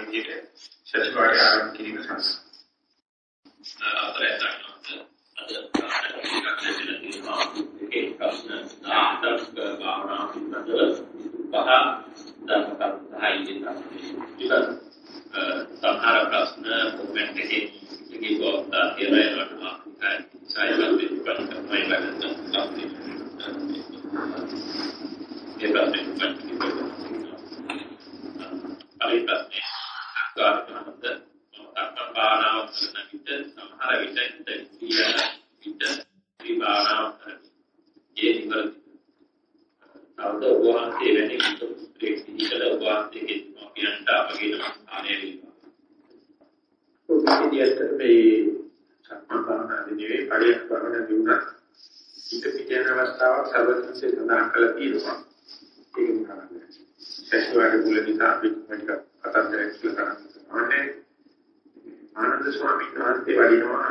විදිහට සතිපාඩය ආරම්භ කිරීම සඳහා. අපරේ ගන්නත් අද ඒ ප්‍රශ්න නාටක භාවනා පිළිබඳව පහ දහයි දෙනවා. සමහර ප්‍රශ්න කොමෙන්ට් එකේ ඉතිරි ගොඩක් තියෙනවා ඒක සායවත් වෙන්න තමයි ගන්න ඒ ප්‍රශ්නේ අනිත් ප්‍රශ්නේ අකාරකමද අක්කපානාව කරන විට සමහර විට කියන විට විභානාව කරන ඒ නිවර්ති තවද වහන්සේ වෙන්නේ කිසිම පිළිකල වහන්සේගේ මොකියන්ට අපගේ නමස්කාරය වේවා. ඔබ ඉදිරියට මේ සම්මානාදී නෙවෙයි පරියක් වරණ දුන්නා ඊට පිටියන අවස්ථාවක් සර්වඥන්සේ සඳහන් කළ තියෙනවා. ඒක කරන්නේ. සැස්වාරේ මුලදී අපි ටික කතන්දරයක් කියලා කරන්නේ. ආනන්ද ස්වාමීන් වහන්සේ වඩිනවා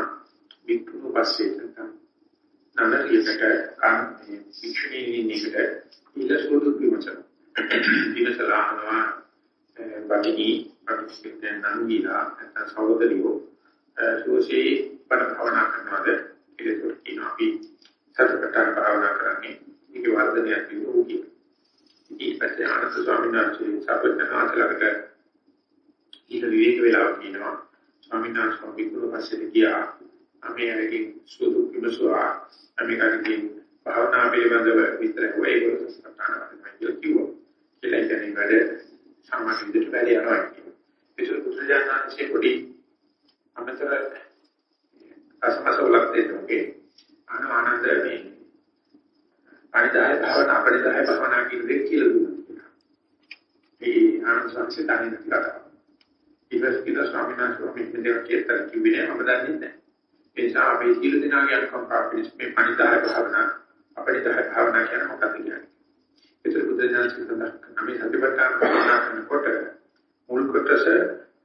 වික්‍රම පස්සේ නැත්නම් නනරියකට කන් වික්ෂණීනිකට ඉලසුදු විමසන. විමසලානවා බඩගී පරිස්සෙන් නංගිලා නැත්නම් සහෝදරියෝ සෝෂේ බණ භවනා කරනවාද කියලා කියනවා අපි සතරකට භාවනා කරන්නේ මේක වර්ධනයක් වෙනවා කියන. ඊට පස්සේ ආනන්ද ස්වාමීන් වහන්සේ සාපේක්ෂතාවලකට ඊට විවේක වෙලාව කියනවා. ස්වාමීන් වහන්සේ විකුණු පස්සේ ගියා. අමේරකින් සුදු කිමසුවා අමේරකින් භාවනා පිළිබඳව විතර හොය ඒක සත්‍යනාවයි කිව්වා. කියලා කියන්නේ වැඩ සාමාන්‍ය විදිහට වැඩ යනවා කියනවා. ඒක පුදුජානන්සේ පොඩි අමතර අසමසවලක් දෙන්නේ ආනන්ද මේ පරිදාය භාවනා පරිදාය භාවනා කියන දෙක කියලා දුන්නා. ඒ ආනන්ද සංසිත අනිත් කරා. ඊපස් කිද ස්වාමීන් වහන්සේ මේ දෙයක් කියලා කිව්වේ නෑ මම දන්නේ නැහැ. ඒ නිසා අපි කියලා දෙනාගේ අනුකම්පාව පිණිස මේ පරිදාය භාවනා අපරිදාය භාවනා කියන මොකක්ද කියන්නේ. ඒක බුදුදහම සඳහන් කරන මේ සතිපට්ඨාන භාවනා කරනකොට මුල් කොටස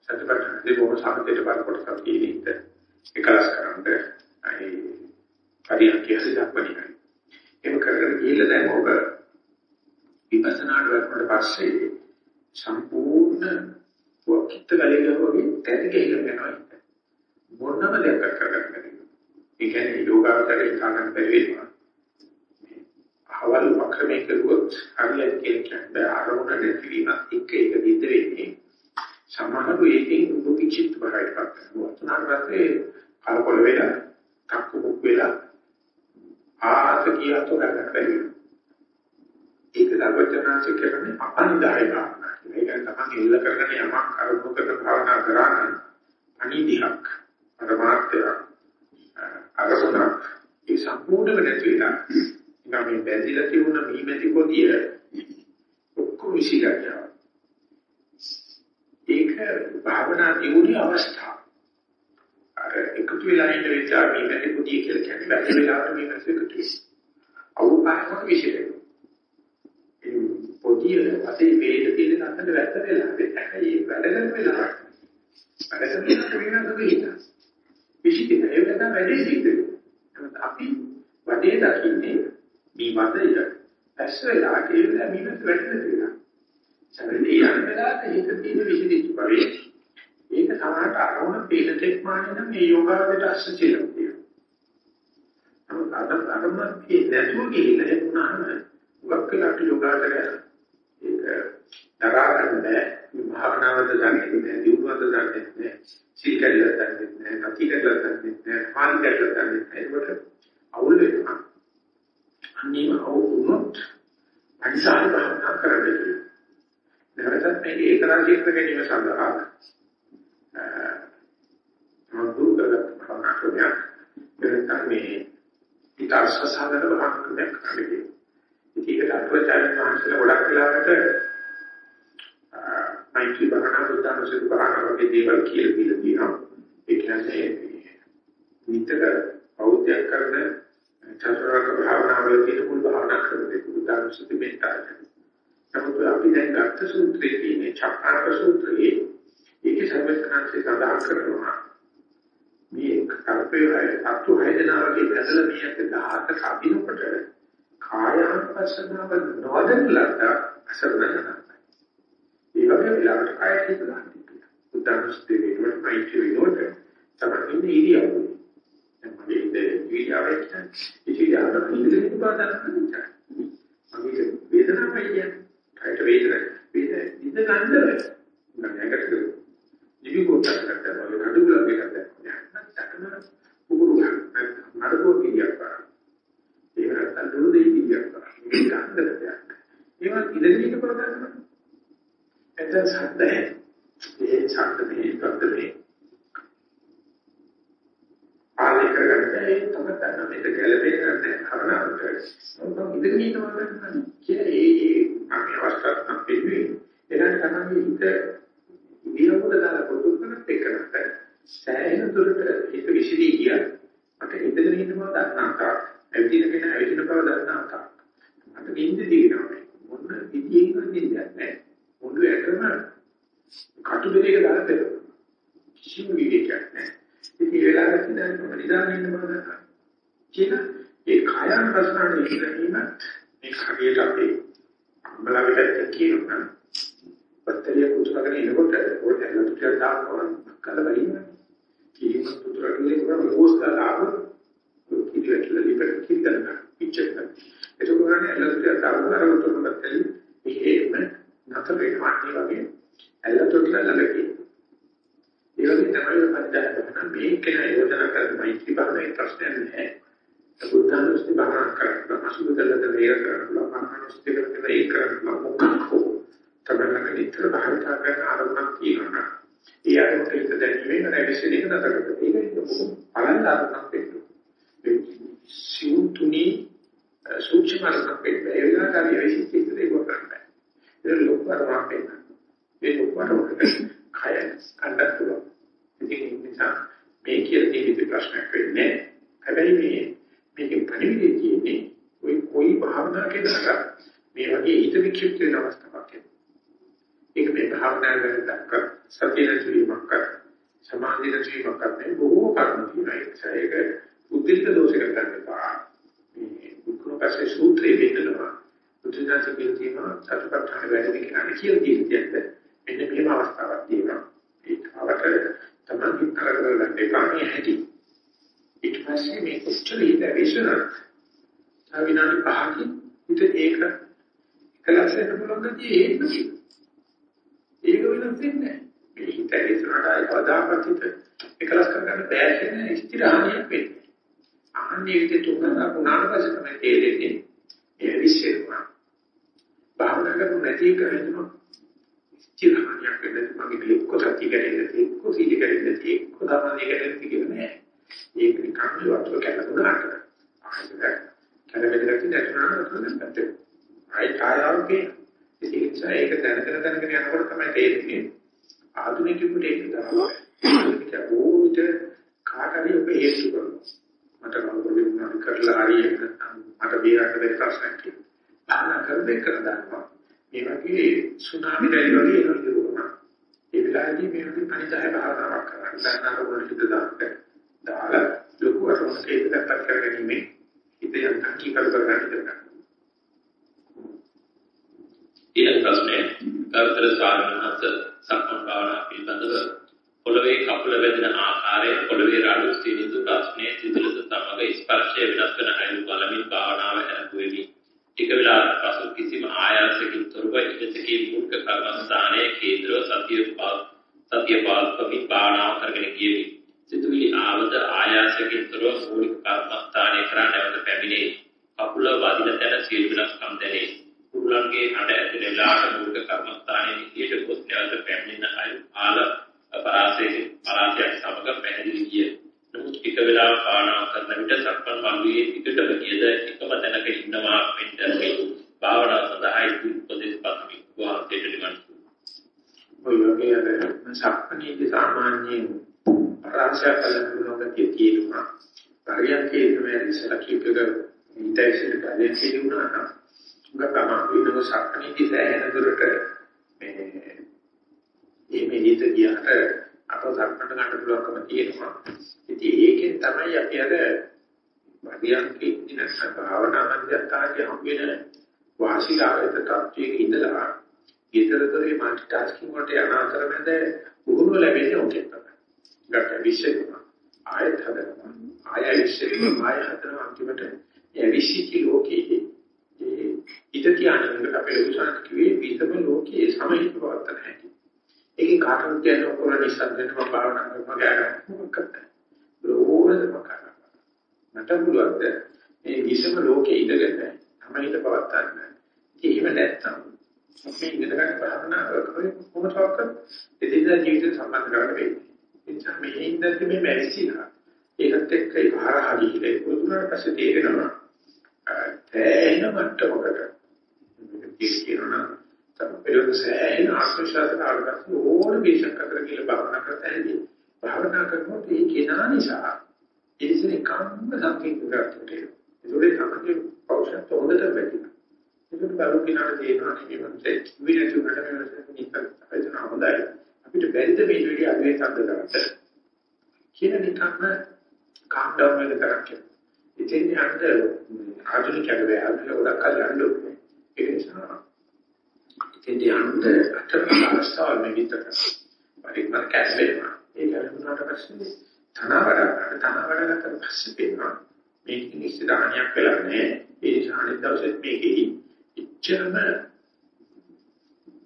සතිපට්ඨාන දෙකම සමතේට බලකොට තියෙන්නේ. එකලස් කරන්නේ හරියට කියලා දක්වන්නේ. ඒක කරගෙන ගිහිල්ලා දැන් ඔබ විපස්සනාට වැටුණාට පස්සේ සම්පූර්ණ වකිට ගලේ වගේ තැති ගිහිල්ලා යනවා. මොනම දෙයක් කරගන්න බැහැ. ඒ කියන්නේ යෝගාවතරේ කාණන් බැරි වෙනවා. අවල් වක්‍රමේ කරුවොත් හරියට කියන්නේ ආරමුණ නැතිවීමත් එක්ක ඒක විද වෙන්නේ. සමහරව ඒකෙන් උපකිච්චිත බවටපත් වෙනවා. උනාට පස්සේ කලකොල වෙලා, කක්කුක් වෙලා ආස කියතෝ ගන්න බැරි. ඒක දරුවචනාංශ කරන්නේ අපනිදාය භාවනා. ඒක තමයි එල්ල කරගෙන යමක් අරුමුකට භාවනා කරා නම් අනිදිහක් පරමාර්ථය අරසුණක් ඒ සම්පූර්ණ වෙනස් වෙලා නිකම් මේ බැඳිලා තිබුණ මීමැති පොදිය ඔක්කොම විසිරලා ඒක භාවනා දියුණු අවස්ථාව අර එකතු වෙලා ඉන්න විචාර මේ වැඩි කුඩිය කියලා කියන්නේ වැඩි වෙලාවට මේ මැස්ස එකතු වෙනවා. අවුපායම විශේෂයි. ඒ පොඩිය අතේ වේද තියෙන අතට වැස්ස වෙලා ඒකයි වැඩ කරන වෙලාවට. වැඩ කරන වෙලාවට වෙනසද හිතා. විශේෂයි ඒක තමයි වැඩි සිද්ධ අපි වැඩේ දකින්නේ මේ වදය ඇස් වෙලා කියලා මේ මැස්ස වැඩි වෙනවා. සමහරවිට යන වෙලාවට හිත තියෙන විශේෂිත පරිදි ඒක සමහරට අරමුණ පිළිතෙක් මානේ නම් මේ යෝගාවදයට අස්ස කියලා කියනවා. නමුත් අද අරමුණ පිළ නැතුව ගිහිල්ලා එන්නාම උගක් වෙලාට යෝගාවදයට ඒක දරා ගන්න බෑ. මේ භාවනාවද දන්නේ නැහැ, දියුණුවද දන්නේ නැහැ, සීල් කැඩලා දන්නේ නැහැ, නැති කැඩලා දන්නේ නැහැ, පාන් කැඩලා දන්නේ නැහැ. ඒකට අවුල් වෙනවා. අන්නේම අවුලුනොත් අනිසාර භාවනා කරන්නේ. නැවතත් මේක ඒකරාශීත්ව ගැනීම සඳහා මදුකල භාවනා ක්‍රමයක් එතන මේ ඊටස් සාධන භාවනා ක්‍රමයක් කරන්නේ. ඉතින් අටවචාරින් වහන්සේලා ගොඩක් වෙලාවට මෛත්‍රී භාවනා බුද්ධානුසති භාවනා වගේ දේවල් කියලා දීලා තියෙනවා. ඒ කියන්නේ විතර බෞද්ධයක් කරන චතුරාර්ය භාවනා වල තියෙන මුල් භාවනා ක්‍රමයක් බුද්ධානුසති මෙත්තායි. නමුත් අපි දැන් ගත්ත සූත්‍රයේ තියෙන චක්කාර සූත්‍රයේ ඒකේ සර්වඥාන්සේ සඳහන් කරනවා මේ කල්පයේ අතු හයදනාවගේ වැදලා මේක 18 කබිනකොට කායानुපස්සනාව නොදෙන්න ලද්දා අසරණයි. ඒ වගේ වෙලාවට කාය හිත ගන්න බුද්ධානුස්සතිය වෙනුවට මෛත්‍රී වෙනුවට තමයි ඉන්නේ ඉරියව්ව. දැන් මගේ ඉන්නේ ඉරියව්වට ඉරියව්වට ඉඳින්න බාධා මගේ වේදනාවයි කියන්නේ. කායට වේදන වේද ඉඳ ගන්නද? නැගකට දිවි කොටස් කරලා වගේ නඩුගල එකක් දැක්කම නැත්නම් කුකුරු ගන්න නඩුව කියක් කරා. ඒක නැත්නම් දුරු දෙයි කියක් කරා. මේක ගන්නද දෙයක්. ඒවත් ඉඳගෙන ඉන්න ප්‍රදාන. එතන සද්දේ ඒ සද්දේ ගන්දේ පාලනය කරගන්න ඒ තමයි තමයි මේක ගැළපෙන්නේ නැහැ හරනවට. මොකද ඉඳගෙන ඉන්නවා කියන්නේ ඒ අපි අවස්ථාවක් පිළිවි. එනම් තමයි හිත විරෝධ දාලා පොදු කරත් එක්කනට සෑහෙන දුරට හිත විසිරී ගියා. මට ඉඳගෙන ඉන්න බව දන්නාකා. ඇවිදිනගෙන ඇවිදින බව දන්නාකා. මට නිින්ද දිනනවා. මොන විදියෙන් නිින්දක් නැහැ. මොළු ඇටම කටුදෙලේක දාලා පෙරනවා. කිසිම විවේකයක් නැහැ. ඉතින් ඒ වෙලාවට දැන් මම නිදාගෙන ඉන්න බව දන්නා. කියලා ඒ කායන ප්‍රශ්නාවේ ඉඳීම මේ හරියට අපේ අම්බලකට කියනවා. පත්තලිය කුතුහලගෙන ඉනකොට ඔය ඇල්ල තුටියක් දානවා කල බලින්න. කීම තුතරකලේ කරන මොස් දාලා කිරියට ලිපට කිරිදන්න පිච්චෙන්න. ඒක උගන්නේ ඇල්ල තුටියක් දානවා අර උතුරන පත්තලිය එහෙම නතර වෙනවා වගේ ඇල්ල තුටියක් ළඟදී. ඒ වගේ තමයි මම මේක නෑ යෝජනා කරන මෛත්‍රී භාවනාවේ ප්‍රශ්නයක් නෑ. බුද්ධානුස්සති භාවනා කරලා අසුබදලද වේර කරලා මනෝනුස්සති කරලා ඒක කරලා මොකක්ද තමන්නක නිතර භාවිතා කරන ආරම්භක් තියෙනවා. ඒ අරමුණට හිත දැනීමේ නැවිසෙන එක නතර කරගන්න. ඒක බලන්න ආරම්භක් වෙන්න. සිවුතුනි සූක්ෂම ආරම්භක් වෙන්න. ඒ විලාකාරී විශේෂිත දෙයක් කරන්න. ඒක ලොකුවරක් වෙන්න. ඒ ලොකුවරක් කය කණ්ඩක් පුළුවන්. ඉතින් ඒ නිසා මේ කියලා තියෙන ප්‍රශ්නයක් වෙන්නේ. හැබැයි මේ මේකේ පරිවිදේ තියෙන්නේ કોઈ કોઈ භාවනා කෙනාට මේ වගේ හිත වික්ෂිප්ත වෙන අවස්ථාවක් එනවා. ඒක මේ භාවනාවෙන් දක්ක සතිය නැතිවීමක් කර සමාධිය නැතිවීමක් කරන්නේ බොහෝ කර්ම තියෙනවා. ඒක උද්දිත දෝෂයකට ගන්න එපා. මේ උක්‍රෝපසේ සූත්‍රයේ වෙන්නනවා. බුදුදාස කියනවා සතරපට්ඨාන වැඩි කියන්නේ කියලා කියන්නේ මෙන්න මෙහෙම අවස්ථාවක් තියෙනවා. ඒකට තමයි විතර කරගන්න එපා මේ හැටි. ඊට පස්සේ මේ කොච්චර ඉඳවිසන තවිනාඩි පහකින් හිත ඒක එකලස් වෙන්න පුළුවන් ගතිය ඒත් ඒක වෙනස් වෙන්නේ නැහැ. හිත ඉස්සරහට කවදාකවත් හිත එකලස් කරගන්න බෑ කියන ස්ථිරහානියක් වෙන්නේ. අහන්නේ විදිහට තුනක් පුනාන පස්සේ තමයි තේරෙන්නේ. ඒ විශ්ේෂණ. භාවනා කරන නැති කරගෙන ස්ථිරහානියක් වෙන්නේ මගේ එක්ක සතිය කරන්නේ එක්ක සීල කරන්නේ එක්ක ධර්මයේ කරන්නේ කියන්නේ ඒක නිකන් වතුර කැලකුණාට ආයෙත් කැලෙකට නැතුණා නැත්නම් ආයි කායාවකේ ඒ නිසා ඒක දැනගෙන දැනගෙන යනකොට තමයි තේරෙන්නේ. ආධුනිකයෙකුට ඒක තමයි. ඒක ඕවිත කාටරි ඔබ හේතු කරනවා. මට කවුරුද මොනවද කරලා හරියට මට බේරන්න බැරි ප්‍රශ්නයක් කියලා ආන කරදේ කරනවා මේ වගේ සුනාමි රැලි වගේ එනවා කියනවා ඒ වෙලාවේදී මේ වගේ අනිදාය භාවනාවක් කරන්න ගන්නාට පොඩි හිත දාන්න දාලා ලොකු අරමුණක ඒක දැක්පත් කරගැනීමේ හිත යන්තම් කීකර කරගන්න ඉඩ ඊළඟ ප්‍රශ්නය ගරුතර ස්වාමීන් සක්මන් භාවනා පිළිබඳව පොළවේ කකුල වැදෙන ආකාරය පොළවේ රළු සිනිඳු ප්‍රශ්නයේ සිදුලස සමග ස්පර්ශය වෙනස් වන අයු බලමින් භාවනාව ආරම්භ ටික වෙලාවක් පසු කිසිම ආයාසකින් තොරව ඉදතකේ මූලික කර්මස්ථානයේ කේන්ද්‍රව සතිය පාත් සතිය පාත් කමි භාවනාව කරගෙන ගියෙමි. සිතුවිලි ආවද ආයාසකින් තොරව මූලික කර්මස්ථානයේ කරා නැවත පැමිණේ. කකුල වදින තැන සියලු වෙනස්කම් දැනේ. කුරුලන්ගේ හඬ ඇතුළේ වෙලාවට මූලික කර්මස්ථානයේ නිතියට ගොස් නැවත පැමිණෙන අය ආල පරාසයේ පරාසයක් සමග පැහැදිලි කිය. නමුත් එක වෙලාවක භාවනා කරන විට සක්මන් මළුවේ පිටට ගියද එකම තැනක ඉන්නවා වෙන්න භාවනාව සඳහා උපදෙස් පතමි. වාහතේට නිවන්. ඔය වගේ අර සක්මණේදී සාමාන්‍යයෙන් පරාසය කලකුණක තියෙනවා. පරියන්කේ තමයි ඉස්සලා කීපක ඉන්ටෙන්ෂන් කරන්නේ කියනවා නම් ගතම වෙනම සක්මණේදී සෑහෙන දුරට මේ මේ මෙහිත ගියාට අප සක්මන්ට ගන්න පුළුවන්කම තියෙනවා. ඉතින් ඒකෙන් තමයි අපි අර පරියන්කේ ඉන්න භාවනා මධ්‍යස්ථානයේ හම් වෙන වාසිකාරිත තත්වයක ඉඳලා ඊතරතරේ මල්ටි ටාස්කින් වලට යන අතරමැද උගුරු ලැබෙන්නේ ඔකේ තමයි. ගත විශ්ේෂණ ආයත හදනවා. ආය විශ්ේෂණ ආය හදනවා අන්තිමට ඒ විශ්ිති ලෝකයේ ඒ ඉත කියන්නේ අපේ ලෝකසාරක කිව්වේ විතම ලෝකයේ සමහිත පවත්තන හැටි. ඒකේ කාටවත් කියන්න ඕන නිසා දෙන්න මම භාවනා කරනවා ගෑන මොකක්ද? ඕනදම කරනවා. මට පුළුවන් මේ විසම ලෝකයේ ඉඳගෙන සමහිත පවත්තන්න. එහෙම නැත්තම් අපි ඉගෙන ගන්න භාවනා කරන්නේ කොහොමද එදිනදා ජීවිතේ සම්බන්ධ කරගන්න වෙන්නේ. ඒ නිසා මේ ඉඳන් මේ මැරිසිලා ඒකත් එක්ක ඒ හරහා ගිහිල්ලා පුදුරට පස්සේ තේරෙනවා තෑහෙන මට්ටමකට කියනවා තමයි සෑහෙන ආශ්‍රේෂාතක ආගත ඕන විශේෂ කතර කියලා භාවනා කරත හැකි. භාවනා කරනකොට ඒ කෙනා නිසා ඉතින් කම්ම සංකේත කරකට ඒකේ තමයි පෞෂත්ව හොඳට වැඩි. ඒකට බලු කිනාට තේරෙනවා නේ මේ විදිහට උනට මේක නිකන් හොඳයි. අපිට බැරිද මේ විදිහට අධිවේ සම්ද කරන්න. කියන නිකම්ම කාම් ඩවුන් වෙන තරක් කියලා. ඉතින් යන්න ආධුනිකයෝ වේ ආධුනික ගොඩක් කල් යන්න ඕනේ. ඒ නිසා ඉතින් යන්න අතර අවස්ථාවල් මේ විතර. පරිමර කැස් වෙනවා. ඒ ගැලුණාට පස්සේ තනවඩ තනවඩ පස්සේ පේනවා. මේක නිශ්චිතානියක් වෙලා නැහැ. ඒ නිසා අනිත් දවසෙත් මේකෙයි ඉච්ඡරම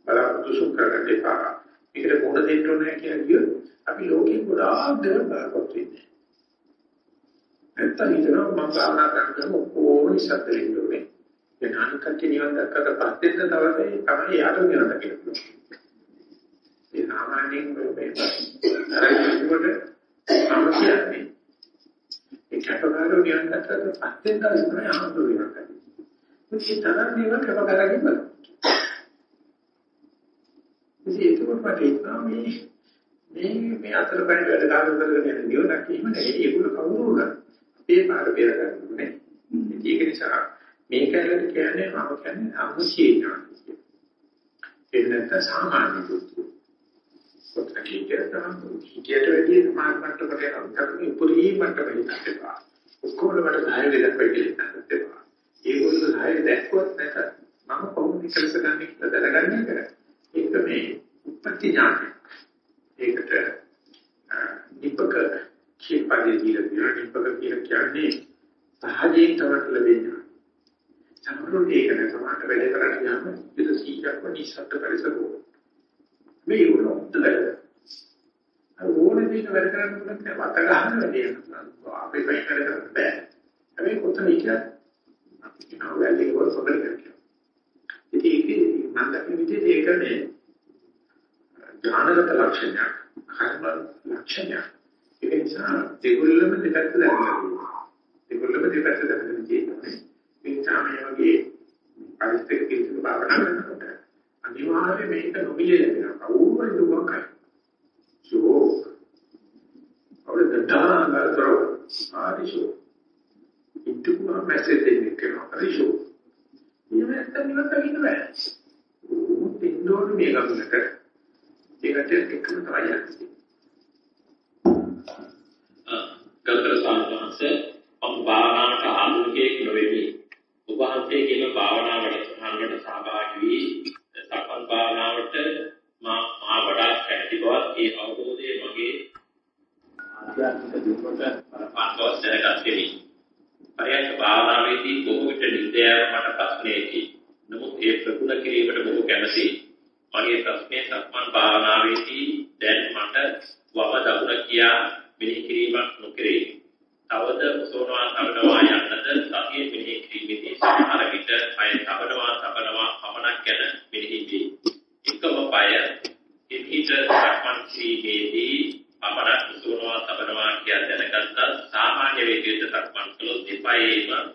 බලාපොරොත්තු සුකරන්න එපා. මේකට මොන දෙන්න ඕනේ කියලා කියොත් අපි ලෝකේ ගොඩාක් දේවල් බලාපොරොත්තු වෙන්නේ. නැත්තම් හිතනවා මම භාවනා කරනකොට ඔක්කොම නිසද්ද වෙන්න ඕනේ. ඒ නානකට නිවන් දැක්කට පස්සෙත් තවසේ තමයි යාට වෙනද කියලා. ඒ සාමාන්‍යයෙන් මේ අරකට මම කියන්නේ ඒ කැපකාරෝ නිවන් දැක්කට පස්සෙත් තමයි ආනන්ද වෙනවා. මේ තරම් නිවන් කැපකාරකින් බලන්න. ඉතින් ඒක මට හිතනවා මේ මේ මේ අතර බැරි වැඩ කාර්ය කරගෙන යන නිවනක් එහෙම නෙවෙයි ඒගොල්ලෝ කවුරු උනත් ඒ පාර බේර ගන්න ඕනේ. ඒක නිසා මේක ඇලට කියන්නේ මම කියන්නේ අමුසිය ඥානය. ඒක නැත්නම් සාමාන්‍ය බුද්ධ. කොටක කීයට කීයට වැඩි මාර්ගකට කරේ අන්තකේ උපරී මට්ටමේ හිටපා. ඔක්කොම වල ධෛර්යය දක්වයි කියලා හිතනවා. ඒගොල්ලෝ ධෛර්යය දැක්කොත් නැත මම කොහොමද ඉස්සරස ගන්න කියලා දැනගන්නේ කියලා. ඒක මේ උපත්ති ඥානය. ඒකට දීපක ශිල්පදී දීලා තියෙනවා නිප්පක කියලා කියන්නේ සහජයෙන් තමයි ලැබෙන්නේ. සමහරවිට ඒක නෑ සමහරට වැඩ කරන්න ගියාම ඉත සීක්‍රම නිසත්ත පරිසරෝ. මේ උනොත්දල. අර ඕනේ දෙයක වැඩ කරන්න පුළුවන් නෑ වත ගන්න වැඩේ. අපේ වෙයි වැඩ කරන්න බෑ. හැබැයි කොතන ඉතින් අපි කියනවා වැල්ලේ වල සොබල කරනවා. ඉතින් ඒක මම දකින විදිහට ඒකනේ ඥානගත ලක්ෂණයක්, කර්ම ලක්ෂණයක්. ඒක නිසා දෙගොල්ලම දෙපැත්ත දැනගන්නවා. දෙගොල්ලම දෙපැත්ත දැනගෙන තියෙනවා. මේ තමයි වගේ පරිස්ථිතික කිසිම භාවනා කරනකොට අනිවාර්යයෙන් මේක නොමිලේ ලැබෙනවා. කවුරුයි දුකයි. සෝ අවුල දඩානගතර ආරිෂෝ ඉතුමා මැසේජ් දෙන්නේ කරනවා. ආරිෂෝ ඊමෙත් නිවන් දකින්න බෑ. උත් ඉන්නෝනේ මේ ගමනට. ඒකට එකම තමයි යන්නේ. ගල්තර සාමහන්සේ මම භාවනාවට ආධුනිකයෙක් නොවෙමි. ඔබ වහන්සේ කියන භාවනා වැඩසටහනකට සහභාගී වී සක්මන් භාවනාවට මා මා වඩා කැමැති බවත් ඒ අවබෝධය මගේ ආධ්‍යාත්මික දියුණුවට බලපානවත් දැනගත්ෙමි. පරයන්ක භාවනාවේදී බොහෝ විට නිදයාව මට ප්‍රශ්නයකි. නමුත් ඒ ප්‍රගුණ කිරීමට බොහෝ කැමැතියි. මගේ ප්‍රශ්නේ සක්මන් භාවනාවේදී දැන් මට වම දකුණ කියා මෙහි කිරීමක් නොකරේ. තවද සෝනවා තබනවා යන්නද සතිය මෙහි කිරීමේදී සමහර විට අය තබනවා තබනවා පමණක් ගැන මෙහි වේ. එකම පය ඉහිත සක්මන් කිරීමේදී පමණක් සෝනවා තබනවා කියා දැනගත්තා සාමාන්‍ය වේගයට සක්මන් කළොත් දෙපයේම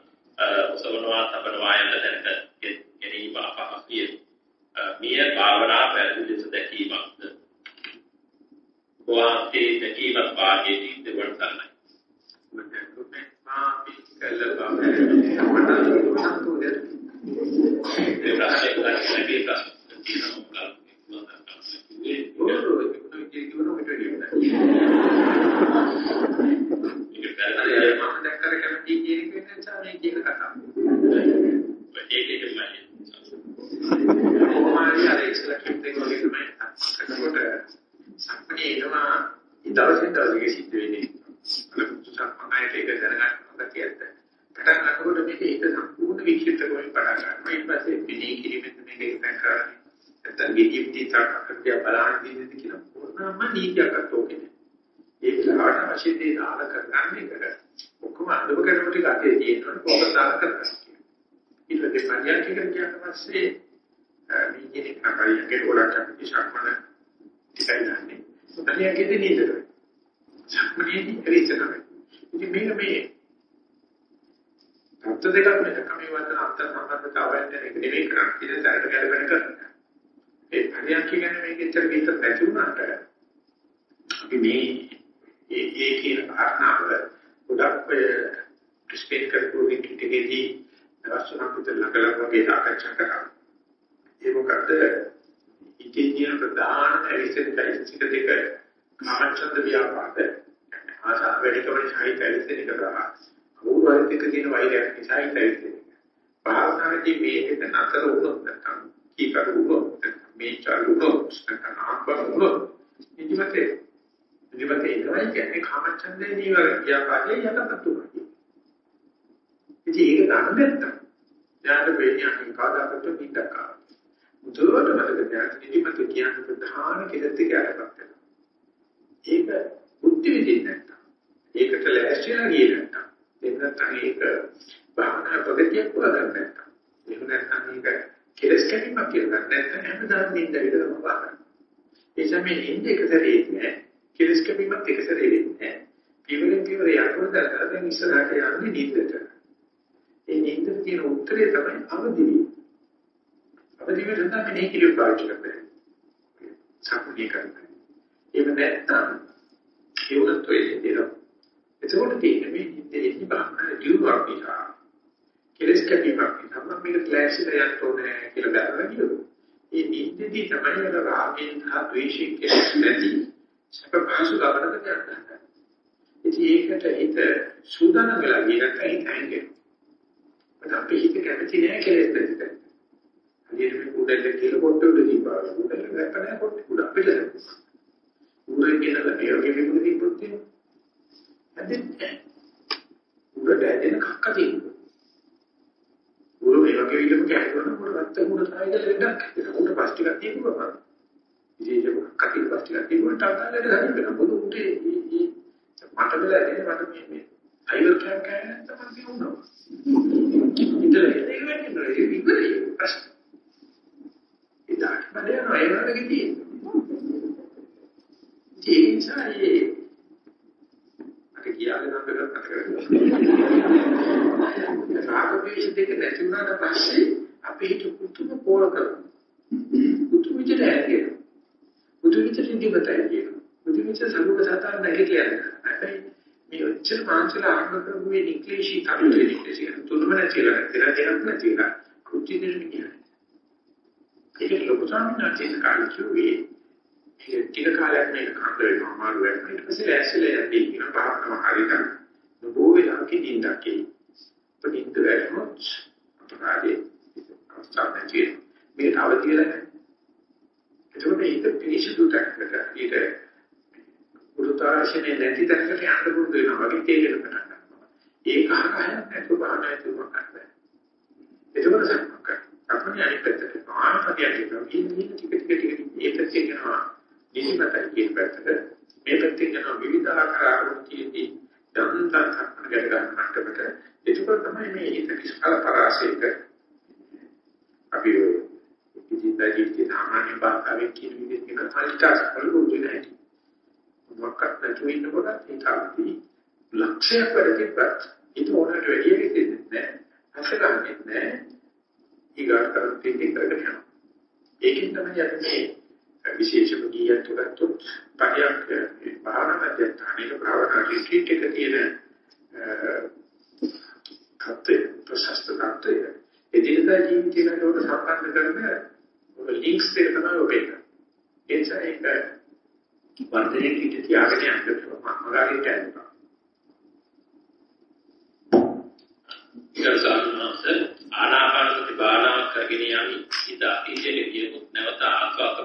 සෝනවා තබනවා යන්න දැනග ගැනීම අපහසුය. මිය භාවනා පැහැදිලි ලෙස දැකීමක්ද වාසේ දැකීමත් වාගේදී දෙවන දවසින් දවසක සිද්ධ වෙන්නේ අලුත් සම්මානයක එක දැනගන්න ගතියත්. පටන් ගන්නකොට මේක ඒක සම්පූර්ණ විචිත්‍ර වෙමින් පටන් ගන්නවා. ඊට පස්සේ පිළි කිරීමෙන් මේක ඉස්සන් කරන්නේ. නැත්නම් ගෙඩිය පිටිසක් අකරදියා බලන්න දෙන්නේ කියලා ඕනම නීතියක් අතෝකේ. ඒ වෙලාවට අවශ්‍ය දේ දාලා කරගන්න එක. ඔක්කොම අඳුම කරපු ටික අතේ තියෙනවනේ කොහොමද දාලා කරන්නේ. ඊට පස්සේ පරියන්ක කියන පස්සේ මේ කෙනෙක් නකරියගේ ගොඩක් අපි ශක්මන ටිකයි දන්නේ. පරියන්කේදී නීතිද. ශක්මනේදී එරිසනවා. ඉතින් මේක මේ තත්ත්ව දෙකක් මේක කමේ වතන අන්තර් සම්බන්ධතාවයෙන් එක නෙවෙයි කරන්නේ. ඉතින් සැරට ගැලපෙන කරන්නේ. ඒ පරියන්ක කියන්නේ මේක ඇත්තට විතර නැති වුණාට අපි මේ ඒ ඒ කියන කාරණාව ගොඩක් ඩිස්පේස් කරපු විකිටකේදී රසණක් විතර ළඟ වගේ සාකච්ඡා කරා. ඒ මොකද ඉතින් ප්‍රධාන ඇවිසින් චෛතසික දෙක කාමචන්ද ව්‍යාපාද ආසා වැඩිකමයි චෛතසික කරා. කවුරුහරි දෙක කියන වෛරයක් නිසා චෛතසික. භාවනාවේදී මේ දෙක නතර වුණොත් නැත්නම් කීකරු වුණොත් මේ චලුනොත් නැත්නම් ආත්ම වුණොත් ඉතිමතේ ඉතිමතේ ඉන්නවයි කියන්නේ කාමචන්දේ නීවර ව්‍යාපාදේ යටපත් වෙනවා. ඉතින් ඒක ගන්න නැත්තම් යාට වෙන්නේ අකින් කාදාකට පිටක. මුදුවට මතක තියාගන්න ඉතිමතේ කියන්නේ ප්‍රධාන කෙලෙත් එකකට වෙනවා. ඒක බුද්ධි විදිහට නැත්තම් ඒකට ලෑස්තිලා ගියේ නැත්තම් ඒක නැත්තම් ඒක භාවනා ප්‍රගතියක් වදන්න නැත්තම් එහෙම නැත්තම් ඒක කෙලස් කැපීමක් කියලා නැත්නම් හැමදාම නිින්ද විතරම බලන්න. ඒ සමේ නිින්ද එක සැරේ නෑ. කෙලස් කැපීමක් එක සැරේ වෙන්නේ නෑ. පියවරෙන් පියවර යනකොට දැන් ඉස්සරහට යන්නේ නිින්දට. ඒ නිින්දට තියෙන උත්තරේ තමයි අවදිවි. අවදිවි නම් මේ කිලිය පාවිච්චි කරන්නේ. සම්පූර්ණ කරන්නේ. ඒක නැත්නම් ඒ උනත් ඔය දෙනවා. එතකොට තියෙන්නේ මේ නිින්දේ බාහන දියුණුවක් නිසා කෙලස් කැපීමක් නිසා මම මේක ක්ලාසිට යන්න ඕනේ කියලා බැලුවා කියනවා. ඒ නිින්දදී තමයි අර රාගෙන් හා ද්වේෂයෙන් කෙලස් නැති සැප පහසු ගමනකට යන්නේ. ඉතින් ඒකට හිත සූදානම් වෙලා ගියනක හිත හැංගෙනවා. මට අපේ හිත කැමති නෑ කෙලස් නැති තැන. හරියට මේ කුඩෙල්ල කියලා කොට උඩ දීපා. කුඩෙල්ල නැපනේ කොට උඩ අපිට. උඩ කියලා මේ වගේ විමුක්ති දීපොත් තියෙනවා. හදින්නේ. උඩට ඇදෙන කක්ක තියෙනවා. උරු මේ වගේ විදිහට කැඩුණා මොකද රත්ත උඩ තායිද ලෙඩක්. ඒක උඩ පස් ටිකක් තියෙනවා ඉතින් ඒක කටින් පස් ටිකක් තියෙනවා. තාතාලට හරියට මොකද උඩ මට වෙලා ඉන්නේ මට මේ මේ අයිවර් කෑම කෑම තමයි වුණා ඉතින් ඒක වෙන්නේ නෑ ඒක ඉවරයි. ප්‍රශ්න ඉතින් බඩේ නෝ ඒ වගේ තියෙනවා. ඒ නිසා ඒ මට කියාගෙන නම් කරත් කරගන්න රාග දෙක නැති වුණාට පස්සේ අපි හිත කුතුම පෝල කරනවා. කුතුම විදිහට ඇගෙන. කුතුම විදිහට ඉඳිබතයි කියන. කුතුම විදිහට සමුක සාතර නැගිටලා යනවා. හැබැයි මේ ඔච්චර මාංශල ආරම්භ කරපු මේ නික්ලේශී තත්ත්වෙ නික්ලේශී තුනම නැතිලා නැතිලා දෙයක් නැතිලා කුචි දෙන්නේ. ඒක ලොකු සම්මානයෙන් කාලේ කිව්වේ ඒ ටික කාලයක් මේක කඳ වෙනවා මාරු වෙනවා ඊට පස්සේ ඇස්ලේ යන්නේ කියන පාරම හරියට නබෝ වෙලාවක දින්දකේ ප්‍රතිද්ද වැටුනොත් අපරාධේ අවස්ථාවකදී මේ අවදියල ඒකෝ මේක පිළිසිදු තැනකට ඊට පුරුතාශනේ නැති තැනකට යන්න පුරුදු වෙනවා වගේ තේරෙන්න පටන් ගන්නවා ඒක අහකයන් නැතුව බාහනය තුනක් කරන්න ඒකවල සම්මක අපේ අනිත් පැත්තට ආනපතිය කියනවා ඉන්නේ ටික ටික ටික ඒ පැත්තේ යනවා නිසිමතයි කියන පැත්තට මේ පැත්තේ යනවා විවිධ ආකාර ආකෘතියදී දන්තන් සම්පන්න ගැට ගන්න මට්ටමට එතකොට තමයි මේ හිත විශාල පරාසයක අපි ඉදින්දා ජීවිතේ සාමාන්‍ය භාෂාවෙන් කියන විදිහට කියන ෆල්ටස් වලුදු නැහැ. මොකක්ද නැතු ඉන්නකොට ඒකයි ලක්ෂයක් වැඩිපත් ඒක ඕනට වැඩි වෙන්නේ නැහැ. අසගන්නේ නැහැ. ඊගාට තේින් කරගෙන යනවා. ඒකෙන් තමයි අපි මේ විශේෂම ගියත් උගත්තොත් පරියක් භාවනා මධ්‍යස්ථානයේ භාවනා රිට්‍රීට් එක තියෙන தත්ත්වය ප්‍රශස්ත தත්ත්වය එදිනදා ජීවිතයකට උඩ සම්බන්ධ කරන ලින්ක්ස් දෙක තමයි ඔබේ. ඒ නිසා ඒක වර්ධනයේ කිටි තියාගෙන යන්න මගාරිට යනවා. ඉරසාරණස ආනාපානසති භාවනා කරගෙන යමි. ඉදා ඉජලේ කියමුත් නැවත ආස්වාද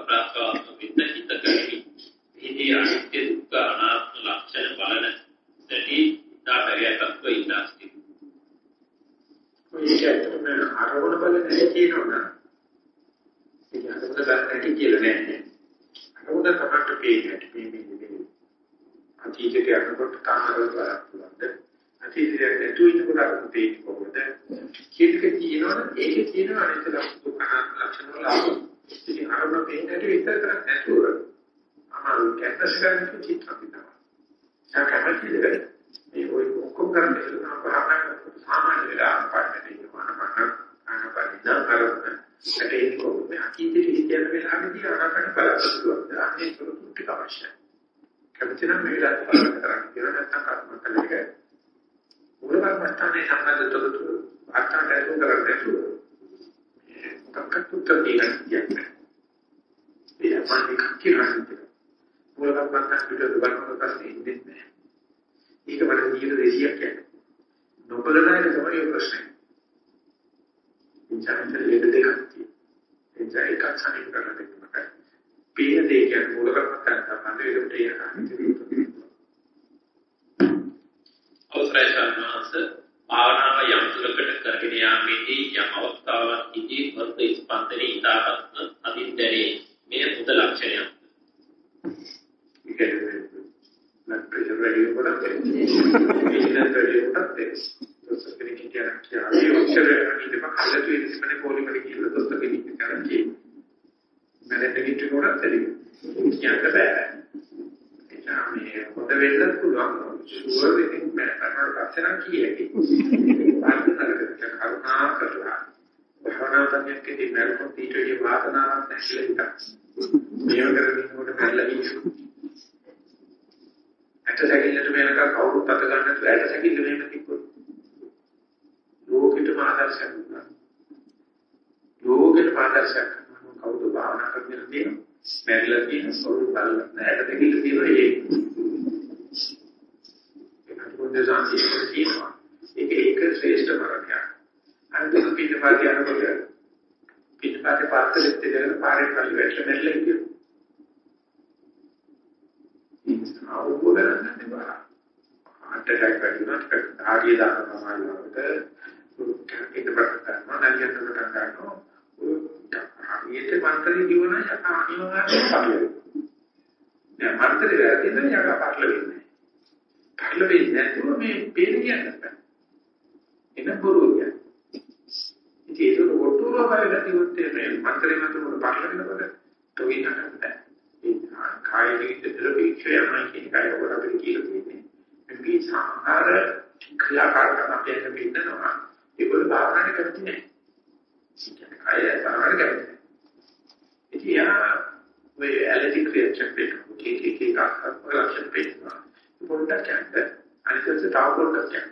ඇලර්ජික් රියැක්ෂන් එක කේ කේ කේ ලක්ෂණ පේනවා. පොඩ්ඩක් යන්න. අනිත් එක තව පොඩ්ඩක් යන්න.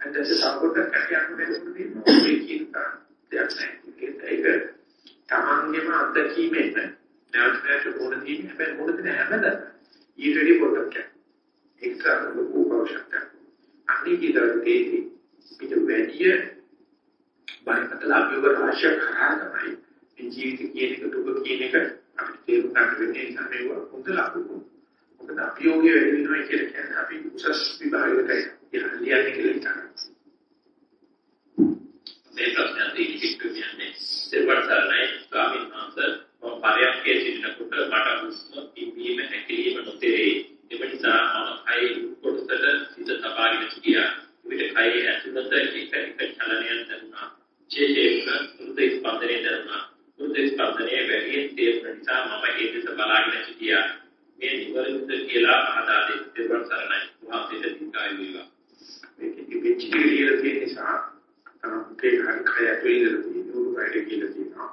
අනිත් එක තව පොඩ්ඩක් යන්න මේක තියෙනවා. මේ කියන දෙයක් නැහැ. ඒක තමන්ගේම අත්දැකීමෙන් නැවත නැවත මොන දීන්නේ හැබැයි මොන දෙන හැමදාම ඊටදී පොඩ්ඩක් යන්න. ඒක තමයි ලොකු අවශ්‍යතාවය. අනිත් කීතරකේදී පිට වැඩි බරපතල අභියෝග රාශියක් කරා තමයි මේ ජීවිත කියන එක දුක කියන එක අපිට තේරුම් ගන්න වෙන්නේ නිසා මේක හොඳ ලකුණු. මොකද අභියෝගය වැඩි වෙනවා කියලා කියන්නේ අපි උසස් විභාගයකට යන්නේ කියලා හිතනවා. මේ ප්‍රශ්න දෙකක් කියන්නේ දෙවර්තරණයි ස්වාමීන් වහන්සේ මම පරයන්කේ සිටිනකොට මට හුස්ම පිම්බීම හැකිලිම නොතේරේ. ඒ නිසා මම කයි කොටසට සිත තබාගෙන සිටියා. විවිධ කයි ඇතුළත එක එක චලනයන් දැනුණා. විශේෂයෙන්ම හෘද ස්පන්දනය දැනුණා. හෘද ස්පන්දනය වැඩියෙන් තේරුණ නිසා මම ඒ දෙස බලාගෙන සිටියා. මේ නිවැරදිද කියලා අහදා දෙන්න සරණයි. වහන්සේට දීර්ඝායු වේවා. මේක ඉතිවිචි කියලා තියෙන නිසා තමයි හරි කය ඇතුළේ තියෙන උරුමයට කියලා තියෙනවා.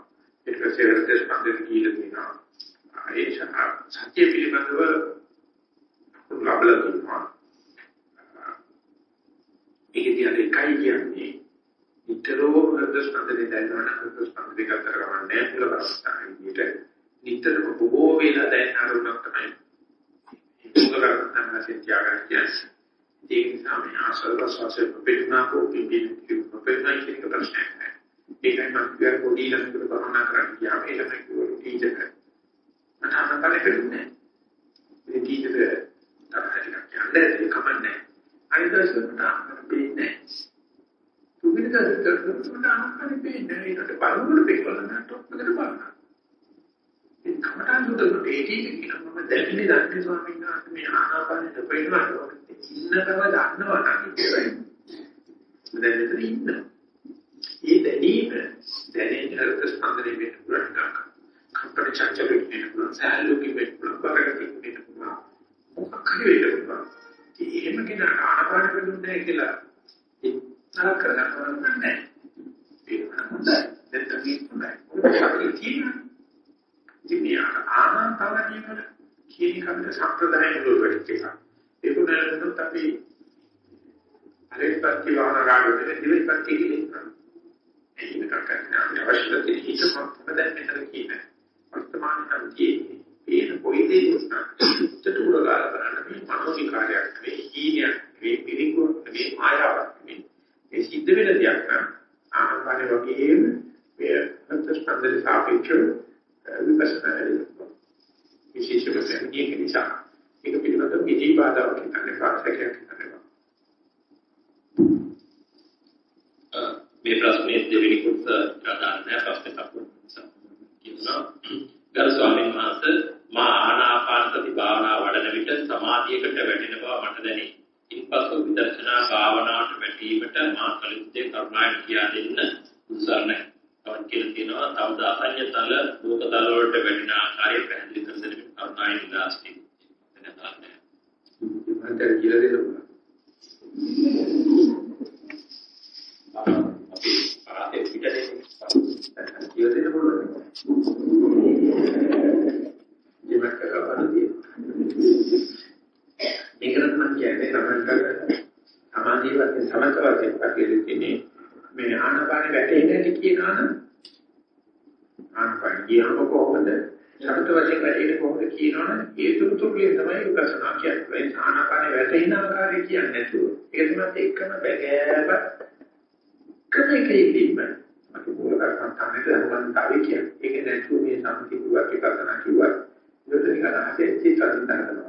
ඒක පස්සේ හෘද ස්පන්දනය කියලා තියෙනවා. ඒ සත්‍ය පිළිබඳව ලබලා තියෙනවා. ඒකදී අර එකයි කියන්නේ නිතරම හෘද ස්පන්දනය දැනනවා හෘද ස්පන්දනය ගතර ගමන්නේ මුල අවස්ථාවේ නිතරම බොහෝ වෙලා දැන් අරුණක් තමයි. මුල කරගන්න සිටියාගෙන කියන්නේ. ඒ නිසා මේ ආසල් රසවාසය පිටුනා කෝපි පිටු පිටුනා කියන ප්‍රශ්නයක් නෑ. ඒකයි මම කියර පොඩි ළමයෙකුට භවනා කරන්න ගියාම ඒ ළමයි කිව්වා ටීචර් මට අනපල දෙන්නේ මේ ටීචර් තාත්තට කියන්නේ කමන්නේ අනිත් දවසේ මට අම්මට දෙන්නේ තුමිට කරකට අනපල දෙන්නේ ඒකට බලමුල පෙන්නන ටොප් එකට බලන්න ඒ කමටන් දුන්නු ඒකේ කියනවා දැකිලි දන්නේ ස්වාමීන් වහන්සේ මේ ආනාපානෙ දෙපෙන්නවා ඉන්න බව දන්නවා නම් ඉතින් දැන් මෙතන ඉන්නවා. ඒ දැනීම දැනෙන හෘද ස්පන්දනය වෙන පුරණක කම්පන චංචල වෙන පුරණ සහලෝකී වෙන පුරණ බරගති වෙන පුරණ මොකක් හරි වෙන පුරණ. එහෙම කෙනා ආනාපාන වෙනුනේ කියලා ඒ තරක කරගන්න නැහැ. ඒක හොඳයි. දැන් තමයි තමයි. ඔය තියෙනවා. ඉතින් මේ ආනාපානිය වල කියන කන්ද සම්ප්‍රදාය වල වෙච්ච එක. ඒක නේද අපි අලෙපත්ති වහන රාගයේ දිවිපත්ති කියන්නේ. ඒක කරන්නේ අවශ්‍යද හිත සම්පදයෙන් මෙතන කියන. වර්තමාන අන්තියේ මේන කොයි දේ උත්තර උරගාල කරන්න මේ මනෝ විකාරයක් මේ හීනයක් මේ පිළිකුල් මේ මායාවක් මේ මේ සිද්ධ වෙන දෙයක් නම් ආනපාන වගේම මේ අන්තස්පන්දේ සාපේක්ෂව විපස්සනා විශේෂයෙන්ම සම්පූර්ණ නිසා. ඒක පිළිබඳව කිසි බාධාවක් නැහැ පාසකයක් මේ ප්‍රශ්නේ දෙවෙනි කොටස ප්‍රධානයි ප්‍රශ්න තප්පු කියනවා. ගරු ස්වාමීන් වහන්සේ මා ආනාපාන සති භාවනා වඩන විට සමාධියකට වැටෙන බව මට දැනේ. ඉන්පසු විදර්ශනා භාවනාවට වැටීමට මා කල යුත්තේ කරුණාවෙන් කියා දෙන්න උත්සාහයි. තවත් කියලා තියෙනවා තවද අසඤ්ඤතල ලෝකතල වලට වැටෙන ආකාරය පැහැදිලි කර දෙන්න කරුණාවෙන් ඉල්ලා සිටිනවා. මට කියලා දෙන්න අපි පාරේ පිටේ කියලා දෙන්න පුළුවන්. ඒක කරවලදී. මේකට මම කියන්නේ තමයි සමාධිය වශයෙන් සමත වශයෙන් පැහැදිලි කියන්නේ මේ ආනාපාන වැටෙන්නේ නැති කියනවා නම් ආනාපාන ගියම කොහොමද සමත වශයෙන් වැටෙන්නේ කොහොමද කියනවනම් ඒ තුරුතුරුලිය තමයි විපස්සනා කියන්නේ. ඒ ආනාපාන වැටෙන ආකාරය කියන්නේ නැතුව ඒක තමයි එකම බැගෑව ක්‍රමයකින්ම අපි මූල කර්මස්ථානයේ ධර්මන්තාවේ කියන්නේ. ඒක නැතුව මේ සම්පූර්ණ විපස්සනා කිව්වා. ඒක නිකන් අහසේ චිත්තයෙන් දන්නවා.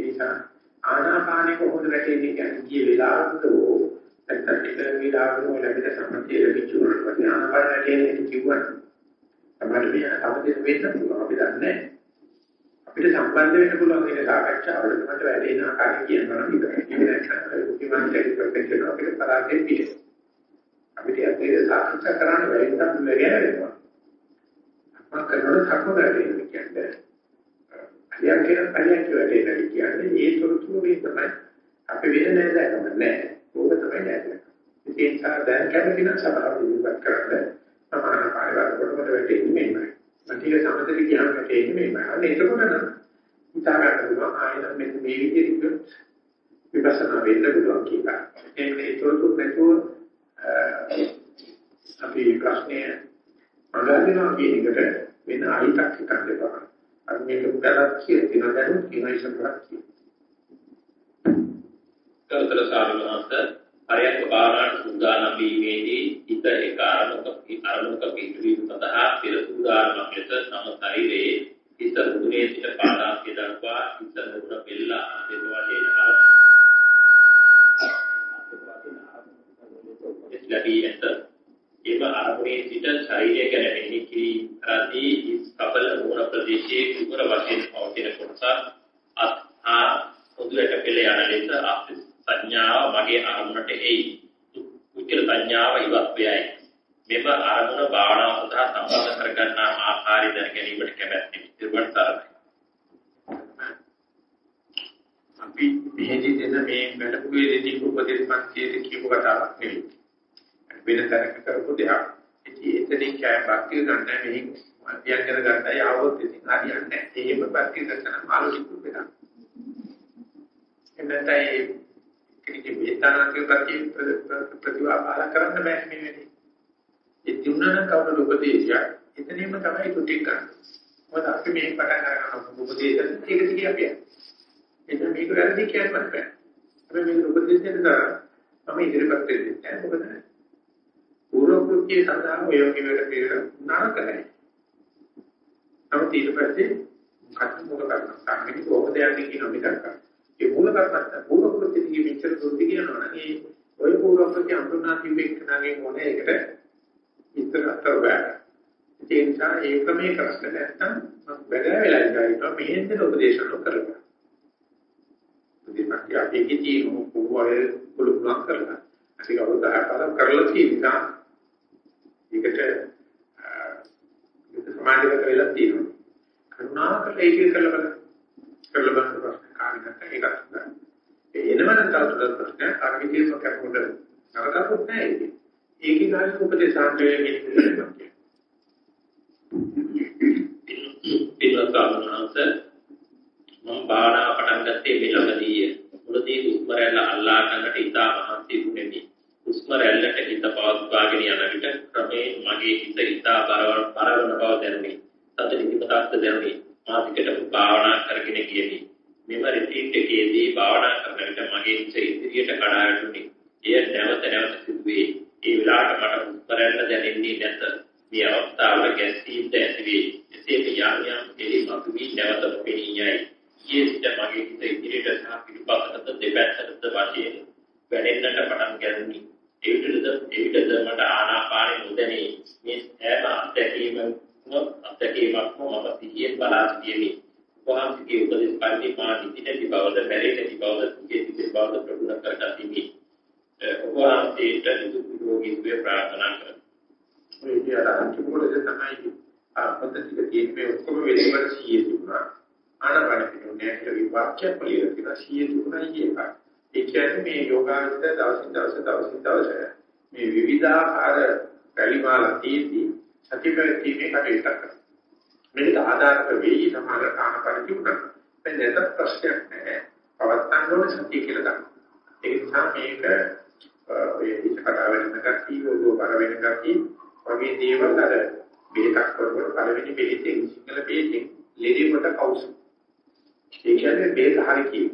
ඒ නිසා ආනාපානෙ කොහොමද වැටෙන්නේ කියන්නේ ගිය වෙලාවකට ඕ නැත්නම් ටික වෙලාවකට ඔය ලැබෙන සම්පතිය ලැබිච්ච උනට පස්සේ ආනාපාන වැටෙන්නේ කිව්වා. තමයි මේ සමතේ වෙන්න පුළුවන් අපි දන්නේ අපිට සම්බන්ධ වෙන්න පුළුවන් කියන සාකච්ඡාවලට මට වැටෙන ආකාරය කියනවා නම් ඉතින් ඒක නැත්නම් කිමන් දෙයක් අපිට පරාජය පිළිගන්න. අපිට ඇත්තට සාකච්ඡා කරන්න බැරි නිසා මුල ගැලවෙනවා. මම කරනකොට සක්ම ගැලවෙන්නේ කියන්නේ. අලියන් කියන අලියන් කියලා කියන්නේ ඒ තොරතුරු මේ තමයි අපි වෙන නෑදෑකම නෑ. ඕක තමයි නෑදෑකම. ඒ නිසා දැන් කැමති නම් සභාව ඉදිරිපත් කරන්න සමාන කාර්යවල කොටකට වෙන්නේ මෙන්නයි. මතිය සමතේ කියන්න තියෙන්නේ මෙන්නයි. අන්න එතකොට නම් හිතා ගන්න පුළුවන් ආයෙත් මෙන්න මේ විදිහට විපස්සනා වෙන්න පුළුවන් කියලා. ඒ තොරතුරු නැතුව අපි ප්‍රශ්නය අගන්නවා කියන එකට වෙන අයිතක් හිතන්න එපා. අර මේක උඩරක් කියලා තියෙනවා දැනුත් කියන ඉස්සරහට කියන. කල්තර සාරණාත පරයක් බාරාට සූදානම් වීමේදී හිත එක අරමුණක අරමුණක පිටවීම සඳහා පෙර සූදානමක් ලෙස තම ශරීරයේ හිත මුදුනේ සිට පාදාන්තය දක්වා හිත මුදුන පෙළ අන්තිම වශයෙන් ලැබී ඇත. එම අරමුණේ සිට ශරීරය ගැන මෙහි කිරීම කරදී කපල මූණ ප්‍රදේශයේ කුමර වශයෙන් පවතින කොටස අත්හා පොදුරට පෙළ යන ලෙස අපේ සංඥාව මගේ අරමුණට එයි. උච්චර සංඥාව ඉවත් වේයි. මෙම අරමුණ භාවනාව සඳහා සම්බන්ධ කරගන්නා ආකාරය දැන ගැනීමට කැමැත්තෙමි. ඉර්වන් තරයි. අපි මෙහෙදි දෙන මේ වැඩපුවේ දෙදී උපදේශ පන්තියේ කියපු කතාවක් නෙවෙයි. වෙන තැනක කරපු දෙයක්. ඉතින් එතනින් කෑ භක්තිය ගන්න මෙහි මධ්‍යයන් කර ගන්නයි ආවොත් ඉතින් හරියන්නේ නැහැ. එහෙම භක්තිය කරන මානසික වෙනවා. එන්නතයි කිසි වේතනාක ප්‍රති ප්‍රතිවාපාල කරන්න බෑ මේ වෙලේ. ඒ තුනන කවුරු උපදේශයක් එතනින්ම තමයි තුටි ගන්න. මොකද අපි මේ පටන් ගන්න උපදේශයෙන් ඒක දිගේ අපි එතන මේක වැරදි කියන්නත් බෑ. අපි මේක උපදේශයෙන් කරා මම ඉදිරිපත් දෙන්නේ නැහැ. මොකද පූර්ව කෘත්‍ය සඳහා ඔය වගේ වැඩ පිළිවෙල නරකයි. නමුත් ඊට පස්සේ මොකක්ද මොකද කරන්නේ? මේක කොහොමද යන්නේ කියන එක ඒ මූල කර්මස්ත පූර්ව කෘත්‍ය දිගේ මෙච්චර දුරදි කියනවා නම් ඒ ඔය පූර්ව කෘත්‍ය අඳුනා තිබෙන්නේ නැගේ මොනේ එකට ඉස්සර අතර බෑ. ඒ නිසා ඒ ක්‍රමයේ කරස්ල නැත්තම් වැඩ වෙලා ඉඳලා මෙහෙන්ද උපදේශන කරලා. ඉතින් අපි කිචි මොකෝවල් පුළුවන් කරලා. අපි කවුරුද හතරක් කරලා තියෙනවා. ඒකට සමාජගත වෙලා තියෙනවා. කරුණාකර ඒක කරලා බලන්න. කරලා බලන්න ප්‍රශ්න කාරිකට ඒකත් ගන්න. ඒ එනවනම් තවදුරටත් ප්‍රශ්න ආර්මිකේස කැපුට නරකකුත් නැහැ ඒක. ඒකේ ගාන උපදේශාන්තයේ කියන්නේ පින්වත්වන්වහන්ස මම භාවනා පටන් ගත්තේ මෙලොවදීය. මුලදී හුස්ම රැල්ල අල්ලා ගන්නට ඉතා මහන්සි වුනේමි. හුස්ම රැල්ලට හිත පවත්වාගෙන යන විට ක්‍රමයෙන් මගේ හිත ඉතා බරවන බව දැනුනි. සත නිදිමතක්ද දැනුනි. මා දිගටම භාවනා කරගෙන ගියෙමි. මෙම රිට්‍රීට් එකේදී භාවනා කරන විට මගේ හිත ඉදිරියට කඩා වැටුනි. එය නැවත නැවත සිදුවේ. ඒ වෙලාවට මට හුස්ම රැල්ල දැනෙන්නේ නැත. මේ අවස්ථාවල ගැස්සීම්ද ඇතිවේ. එසේ යාම් යම් එලිමතු වී නැවත නොපෙනී යයි. ඊයේ සිට මගේ හිත ඉදිරියට සහ පිටුපසට දෙපැත්තට වශයෙන් වැඩෙන්නට පටන් ගැනුනි. එවිටද එවිටද මට ආනාපානෙ නොදැනී මේ හැම අත්දැකීමම අත්දැකීමක්ම මම සිහියෙන් බලා සිටියෙමි. වහන්සේගේ උපදෙස් පරිදි මා නිතිනති බවද බැරෙන්නති බවද සිහියේ සිටි බවද ප්‍රගුණ කරගතිමි. ඔබ වහන්සේට නිදුක් නිරෝගී ප්‍රාර්ථනා කරමි. මේ විදිහට අන්තිම කොටස තමයි පද්ධතික තියෙන්නේ ඔක්කොම වෙලෙවට 100 තිබුණා. ආනපන කියන්නේ විවාක්‍ය පිළිවෙල කියලා 100 තිබුණා කියපක්. ඒ කියන්නේ මේ යෝගාවචර දවසින් දවස දවසින් දවස මේ විවිධාකාර පරිමාණ තීති සතිපරිතිමේ කටයුතු කරනවා. මේක ආධාරක වෙයි සමහර ආනපන තිබුණා. මේ නැත ප්‍රශ්නයක් නැහැ. පවත්තන්න ඕනේ සතිය කියලා ගන්න. ඒ නිසා මේක ඔය ඉස්සරහ වෙන ගතිය, ඔය බර වෙන ගතිය වගේ දේවල් අර බෙහෙතක් කරනකොට පළවෙනි බෙහෙතෙන් සිංහල බෙහෙතෙන් ලෙඩේ කොට කවුසු. ඒ කියන්නේ බෙහෙත හරි කිය.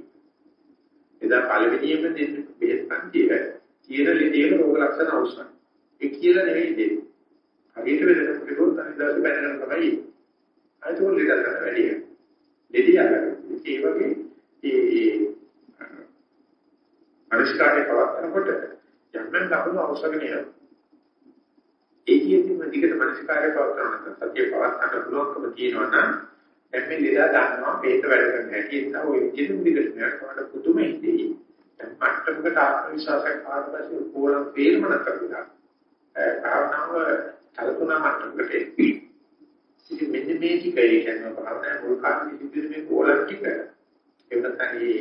එදා පළවෙනියෙම දෙන්න බෙහෙත් පන්තිය තියෙන ලෙඩේ රෝග ලක්ෂණ අවශ්‍යයි. ඒ කියලා නෙවෙයි දෙන්නේ. හරියට වෙනකොට කිව්වොත් අනිදාස බැලගෙන තමයි. අයිතෝ ලෙඩ ගන්න වැඩි. ලෙඩිය අරගෙන ඒ වගේ ඒ අනිස්කාරය පවත්නකොට යම්ෙන් ලකුණු අවශ්‍යගෙන යනවා. ඒකෙදිම දිගට මනසිකාරය පවත්වන සතිය පවත්වන්න පුළුවන්කම තියෙනවා නම් දැන් මේ ලෙඩ ගන්නවා මේක වැඩ කරන හැටි නිසා ඔය විදිහට දිගට යනකොට පුදුම ඉදී දැන් මට්ටමකට ආත්ම විශ්වාසයක් ආවට පස්සේ ඕලම් වේලම නැතරිලා භාවනාව කල්පනා මට්ටමකට ඉතින් මෙන්න මේ ටික ඒ කියන්නේ භාවනා මුල් කාලේ ඉතිරි මේ ඕලම් ටික ඒක තමයි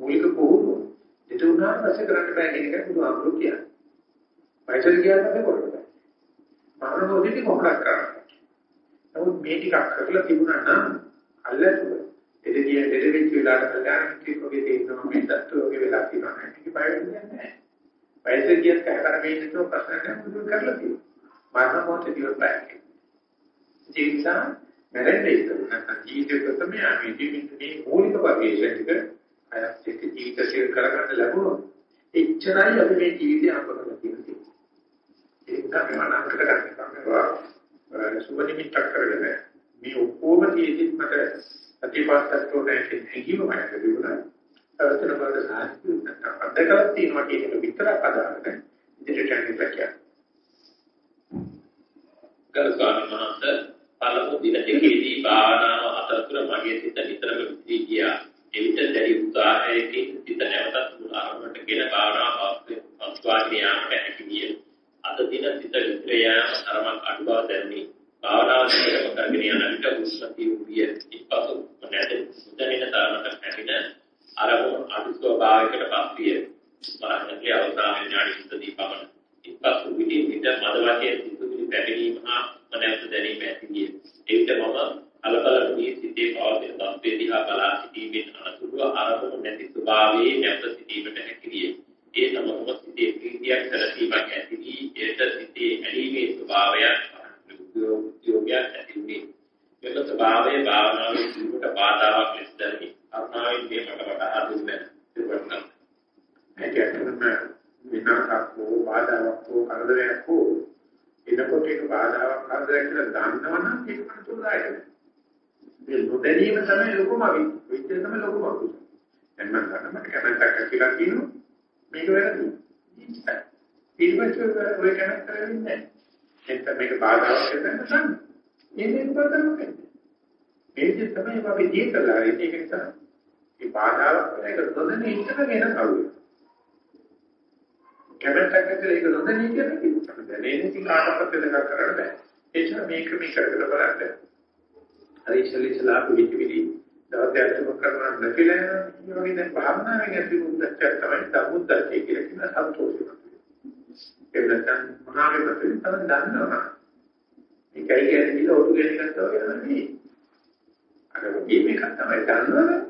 මූලික පුහුණු ඒක උනාට පස්සේ කරන්න බෑ කියන එක බුදුහාමුදුරු කියන්නේ. වයසට ගියාට පස්සේ කරන්න බෑ. මරණ මොහොතේ මොකක් කරන්නේ? මේ ටිකක් කරලා තිබුණා නම් අල්ලතුව එදදී එදෙවිච්ච වෙලාවට ප්‍රධාන කිව්වගේ තේරෙනවා මේ தত্ত্বෝගේ වෙලා තියෙනවා නේද කිසි බයෙන්නේ නැහැ. බයෙත් කියත් කහතර මේ ඉන්නතෝ ප්‍රශ්නයක් නෑ කරලා තියෙනවා. මරණ මොහොතේ දියොත් බයෙන්නේ. ඒ නිසා මැරෙන්න ඉතුරු නැත්නම් ජීවිතේ ප්‍රථමය අපි ජීවිතේ මූලික පරිශ්‍රය ටික අයත් එක්ක ජීවිත සිර කරගන්න ලැබුණොත් එච්චරයි අපි මේ ජීවිතය අප කරලා තියෙන්නේ. ඒක තමයි මම අන්තර කරන්නේ. සුබ නිමිත්තක් කරගෙන මේ ඔක්කොම තියෙද්දිත් මට අතිපස්සට උනේ හැංගීම මට තිබුණා. අවතර බල සාහිත්‍ය අධකලා තියෙනවා කියන එක විතරක් අදාළද ඉදිරියට යන්න බැහැ. ගරු ස්වාමීන් වහන්සේ පළමු දින දෙකේදී භාවනාව අතරතුර මගේ සිත නිතරම විසිරී ගියා. එවිට දැඩි උත්සාහයකින් සිත නැවතත් මුලාවකට ගෙන භාවනාව පස්වාදී යාමට හැකි විය. අද දින සිත විතර යාම තරමක් අඩු බව දැනුනි. භාවනාව දිගටම කරගෙන යන විට උෂ්ණ තීව්‍රිය ඉපසු නැද මුදනින තරමට හැකින අරමුණු අඩු ස්වභාවයකට පස්විය. මරණයේ අවසාන ඥානි සිතදී පමණ. ඉපසු විදිහ විද මද වශයෙන් සිතුවිලි පැමිණීම හා නැවත දැනීම ඇති විය. ඒකට මම කලබල වී සිටේ පවතින තත්ත්වයේ දිහා බලා සිටීමෙන් අනතුරුව ආරම්භ නැති ස්වභාවයේ නැවත සිටීමට හැකියිය. ඒ සමගම සිටේ ප්‍රීතියක් සැලසීමක් ඇති වී ඒට සිටේ ඇලීමේ ස්වභාවයක් උද්‍යෝගයක් ඇති වුණේ. මේක ස්වභාවයේ භාවනාවේ සිදුවට බාධාවක් ලෙස දැනේ. අර්ථාවෙන් මේ මට වඩා දුන්නේ තිබුණා. ඒකෙන්ම විනාශක් හෝ බාධාවක් හෝ කරදරයක් හෝ එනකොට ඒක බාධාවක් කරදරයක් කියලා දන්නවනම් ඒක මට තුරායයි. මේ නොදැනීම තමයි ලොකුම විද්‍ය තමයි ලොකුම අකුසල. දැන් මම ගන්න මට කැමැත්තක් කියලා කියනවා මේක වැරදි. ඊට පස්සේ ඔය කැමැත්ත වෙන්නේ නැහැ. එතන මේක බාධාවක් වෙනවා නම් මේක බාධාවක් වෙන්නේ. මේක තමයි අපි දී කරලා ඉන්නේ ඒක නිසා මේ බාධාවක් වෙන එක නොදැන ඉන්නක වෙන කවුද? කැමැත්තක් ඇතුළේ ඒක නොදැන ඉන්න කිව්වොත් දැනෙන්නේ ඉතින් කාටවත් දෙයක් කරන්න බෑ. ඒ නිසා මේක මේ කරගෙන බලන්න. අර ඉස්සෙල්ලා ඉස්සලා පිළිවිලි දවස් දෙකක් කරනවා නැතිලා යනවා. මේ වගේ දැන් භාවනාවෙන් ඇති මුද්දච්ච තමයි සමුද්දච්ච කියලා කියන සතුටුයි. ඒක නැත්නම් මොනවාගේ ප්‍රතිපද තමයි දන්නවා. මේකයි කියන්නේ ඔටු ගෙනිගත්තා වගේ නෙමෙයි. අර මේක තමයි දන්නවනේ.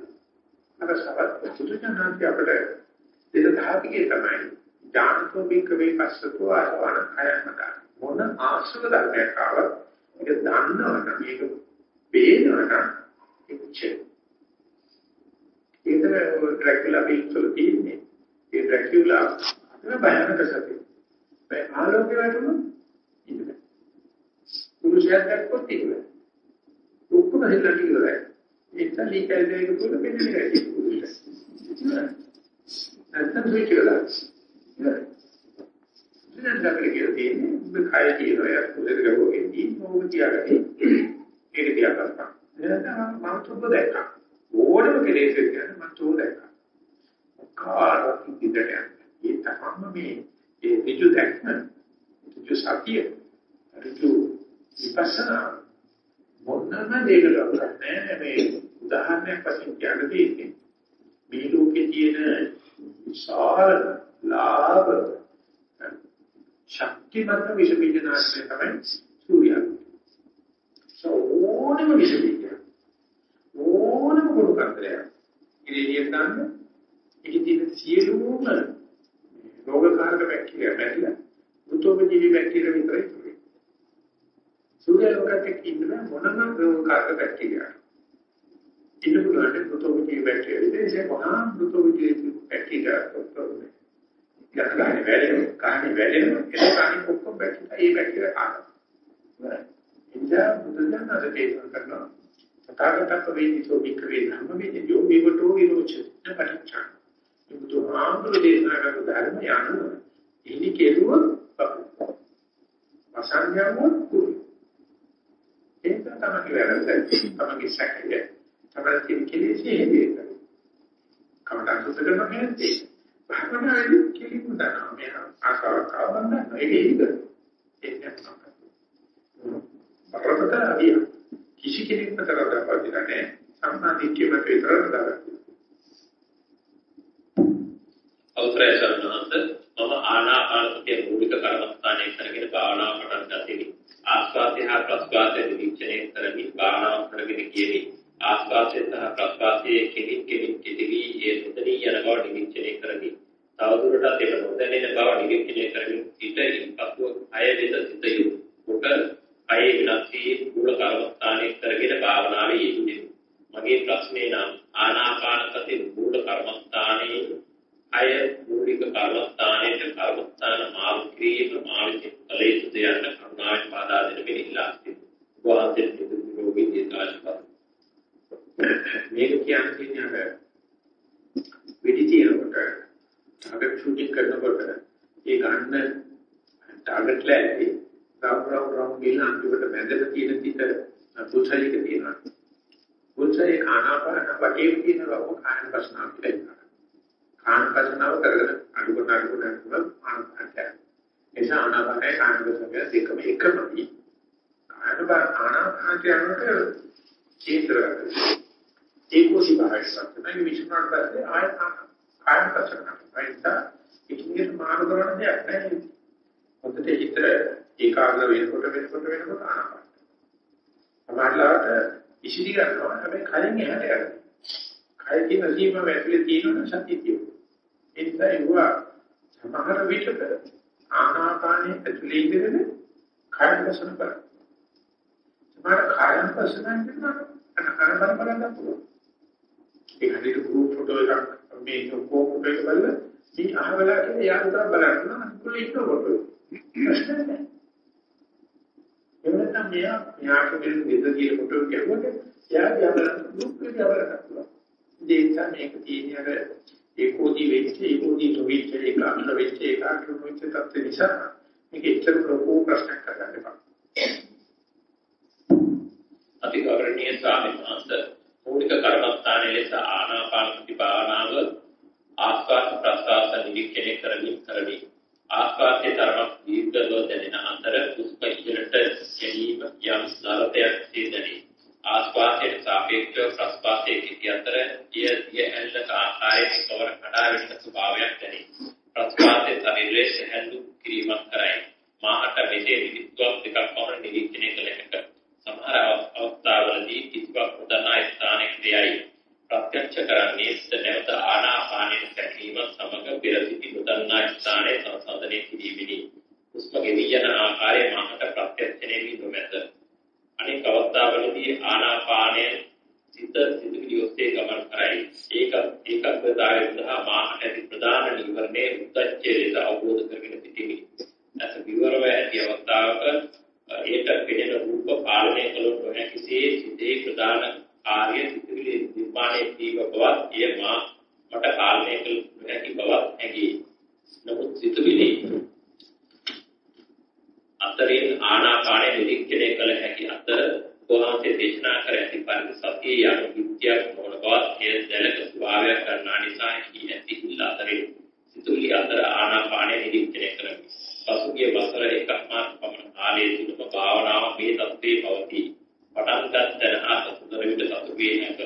අර සවත් සුදුජනාන්ති අපිට දෙක දහතිකේ තමයි ඥානතෝ බිකවේ පස්සතෝ ආසවන කයමත මොන ආශ්‍රව ධර්මයක් ආවත් ඒක දන්නවනම් මේක පේනවනම් ඒක චේ ඒතර ඩ්‍රැකියුලා පිටුල තියෙන්නේ. ඒ ඩ්‍රැකියුලා අපේ භයානක සතිය. මේ ආලෝකය වැටුණොත් ඉන්නේ පුරුෂයෙක් දැක්කොත් ඉන්නේ ඔක්කොම හිතලා ඉවරයි ඒක ලීකල්දේක තුල මෙන්න එකයි නැත්තම් සුයි කියලා ඉවරයි දැන් අපිට කියලා තියෙන්නේ ඔබ කය කියනවා කුලද ගවෝගෙදී මොකද තියාගන්නේ. ඒක තියා ගන්නවා එහෙනම් මම තුබ දැක්කා. ඕනම කෙලෙස් කියන්නේ මම තුබ දැක්කා කාරක් ඉදිරියට ඒ තමයි මේ ඒ ඍජු දැක්ම ඍජු සතිය ඍජු විපස්සනා. මොනම දෙයකට කරන්නේ මේ උදාහරණයක් වශයෙන් කියනදී මේ ලෝකේ තියෙන විශාල ලාභ ශක්තිමත් විෂ බීජනාශය තමයි සූර්යයා. ඕනම විෂ බීජය ඕනම කුණු කරදරයක් ඉරියව් ගන්න ඒකේ තියෙන සියලුම රෝගකාරක බැක්ටීරියා මැරිලා උතෝපජීවි බැක්ටීරියා විතරයි තියෙන්නේ. සූර්යාලෝකයක් ඉන්න මොනම රෝගකාරක බැක්ටීරියා ඉන්න පුළුවන් උතෝපජීවි බැක්ටීරියා ඉතින් ඒක මොනවා උතෝපජීවි බැක්ටීරියා කොටන්නේ. යනගානේ වැඩෙන කහනේ වැඩෙන ඒක කහනේ ඔක්කොම බැක්ටීරියා ඒ බැක්ටීරියා කානවා. ඉන්දියා බුදුදහම අද දේශනා කරනවා තථාගතත්ව වේදිතෝ වික්‍රේ ධම්ම වේදිතෝ. විවටෝ විරෝචන පටිච්චා බුදුහාමුදුරු දේශනා කරපු ධර්ම යන ඉනි කෙරුවොත් වසංගයම කුරු. ඒක තමයි වැරද්ද. තමයි සැකය. තමයි කෙලෙසේ හේතුව කවදා සුද්ධ කරනවා කියන්නේ භාවනාවේ කෙලින්ම දන්නවා. මේ ආකාරක අවබන්ධන ඒක ඒක. ඒක බරපතල අවිය කිසි කෙනෙක් මතක ගන්නවත් නැහැ සම්මාදිට්ඨිය මත විතරක් දාගන්න අවසරයි සරණහත් මම ආනාපානසතිය මූලික කර්මස්ථානයේ කරගෙන භාවනාව පටන් ගත්තෙමි. ආස්වාදය හා ප්‍රස්වාදය නිරීක්ෂණය කරමින් භාවනාව කරගෙන ගියෙමි. ආස්වාදය සහ ප්‍රස්වාදයේ කෙලින් කෙලින් කෙටි ඒ නොදැනී යන බව නිරීක්ෂණය කරමි. තවදුරටත් ඒක නොදැනෙන බව නිරීක්ෂණය කරමින් සිටින් පසුව අය වෙත සිත යොමු. කොට අය විනාශී මූල කර්මස්ථානයේ කරගෙන භාවනාවේ යෙදුණෙමි. මගේ ප්‍රශ්නේ නම් ආනාපානසති මූල කර්මස්ථානයේ අය මූලික කර්මස්ථානයේ කර්මස්ථාන මාර්ග ක්‍රියම මාවිත කලේතු දෙයන්න කරුණාවෙන් පාදා දෙන මෙහි ඉල්ලා සිටිනවා. වාදයෙන් නිරෝගී දීර්ඝාෂපත. මේක කියන්නේ අර විදිතියකට ටාගට් ෂූටින් කරනකොට ඒ ගන්න ටාගට් ලෑලි රවුම් රවුම් රවුම් ගිහලා අන්තිමට බැඳලා තියෙන තිත පුල්සයික තියෙනවා. පුල්සයි ආනාපාන වටේ තියෙන රවුම් කායන ප්‍රශ්නාවක් කියලා ආනපසනාව කරගෙන අඩු කරන අඩු කරන අඩු කරන ආනපනට. ඒ ආනාපානයි ආනපසනාව දෙකම එකමයි. ආනපන ආනාපානට යනකොට චේතර ඒකෝසි භාෂාවක් තමයි විශ්වාස කරන්නේ ආය ආනපසනාව. ඒත් ඒකේ මාන කරන දෙයක් නැහැ. හොඳට හිත ඒකාග්‍ර වෙනකොට වෙනකොට වෙනකොට ආනාපාන. සමහරවිට ඉසිරි ගන්නවා හැබැයි කලින් එහාට යනවා. කය කියන සීමාව ඇතුලේ තියෙනවා සතිය තියෙනවා. ඒ නිසා ඒවා සමහර විටක ආනාපානයේ ඇතුලේ ඉඳගෙන කායන වසන කරා. සමහර කායන වසන කරනවා අනකරබර බලන්න පුළුවන්. ඒ හදිට ගෲප් ෆොටෝ එකක් මේ කොකෝ එක බලලා මේ අහවලා කියලා යාළුවා බලන්න අනුකූල ඉන්න කොට. ප්‍රශ්න නැහැ. එවනනම් මෙයා මෙයාට දෙන දෙදියේ ෆොටෝ ගැහුවට එයා දිහා ගෲප් එක දිහා බලන්න. දෙන්න මේක තියෙන ඒකෝදි වෙච්ච ඒකෝදි නොවෙච්ච ඒකාග්‍ර වෙච්ච ඒකාග්‍ර නොවෙච්ච තත්ත්ව නිසා මේක එච්චර ලොකු ප්‍රශ්නයක් කරගන්න එපා. අතිගෞරවනීය ස්වාමීන් වහන්සේ මූලික කර්මස්ථානයේ ලෙස ආනාපාන සති භාවනාව ආස්වාද ප්‍රසආස නිරීක්ෂණය කරමින් කරමි. ආස්වාදයේ තරමක් දීර්ඝව දැනෙන අතර පුස්ප ඉහළට ගැනීම යම් සාරතයක් සිදෙනි. ආස්වාදයට සාපේක්ෂව ප්‍රස්වාදයේ කිති අතර ඊය ඊය ඇල්ලක ආකාරයේ කවර කඩා වැටෙන ස්වභාවයක් දැනේ. ප්‍රස්වාදයේ ශරීරයේ සැහැල්ලු කිරීමක් කරයි. මාහට මෙසේ විදිත්වක් දෙකක් පමණ නිරීක්ෂණය කළ හැකිය. සමහර අවස්ථාවලදී කිසිවක් නොදන්නා ස්ථානයකට යයි. ප්‍රත්‍යක්ෂ කරන්නේ නැවත ආනාපානයේ සැකීම සමග පෙර සිටි නොදන්නා ස්ථානයේ සංසන්දනය කිරීමෙනි. හුස්ම ගෙවි යන ආකාරය මාහට ප්‍රත්‍යක්ෂණය වී නොමැත. අනෙක් අවස්ථාවලදී ආනාපානය සිත සිතුවිලි ඔස්සේ ගමන් කරයි. ඒක ඒකත්වතාවය සඳහා මාහට ඇති ප්‍රධාන නිවර්ණයේ උද්දච්චය ලෙස අවබෝධ කරගෙන සිටිමි. අස විවරව ඇති අවස්ථාවක ඒට පෙනෙන රූප පාලනය කළොත් නොහැකිසේ සිතේ ප්‍රධාන කාර්ය සිතුවිලි නිර්මාණය වීම බවත් එය මා මට පාලනය කළ නොහැකි බවත් හැඟේ. නමුත් සිතුවිලි අතරින් ආනාපානය නිරීක්ෂණය කළ හැකි අතර වහන්සේ දේශනා කර ඇති පරිදි සතිය යන විද්‍යාවක් නොවන බවත් එය දැලක ස්වභාවයක් ගන්නා නිසා කී ඇති ඉල්ල අතරින් සිතුවිලි අතර ආනාපානය නිරීක්ෂණය කරමි. පසුගිය වසර එකක් මාස පමණ කාලයේ තුලම භාවනාව මේ තත්ත්වයේ පවතී. පටන් ගත් තැන හා සතුතර විට සතු වේ නැත.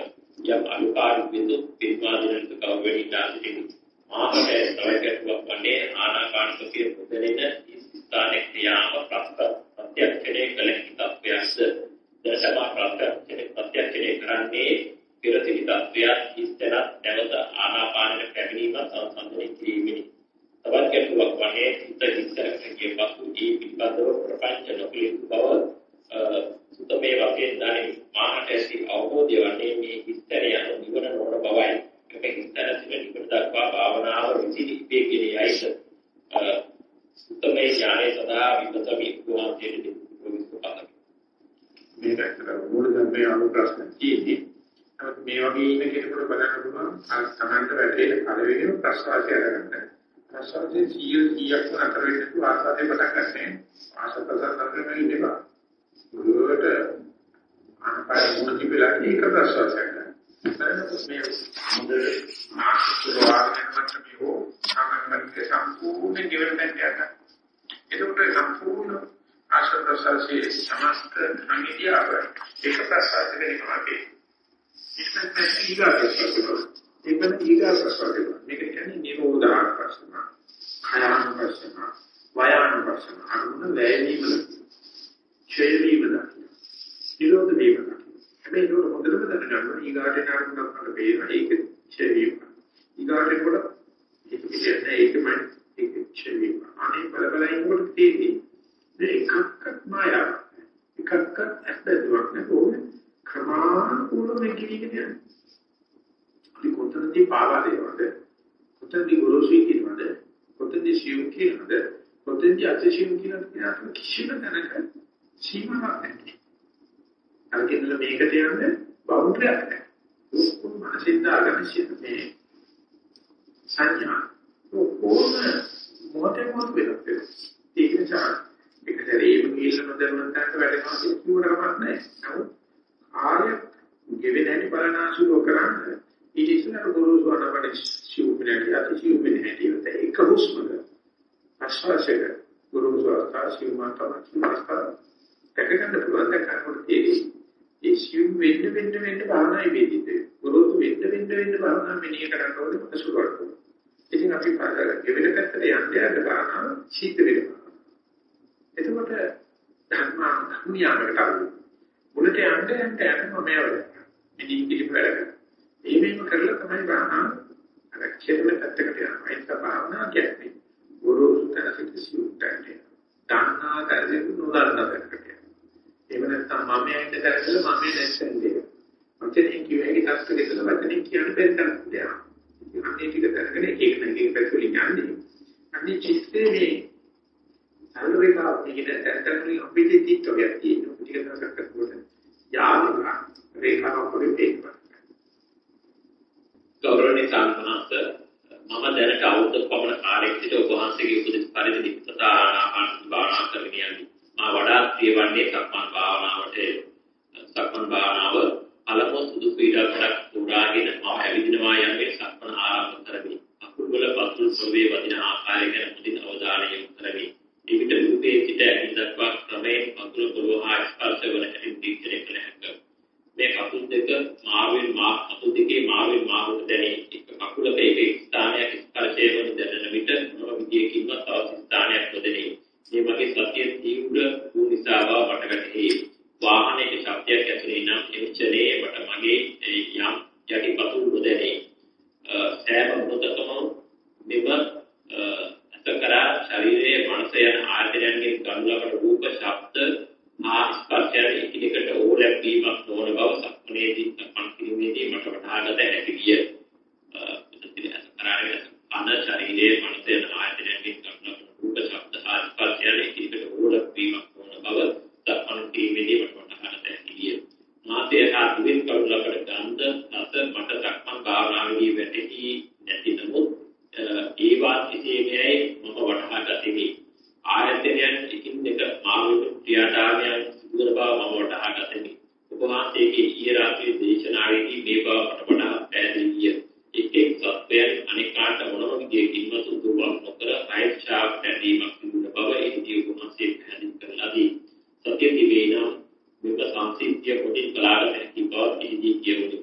යම් අනුකාර විදුත් පින්වාදිනක කවවෙනි දාසිතිනි. මාහට තවකටුවක් වන්නේ ආනාපාන සතිය පුදලෙන ස්ථානයේ ක්‍රියාව ප්‍රත්‍යක්ෂණය කළ හැකි තත්ත්වයක්ද දශම ප්‍රත්‍යක්ෂණය ප්‍රත්‍යක්ෂණය කරන්නේ පෙරතිරි තත්ත්වයක් ඉස්තර නැවත ආනාපානෙ පැමිණීම සංසන්දනය කිරීමෙනි. තවත් ගැටලුවක් වන්නේ හිත හිතකගේ පසු ඒ පිළිබඳව ප්‍රපංච නොකලිතු බව සුතමේ වශයෙන් දැනෙන මාහට ඇති අවබෝධය වන්නේ මේ හිස්තරය නිවන නොවන බවයි. ඒක හිස්තර සිවිලි දක්වා භාවනාව විසිරි ඉපේගෙන යයිද සුතමේ ඥානය සදා විපතමි කුමාරයෙනි විස්පතමි. මේ දැක්කම මූල ධර්මයේ අනුප්‍රශ්න තියෙන්නේ. නමුත් මේ වගේ ඉන්න කෙනෙකුට බලන්න පුළුවන් අර තමන්ට වැටෙන පළවෙනිම ප්‍රශ්වාසය අරගන්න. ප්‍රශ්වාසයේ 100ක් නතර වෙන්න ආසාවේ පටන් ගන්න. ආසපසන් නතර වෙන්න ඉන්නවා. මුලට අනපාය මුණ තිබිලා ඒක ප්‍රශ්වාසයක් ගන්න. මේ මුදල් මාස්තරවාගෙන මතමේ හෝ සාමාන්‍ය සම්පූර්ණ ඩෙවලොප්මන්ට් එකක්. ඒක සම්පූර්ණ ආශ්‍රද ප්‍රසාරයේ සමස්ත අනිත්‍යව එක ප්‍රසාරය වෙනවා අපි. ඉස්සෙල්ලා ඊගා ප්‍රසාරය. ඒකන ඊගා ප්‍රසාරය. මේක කියන්නේ නිරෝධා ප්‍රසන්න. khayana ප්‍රසන්න. වයන ප්‍රසන්න. අනුන වැයීම ලක්ෂණ. ඡය වීම ලක්ෂණ. නිරෝධ වීම ලක්ෂණ. හැබැයි ඒක හොඳටම දැනගන්න ඊගාට නාමයක් අපිට පේනවා ඒක ඡය වීම. ඊගාට කොට ඒක කියන්නේ ඒකමයි ඒක ඡය වීම. අනේ බල බල ඉන්නකොට තියෙන්නේ එකක්වත් මායාවක් එකක්වත් ඇත්තදුවක් නැතෝ ක්‍රමානුකූලව කිරීගෙන යනවා. අපි කොතනදී පාවා දෙනවද? කොතනදී ගොරෝසුයි කියනවද? කොතනදී සියුම් කියනවද? කොතනදී අතිසියුම් කියනවද කියන කිසිම දැනක සීමාවක් නැහැ. අර කෙනෙක් මේකට යන්නේ බවුන්ඩරියක් නැහැ. ඔක්කොම මාසින්දාගෙන මේ සංඥා ඔක්කොම මොහොතේ මොහොත වෙනවා. ඒක නිසා එක සැරේම ගිහිල්ලා නොදැනුවත් තැනක වැඩෙනවා කියුවට කමක් නැහැ. නමුත් ආය ගෙවෙන හැටි බලනාසුලෝ කරන්නේ ඊට ඉස්සෙල්ලා ගුරුසු අනපඩ සිව්මිනටි අති සිව්මිනටි උත එක හුස්මක ආශ්වාසයක ගුරුසු අස්ථා සිව්මාතම සිව්මාස්ථා එකකට පුළුවන් දැක්කම ඒ සිව් වෙන්න වෙන්න වෙන්න භාවනායි වේදිතේ ගුරුසු වෙන්න වෙන්න වෙන්න භාවනා මෙනිය කරන්න ඕනේ පසුබට. ඉතින් අපි පාඩක ගෙවෙන පැත්තට යන්න යන්න භාවනාව සිද්ධ වෙනවා. එතකොට ධර්ම ධර්මියාකට අරගෙන මුලට යන්න යන්න යන්න මම යවල. ඉතින් කිලිප වැඩ කරනවා. මේ මේක කරලා තමයි බාහන අර ක්ෂේත්‍රෙ පැත්තකට යනවා. ඒක භාවනා කියන්නේ ගුරු සුතනසිත සිවුට්ටන්නේ. දන්නා දැරිය නොදන්නා දැක්කට. එහෙම නැත්නම් මම යන්න දැරලා මම නැස්සෙන්නේ. මචං කියුවේ ඒක තාස්ක දෙකල වචනේ කියන්න බැරි තරම් දෙයක්. අනේ ටික දැනගෙන එක එක නැගී පැතුලින් යන්නේ. අනේ චිත්තේ මේ සම්රේඛාව කියන තැනටදී අපිට තිත්වයක් තියෙනවා. ටික දවසක් කරනකොට යාමක රේඛාව පොඩි දෙයක්. ගෞරවනීය සම්මානස මම දැනට අවුරුද්දක් පමණ කාලයක සිට ඔබ වහන්සේගේ උපදෙස් පරිදි විපස්සනා ආනාපාන භාවනා කරගෙන යන්නේ. මා වඩාත් ප්‍රියවන්නේ සක්මන් භාවනාවට සක්මන් භාවනාව අලම සුදුසු ඉඩකඩක් උඩාගෙන මම ඇවිදිනවා යන්නේ සක්මන් ආරම්භ කරමි. අකුල් වල පතුල් සොවේ වදින ආකාරය ගැන මුදින් අවධානය යොමු කරමි. ඒකට රූපේ සිට ඇඟිලි දක්වා ක්‍රමයෙන් පතුල් පොළොව හා ස්පර්ශ වන හැටි තීක්ෂණය කළ හැකිය. මේ කකුල් දෙක මාවෙන් මා කකුල් දෙකේ මාවෙන් මාවට දැනේ. එක කකුලක එක ස්ථානයක් ස්පර්ශය වන දැනෙන විට මොන විදියකින්වත් තවත් ස්ථානයක් නොදැනේ. මේ මගේ සතිය තීව්‍ර වූ නිසා බව මට වැටහේ. වාහනයේ ශබ්දයක් ඇසුනේ නම් එවිටනේ මට මගේ යම් යටිපතුල් නොදැනේ. සෑම මොහොතකම මෙම අතකරා ශරීරයේ මනස යන ආයතනයන්ගෙන් ගනු ලබන රූප ශබ්ද ආ ස්පර්ශයන් එකිනෙකට ඕලැප් වීමක් නොවන බව සක්මනේදී සක්මන් කිරීමේදී මට වටහාගත හැකි විය. අන ශරීරයේ මනස යන ආයතනයන්ගෙන් ගනු ලබන රූප ශබ්ද ආ ස්පර්ශයන් එකිනෙකට ඕලැප් වීමක් නොවන බව සක්මන් කිරීමේදී මට වටහාගත හැකි විය. මාතේ හා දුවින් කවුල ලබන ගන්ධ රස මට සක්මන් භාවනාවේදී වැටහි නැති නමුත් ඒවත් එසේමයි මම වටහා ගතිමි. ආයතනයන් එකින් එක මාවෙට ක්‍රියාදාමයන් සිදුවන බව මම වටහා ගතිමි. ඔබ වහන්සේගේ ඊයේ රාත්‍රියේ දේශනාවේදී මේ බව මට වඩා පැහැදිලි විය. එක් එක් සත්වයන් අනිකාට මොනම විදියකින්ම සුදුවක් නොකර අයිච්ඡාවක් නැතිවීමක් සිදුවන බව එහිදී ඔබ වහන්සේ පැහැදිලි කරලා දී. සත්‍ය තිබේ නම් මෙම සංසිද්ධිය කොටින් කලාගත හැකි බව එහිදී කියවුණි.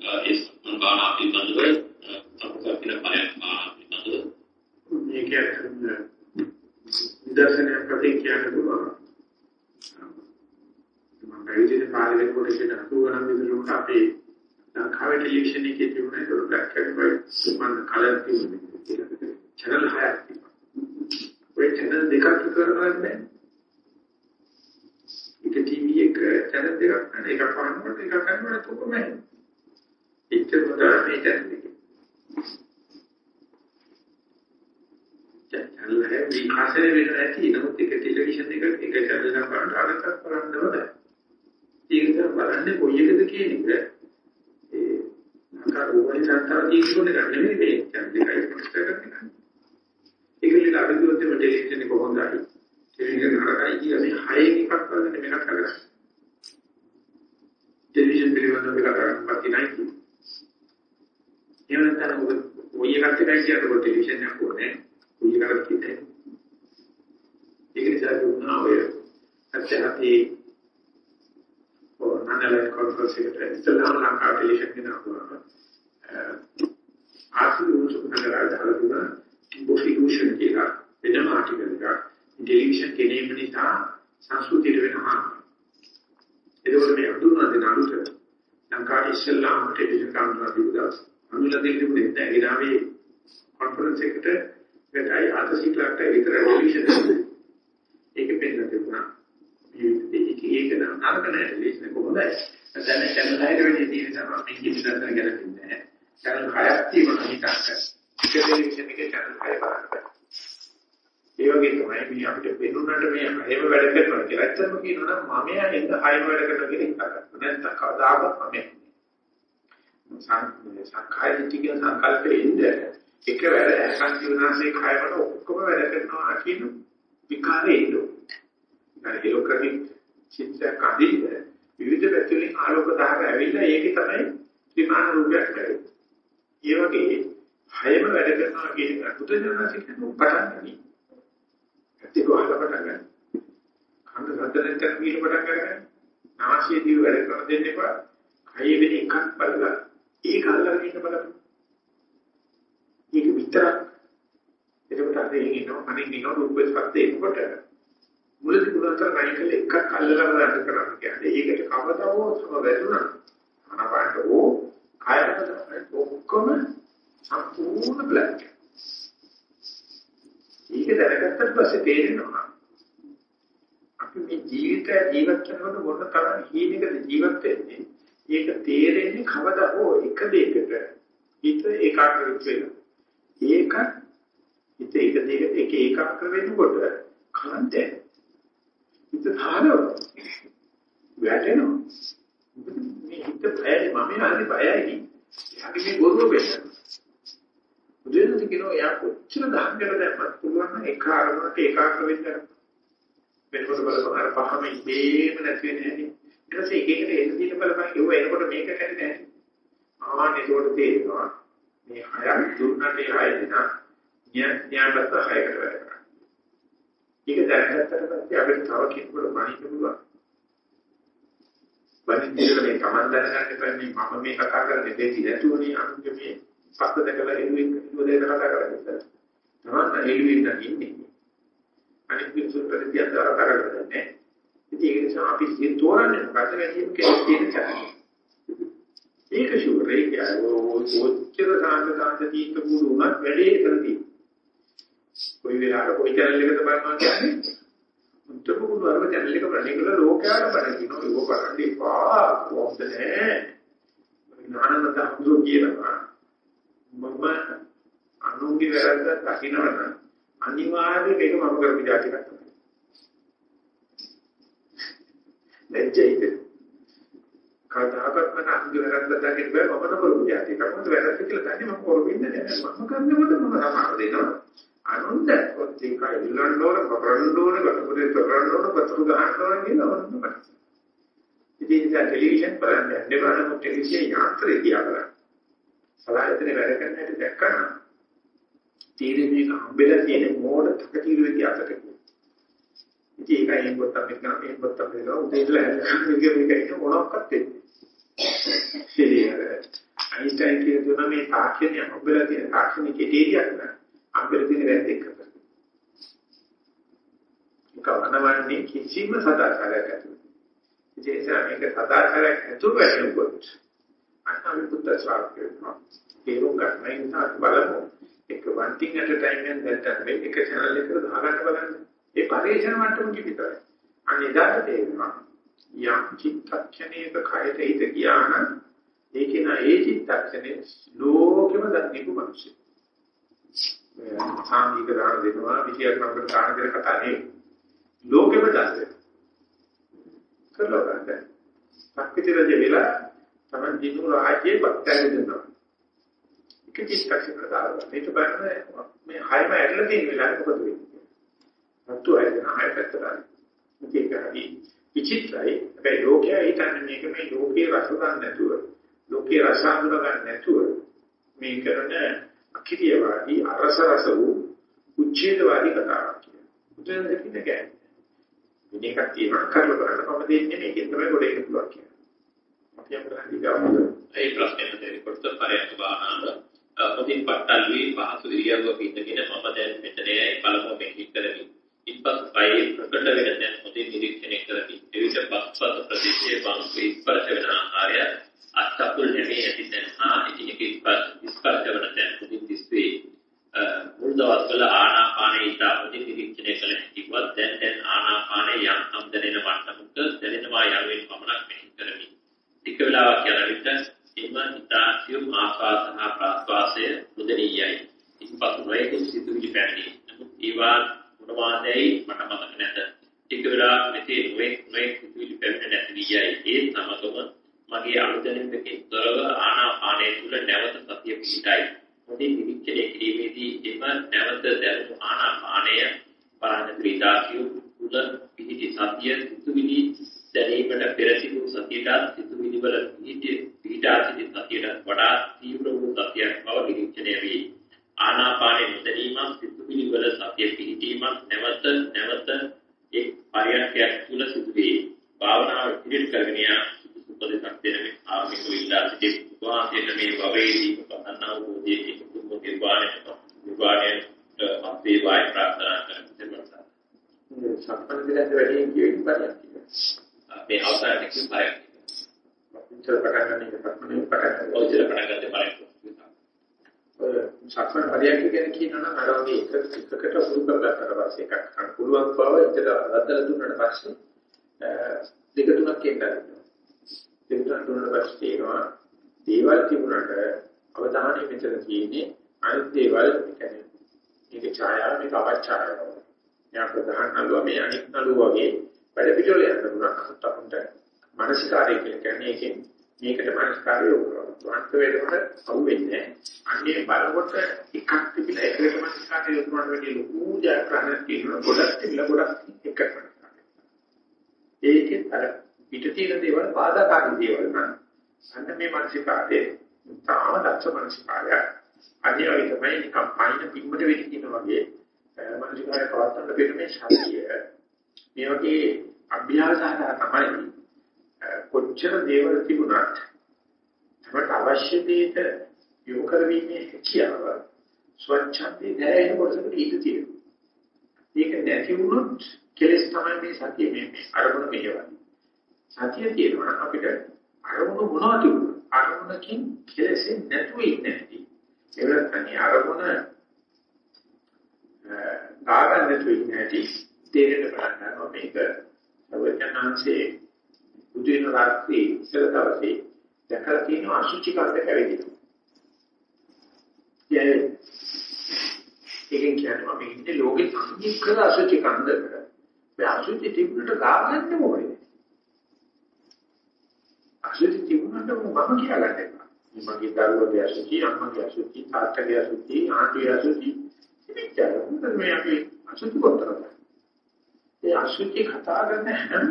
ඒ සම්බන්ධ පිළිබඳව සම්පූර්ණ පිළිපරයක් පිළිබඳව මේක නිදර්ශනයක් වශයෙන් කියන්න පුළුවන්. මම පැවිදි පාරේ කොට කියන අතුගණන් විදිහට අපේ ලංකාවේ ටෙලිවිෂන් එකේ තිබුණ ඒක බ්ලැක් ඇන්ඩ් වයිට් මම කලර් තිබුණේ. channel හයක් තිබුණා. ඔය channel දෙකක් කරන්නේ එක ටීවී එක channel දෙකක් නේද? එකක් වහනකොට එකක් කරනකොට කොහොමද? එච්චර උදාර මේ channel එකේ. channel එක විකාශනය වෙන්න ඇති. නමුත් එක ටෙලිවිෂන් එකක එක channel එකක් බලන්න අරකට කරන්න බෑ. ඒක බලන්නේ කොයි එකද කියන එක ඒ අකාර ඕනේ සත්‍තාව ජීවිතේ ගන්න නෙමෙයි මේ channel එකයි කොටස් කරගන්න. ඒක නිකන් අපි දුරට ටෙලිවිෂන් එක කොහොමද ටෙලිවිෂන් නරකයි කියන්නේ හයෙන් එකක් වගේ මේකට කරගන්න. ටෙලිවිෂන් පිළිබඳව කතා කරන්න පස්සේ එහෙම නැත්නම් ඔබ ඔය එකත් එකයි කියනකොට ටෙලිවිෂන් එකක් ඕනේ. ඔය එකක් කියන්නේ. ඒක නිසා දුන්නා ඔය අත්‍යහති ඔය නනලයි කොන්ෆරන්ස් එකට ඉස්ලාම් ලංකා ටෙලිවිෂන් එක නෝනවා. ආසිය උසුක නගරය දාලා දුන්නා. ටිම්බෝෆිගුෂන් කියලා වෙනම ආටිකල් එකක්. ටෙලිවිෂන් කෙනීම නිසා සංස්කෘතියට වෙනවා. ඒකවල මේ අඳුරන දෙන අලුත ලංකාවේ ඉස්ලාම් ටෙලිවිෂන් කාමරා දීලා අනුලා දෙන්න තිබුණේ නැහැ. ඊනාවේ කොන්ෆරන්ස් එකට වෙටයි අද සිටලට විතර ටෙලිවිෂන් ඒක පෙන්නලා තිබුණා. මේක ඒක නම් නරක නෑ ටෙලිවිෂන් කොහොමද? දැන් channel 6 වෙනි තියෙන තමයි මේක ඉස්සරහට ගැලපෙන්නේ නැහැ. channel 6ක් තියෙනවා නිකන්ක. ඒක ටෙලිවිෂන් එකේ channel 6 බලන්න. ඒ වගේ තමයි මේ අපිට පෙනුනට මේ හයම වැඩ කරනවා කියලා. ඇත්තම කියනවා නම් මම යා එන්න හයම වැඩ කරනවා කියන එක. නැත්නම් කවදාකවත් මම සංඛාය දිටික සංකල්පේ ඉන්නේ එක වැඩ ඇසන් ජීවනාසේ කයවල ඔක්කොම වැඩ කරනවා කියන විකාරේ ඉන්නෝ. يعني ලෝකෙකින් චිත්තයක් අදින්න විවිධ පැතිවලින් ආලෝක ධාර ඇවිල්ලා ඒකේ තමයි ත්‍රිමාන රූපයක් ලැබෙන්නේ. ඒ වගේ හයම වැඩ කරනවා කියන බුදුජානක කියන පටන් ගනි. ඇත්තක වහල පටන් ගන්න. කන්ද සද්දෙන් කරන කීල පටන් ගන්න. නාසයේදී වැඩ කර දෙන්න එපා. කය වෙන එකක් බලලා ඒක අල්ලගෙන ඉන්න බලන්න. ඒක විතරක් එතකොට අර ඉන්නවා මනින් ඉන්නවා රූපේ ස්පර්ශේ එනකොට මුලදී පුරාතර නැයිකල එකක් අල්ලලා ගන්න කරන්නේ කියන්නේ ඒකට කවදාවෝ සම වැදුනා. අනපාරෝ කායකට ඔක්කොම සම්පූර්ණ බ්ලැන්ක්. ඒක දැනගත්තට පස්සේ තේරෙනවා අපි මේ ජීවිතය ජීවත් කරනකොට මොන තරම් හීනකද ජීවත් වෙන්නේ ඒක තේරෙන්නේ කවදා හෝ එක දෙයකට හිත ඒකාග්‍ර වෙනවා. ඒක හිත එක දෙයකට එක ඒකාග්‍ර වෙනකොට කාන්තේ හිත ධාරව වැටෙනවා. මේ හිත බයයි මම යන්නේ බයයි. යකි මේ බොරුව වෙන්න. බුදුන් කියනවා යා කොච්චර දහංගල දැම්මත් පුළුවන් නම් එක අරමුණට ඒකාග්‍ර වෙන්න වෙනකොට බලපන් අර පහම ඉබේම නැති වෙන්නේ නැහැ ඊට පස්සේ එක එකට එන්න දින බලපන්. ඒව එනකොට මේක කැඩෙන්නේ නැහැ ආන්න ඒකට තේරෙනවා මේ හයක් දුන්නට ඒ හය දෙනා ඥානවත් හයකට වැඩ කරා ඒක දැනගත්තට පස්සේ අපිට තව කෙනෙකුට මනින්න පුළුවන්. වනිද්දේට මේ Taman දැනගන්න බැන්නේ මම මේ කතා කරන්නේ දෙති නැතුවනේ අනුගේ මේ පස්ස දැකලා එළුවෙන් ඉවදේ කතා කරන්නේ. තමන් එළුවෙන් නැගින්නේ. අනිත් පිටුසුර ප්‍රතිපදියක් දාලා කතා කරන්නේ. ඉතින් ඒක නිසා අපි ඉතින් තෝරන්නේ මොකද වැඩිම කෙනෙක් තියෙන චානල්. ඒක ෂුවර් ඒක ඔච්චර සාන්දකාන්ත තීන්ත කුඩු උනත් වැඩේ කරදී. කොයි වෙලාවක කොයි channel එකද බලනවා කියන්නේ මුත්තම කුඩු අරව channel එක බලන්නේ කියලා ලෝකයාට බලනවා. ඒක කරන්නේ පා කොහොමද නැහැ. ඥානමත හඳුෝ කියනවා. මම අනුන්ගේ වැරද්ද දකින්නවනම් අනිවාර්යයෙන් මේක මම කරපු જાති එකක් තමයි. ලැජ්ජයිද? කවදාකවත් මම අනුන්ගේ වැරද්ද දකින්න බෑ මම කරපු જાති එකක්. මොකද වැරද්ද කියලා දන්නේ මම කරපින්නේ නැහැ. මම කරනකොට මම සමාන දෙනවා. අනුන්ද ඔත් ඒක ඉල්ලන්න ඕන, කරන්න ඕන, ගතපොතේ කරන්න ඕන, පතරු ගහන්න ඕන කියලා වුණා මට. ඉතින් ඉතින් ටෙලිවිෂන් බලන්නේ නෙවෙයි ටෙලිවිෂන් යාන්ත්‍රය තියා බලන්න. සලායතනේ වැඩ කරන හැටි දැක්කම තීරේ මේක හම්බෙලා තියෙන මෝඩ තකතිරු වෙති අතට. ඉතින් ඒකයි එන් පොත්තක් මෙතන එන් පොත්තක් මෙතන උදේ ඉඳලා හැදෙන්නේ මේක එක මොනක්වත් දෙන්නේ. ඉතින් අයින්ස්ටයින් කියන දුන මේ තාක්ෂණය හම්බෙලා තියෙන තාක්ෂණික දෙයක් නෑ. හම්බෙලා තියෙන වැරද්ද එක්ක. ඒක වනවන්නේ කිසිම සදාචාරයක් ඇතුළේ. ඉතින් ඒක සදාචාරයක් ඇතුළේ වෙනකොට අන්න බුද්ධ ශ්‍රාවක වෙනවා. තේරුම් ගන්න ඒ නිසා බලමු. එක one thing at a time and that time එක channel එකකට දාගන්න බලන්න. ඒ පරිශ්‍රණ මට්ටමක විතරයි. අන්න එදාට තේරෙනවා. යම් චිත්තක්ෂණයක කයට හිත ගියා නම් ඒකේ නා ඒ චිත්තක්ෂණේ ලෝකෙම දන්නේකු මිනිස්සු. සාමික දාන දෙනවා විෂයක් නම් දාන දෙන කතා නෙවෙයි. ලෝකෙම දන්නේ. කරලා ගන්න. පක්කිතේ වෙලා තමයි දිනු රාජ්‍යයේ බක්තැරි දෙනවා. එක චිත්තක්ෂණ දාලා මේක බලන්න මේ හයම ඇරලා තියෙන වෙලාවට මොකද වෙන්නේ? මතු ඇරගෙන හය පැත්තට. මේක හරි විචිත්‍රයි. හැබැයි ලෝකයා හිතන්නේ මේක මේ ලෝකේ රස ගන්න නැතුව, ලෝකේ රස අඳුර ගන්න නැතුව මේ කරන අකිරියවාදී අරස රස වූ උච්ඡේදවාදී කතාවක් කියනවා. උදේට දෙකින් ගෑ. මේකක් තියෙනවා කරලා බලන්න මම දෙන්නේ මේකෙන් තමයි ගොඩ එන්න පුළුවන් කියලා. ඒ ප්‍රශ්නෙට දෙනකොට පරයන්ක භාවනාව පොතින් පට්ටල්වි පහසු ඉරියව්වක ඉඳගෙන මම දැන් මෙතනයි බලමු මෙහි කරමි. ඉන්පසු පයේ ප්‍රකට වෙන දැන් පොතින් නිරීක්ෂණය කරමි. එවිට පස්පත් ප්‍රදේශයේ වංශේ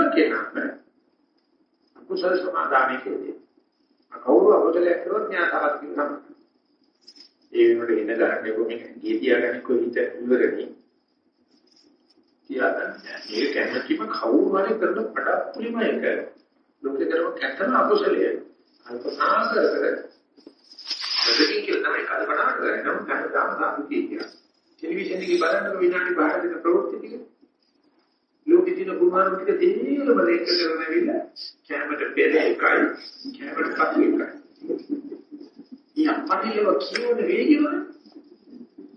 කෙනාම කුසල සමාදානයේ කියන්නේ. කවුරු අකුසලයක් කරොත් ඥාතවත් කියනවා. ඒ වෙනකොට ඉන්න ගන්න කොහොමද ගිය තියාගන්න කො හිත ඉවරනේ. තියාගන්න. මේ කැමැතිම කවුරු හරි කරන පඩප්පුලිම එක. ලෝකේ කරව කැතන අකුසලයේ. කල්පනා කර කර ප්‍රතිකින් කියලා තමයි කල්පනා කරන්නේ. නම් කතාව සාපි කියනවා. ටෙලිවිෂන් එකේ බලනකොට විනාඩි 5 දෙක ප්‍රවෘත්ති ටික ලෝකෙ දින කුමාරු ටික තේරම ලේක කරන ඇවිල්ලා කැමරට පෙර එකයි කැමරට පසු එකයි. ඊයන් පරිලව කියවන වේගිවල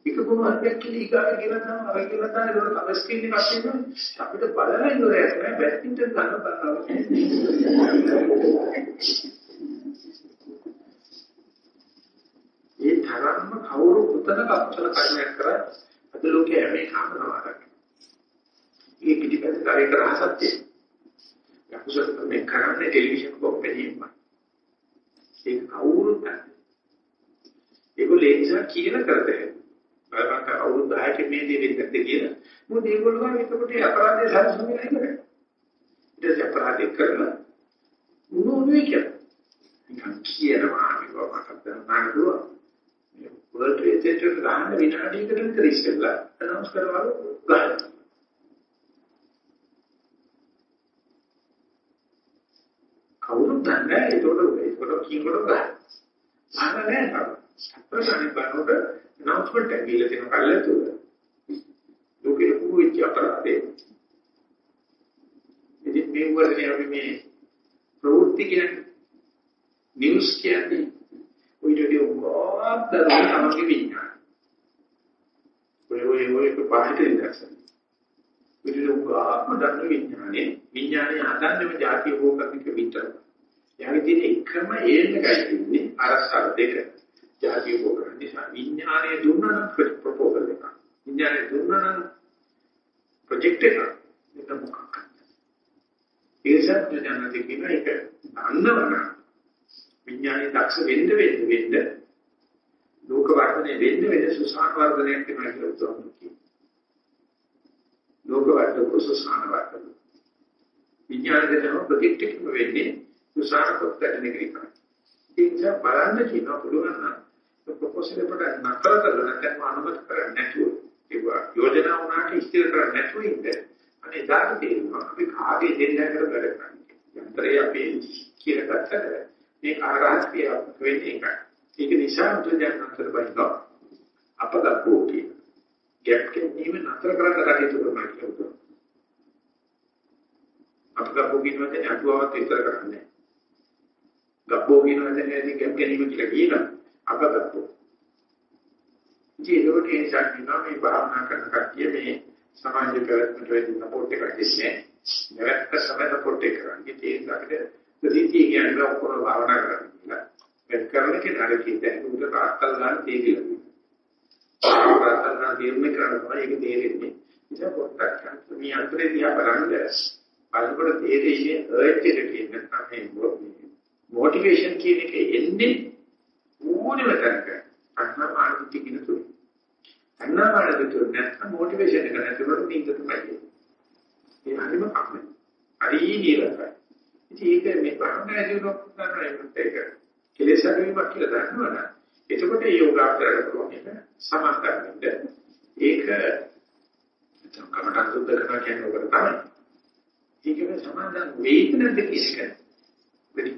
එක කුමාරයෙක් කිලි ගාන ගෙනනවා අර ගෙනනවා ඒක තමයි ස්ක්‍රීන් එකක් තියෙනවා අපිට බලලා ඉවරයක් නෑ බැට්මින්ටන් ගන්න බලනවා. ඒ තරම්ම කවුරු උතන කප්පල කර්මයක් කරා අද ලෝකයේ හැම එකම කරනවා. ඒ පිටිපස්ස කාර්යයක රහසක් තියෙනවා. යකුසත් මේ කරන්නේ ටෙලිවිෂන් කොම්පැනියෙම. ඒක කවුරුත් නැහැ. ඒගොල්ලෝ ඒ නිසා කියන කරදේ. බලපංක අවුරුදු 10ක මේ දේ වෙන්නත් කියන. මොකද ඒගොල්ලෝ ගාව එතකොට අපරාධය සම්සුමිලා ඉන්නේ. ඊට පස්සේ අපරාධය කරලා මොනෝනේ කියලා. නිකන් කියනවා මේක මතක් කරනවා මේ වර්ල්ඩ් ට්‍රේඩ් සෙන්ටර් ගන්න විනාඩියකට විතර ඉස්සෙල්ලා අනවුන්ස් කරවල ගහනවා. කවුරුත් දන්නේ නැහැ ඒකට ඒකට කියනකොට ගන්න. අහන්න නැහැ. ප්‍රශ්නේ බලනකොට announcement එක දීලා තියෙන කල්ලාතුර. ලෝකෙ ලොකු වෙච්ච අපරාධේ. ඉතින් මේ වගේ අපි මේ ප්‍රවෘත්ති කියන්නේ නිවුස් කියන්නේ ඔය දෙවිය උගාත්තර තමයි විඥාන. ඔය ඔය ඔය පාහිට ඉඳලා. විදිහට උගාත්ම දන්න විඥානේ විඥානේ හදන්නේම જાතිය භෝගනික විතරයි. යාගේ තියෙන එකම ඒකයි තියෙන්නේ අරසාර දෙක. જાතිය භෝගන නිසා විඥානේ දුන්නා නම් ප්‍රොපෝසල් එක. විඥානේ දුන්නා නම් ප්‍රොජෙක්ට් එක. ඒක මොකක්ද? ඒසත් විඥානේ කියන එක දන්නවනම් විඥානේ දක්ෂ වෙන්න වෙන්න වෙන්න ලෝක වර්ධනය වෙන්න වෙන්න සුසාන වර්ධනයක් වෙනවා කියලා උත්තරන්නේ. ලෝක වර්ධන කුසසාන වර්ධන. විඥානයේ තම ප්‍රතික්‍රික වෙන්නේ සුසාන කොටගෙන ඉන්නේ. ඒ නිසා බලන්න කියන පුළුවන් නම් ප්‍රොපෝසල් එකට නතර කරලා නැත්නම් අනුමත කරන්නේ නැතුව ඒක යෝජනා වුණාට ඉස්තිර කරන්නේ නැතුව ඉන්නේ. අනේ දාට තේරෙනවා අපි කාගේ දෙන්නකට වැඩ කරන්නේ. යන්ත්‍රය අපි කියලා ගත්තට මේ කාර්යයක් වෙන්නේ එකයි. ඒක නිසා මුද්‍රජන අතර බයිනවා අපගතෝ කියන. ගැප් කෙනීම නතර කරන්න කටයුතු කරනවා කියලා. අපගතෝ කියන වචනේ අටුවාවත් විතර කරන්නේ. ගබ්බෝ කියන වචනේ ගැප් ගැනීම කියලා කියනවා. අපගතෝ. ඉතින් ඒකට ඒ නිසා කියනවා මේ භාවනා කරන කට්ටිය මේ සමාජ ප්‍රවැත්මට වෙන සපෝට් එකක් දෙන්නේ. නැවත සමය සපෝට් එක කරන්නේ. ඒක අපිට ප්‍රතිතිය කියන්නේ ඔක්කොම භාවනා කරන්නේ. ඒක කරන කෙනාට කියන්නේ උඹට රාත්තල් ගන්න තේරිලා. ප්‍රාර්ථනා තීරණය කරන්න තමයි ඒක තේරෙන්නේ. ඉතින් පොඩ්ඩක් මේ අන්තරේ දිහා බලන්න බලනකොට තේරෙන්නේ අර්ජ් එකට නැත්නම් මේ මොටිවේෂන් කියන එක එන්නේ ඕනෙම තැනක අන්න ආනන්දික කියන තුරු. අන්න ආනන්දික තුරු නැත්නම් මොටිවේෂන් එක නැතිවෙන්නේ නින්ද තමයි. ඒ හරිම කම්මයි. හරි නිරසයි. ඉතින් ඒක මේ භාවනා ජීවනක් කරන එක කෙලෙස් අඩුවීමක් කියලා දන්නවනම් එතකොට ඒ යෝගාචරයට පුළුවන් එක සමස්තයෙන් ඒක කමටන් සුද්ධ කරනවා කියන්නේ ඔකට තමයි. ඒකේ සමාදාන වේදනද කිසික වෙලි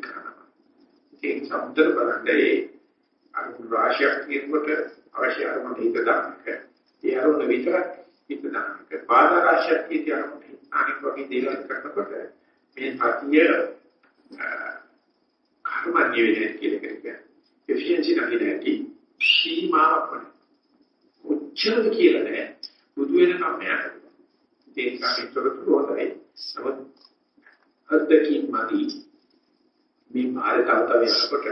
කරනවා. ඒක සම්දර බලන්නේ අනුර රාශියක් කියනකොට අවශ්‍ය අරමුණ හිත දාන්නක. ඒ අරමුණ විතරක් හිත දාන්නක. බාධා රාශියක් කියන අරමුණ අනිත් වගේ දේවල් කරනකොට මේ සතිය කර්මන්නේ වෙන්නේ කියලා කියන්නේ. efficiency නැති සීමාවක් නැහැ. උච්චරද කියලා නෑ. බුදු වෙනකම් මෙයාට. ඒක කාටතරතු හොඳයි. නමුත් අද්දකින් මදි මේ මාර්ග තවතව යනකොට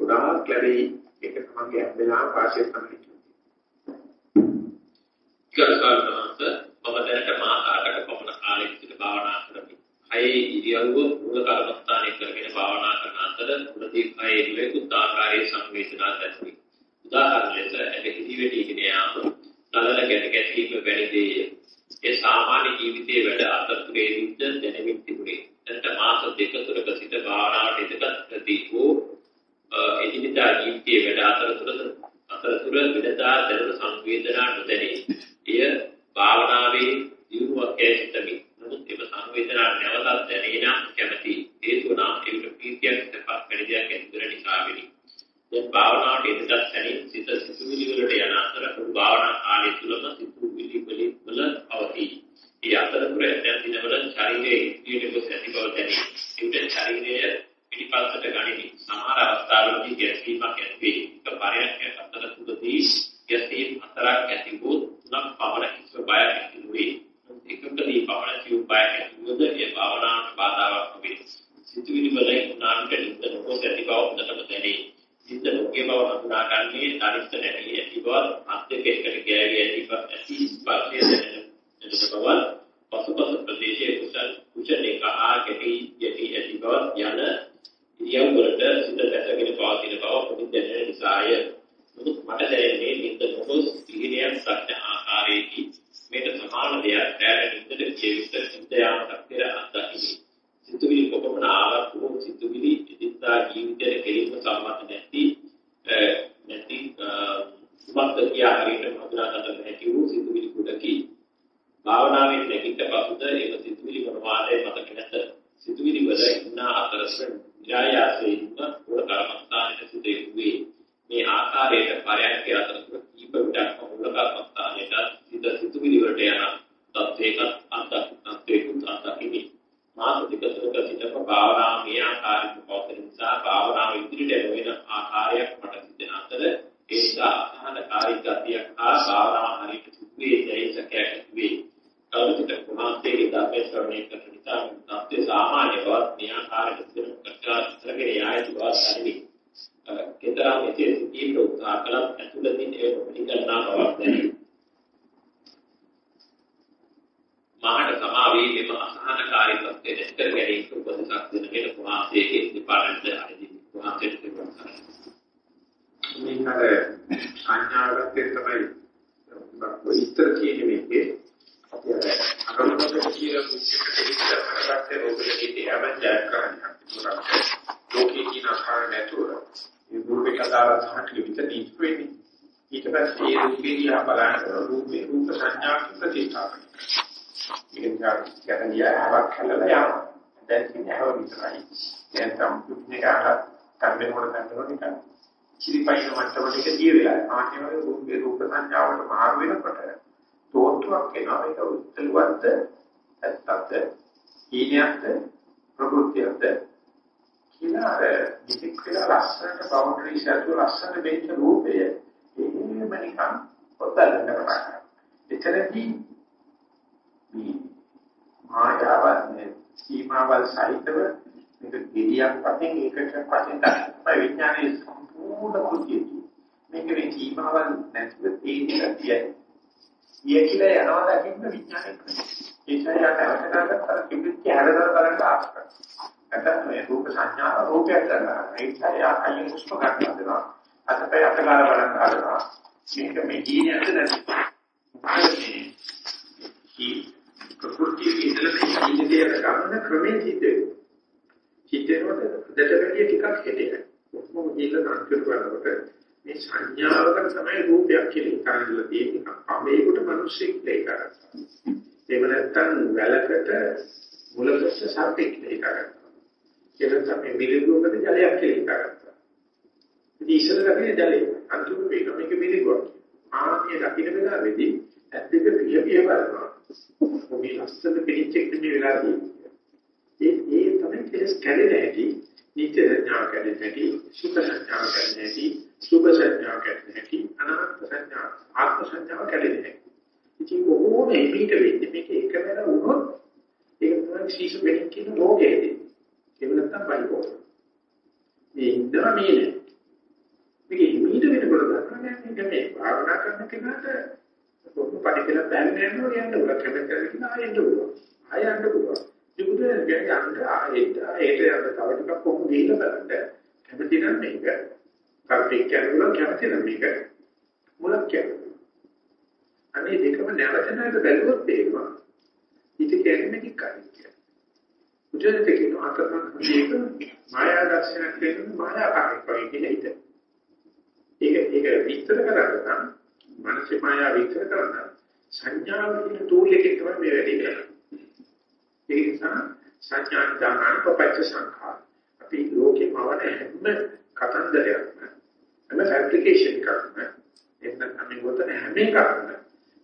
ගොඩාක් ලැබෙයි ඒක තමයි හැමදාම පාෂේ තමයි. ගරුකාරණන්ත මම දැනට මාසාකට පමණ කාලෙක සිට භාවනා කරමි. කයේ ඉරියව්ව මූල කර්මස්ථානයේ කරගෙන භාවනා කරන අතර මුලදී කයේ නිවෙකුත් ආකාරයේ සංවේදනා දැක්වේ. උදාහරණ ලෙස ඇට හිදි වෙටීගෙන යාම, නලල ගැට ගැසීම වැනි දේ. ඒ සාමාන්‍ය ජීවිතයේ වැඩ අතරතුරේදීද දැනෙමින් තිබුණේ. දැනට මාස දෙක තුනක සිට භාවනාවට ඉදගත් ප්‍රති වූ එදිනෙදා ජීවිතයේ වැඩ අතරතුර අතරතුර විදදා දැනුණු සංවේදනා නොදැනේ. එය භාවනාවේ දියුණුවක් ඇතිතමි. නමුත් එම සංවේදනා නැවතත් දැනේ නම් කැමැති. හේතු නම් ඒකට ප්‍රීතියක් සපක් වැඩි දෙයක් ඇති වෙන නිසා වෙනි. දැන් භාවනාවට ඉදගත් සැනින් සිත සිතුවිලි වලට යන අතර භාවනා කාලය තුලම සිතුවිලි වලින් වල පවතී. ඒ අතරතුර දැන් දිනවල ශරීරයේ ඉන්ද්‍රිය දෙක ඇති බව දැනේ. ඒකට ශරීරය පිටිපස්සට ගනිමි. සමහර අවස්ථාවලදී ගැසීමක් ඇති වේ. එක පරයක් අතර තුලදී ගැසීම් හතරක් ඇති වූ තුනක් පමණ කිසිම බයක් ඇති නොවේ. එකකදී පමණ සිව් බයක් ඇති වුවද ඒ භාවනාවට බාධාවක් වේ. සිතුවිලි වල උනාන්ට නිද නොකොස් ඇති බව හොඳටම දැනේ. සිත ලෝකේ බව හඳුනාගන්නේ ධනිෂ්ඨ නැති ඇති බව අත්‍යක එකට ගෑවි ඇති බව ඇති ස්පර්ශය දැනෙන බව පසුපස ප්‍රදේශයේ කුසල් කුසලේ කහා කැටි යටි ඇති බව යන ඉරියව් වලට සිත දැසගෙන පවතින බව පොඩි දැනෙන නිසාය නමුත් මට දැනෙන්නේ නිද නොකොස් ඉහිණියක් සත්‍ය ආකාරයේදී මේක සමාන දෙයක් දැනෙන නිදට ජීවිත සිද්ධාන්තක් පෙර අත්දකිමි සිතුවිලි කොපමණ ආවත් වූ සිතුවිලි ඉදින්දා ජීවිතයේ කෙලින්ම සම්බන්ධ නැති නැති සුමත් කියා හරියට හඳුනාගත හැකි වූ සිතුවිලි කුඩකි භාවනාවෙන් නැගිට පසුද ඒක සිතුවිලි මොනවාදේ මතක නැත. සිතුවිලි වල ඉන්න අතරස නිරායාසයෙන්ම පොර කර්මස්ථානයේ සිටේ වේ මේ ආකාරයට පරයක් අතරතුර කීප විටක් ඊට කියන්නේ මේක කාර්යය. උජනත කියන අතරමං මේක මායා දර්ශනයක් කියන මායාකාරී වගේ කියලා හිතේ. ඒක ඒක විස්තර කරලා නම් මනසේ මායාව විතර කරන සංඥාව කියන ටූල් එකේ තමයි මේ වැඩේ කරන්නේ. ඒ නිසා සංඥා දාන පපච්ච සංඛා අපි ලෝකේ මවන හැම කතන්දරයක්ම හැම ෆැබ්‍රිකේෂන් එකක්ම එන්න අපි ගොතන හැම එකක්ම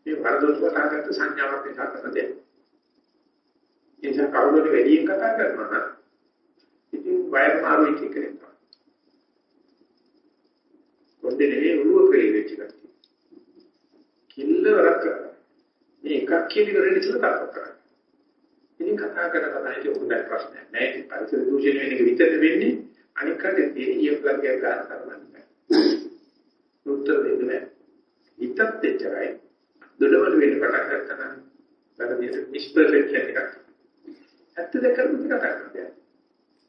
මේ වරදොත් වතාගත්ත සංඥාවක් නිසා කරන දෙයක්. ඒ නිසා කවුරුහරි වැඩියෙන් කතා කරනවා නම් ඉතින් වයර් මාරු එක කරනවා. පොඩ්ඩේ නෙවෙයි ඔළුව පෙරේ වෙච්ච එකක්. කිල්ලවරක් කරනවා. මේ එකක් කියන ඉවරෙන්න ඉස්සෙල්ලා තරක කරනවා. ඉතින් කතා කරන කතා ඉතින් උඹට ප්‍රශ්නයක් නෑ. ඉතින් පරිසර දූෂණය වෙන එක විතරද වෙන්නේ? අනික් කඩේ තියෙන ඉයප්ලග් එක ගන්න කරන්නේ. උත්තර දෙන්න බෑ. හිතත් එච්චරයි. දොඩවල වෙන්න පටන් ගත්තා නම් වැරදියට මිස්පර්ෆෙක්ෂන් එකක්. ඇත්ත දෙකම කතා කරනවා.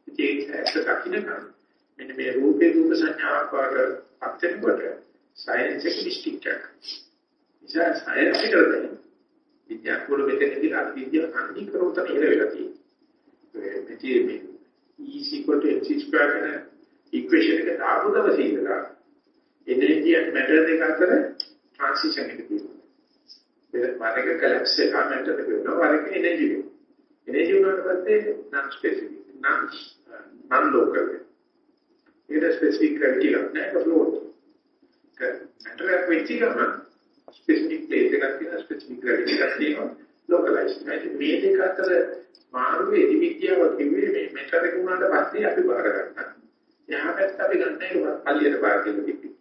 ඉතින් ඇත්ත දකින්නකම් මෙන්න මේ රූපේ රූප සංඥාවක් වගේ අත්‍යන්තකොට සයන්ස් එක මිස්ටික් එකක්. නිසා සයන්ස් එකට දැනෙන විද්‍යාත්මක මෙතනදී අර විද්‍යාව අන්තිකරෝතන ඉර වෙලා තියෙනවා. මෙතේ මේ E equal to mc square කියන ඉක්වේෂන් එක දාපු දවසේ ඉඳලා එනර්ජි and matter දෙක අතර ට්‍රාන්සිෂන් එක තියෙනවා. ඒක වරක කලැප්ස් එක මැටර් එක වෙනවා වරක එනර්ජි වෙනවා. එරේජි වුණාට පස්සේ නම් ස්පෙસિෆික් නම් නම් ලෝකල් ඒක ස්පෙસિෆික් කියලා නෑ ෆ්ලෝට් ක මැටර් එක වෙච්ච ගමන් ස්පෙસિෆික් ප්ලේස් එකක් තියෙන ස්පෙસિෆික් ග්‍රැවිටි එකක් තියෙනවා ලෝකලයිස් මේ දෙක අතර මාර්ගයේ විද්‍යාව කිව්වේ මේ මැටර් එක උනාට පස්සේ අපි බාර ගන්නවා. එහා පැත්ත අපි ගන්න එක පල්ලියට බාර දෙන්න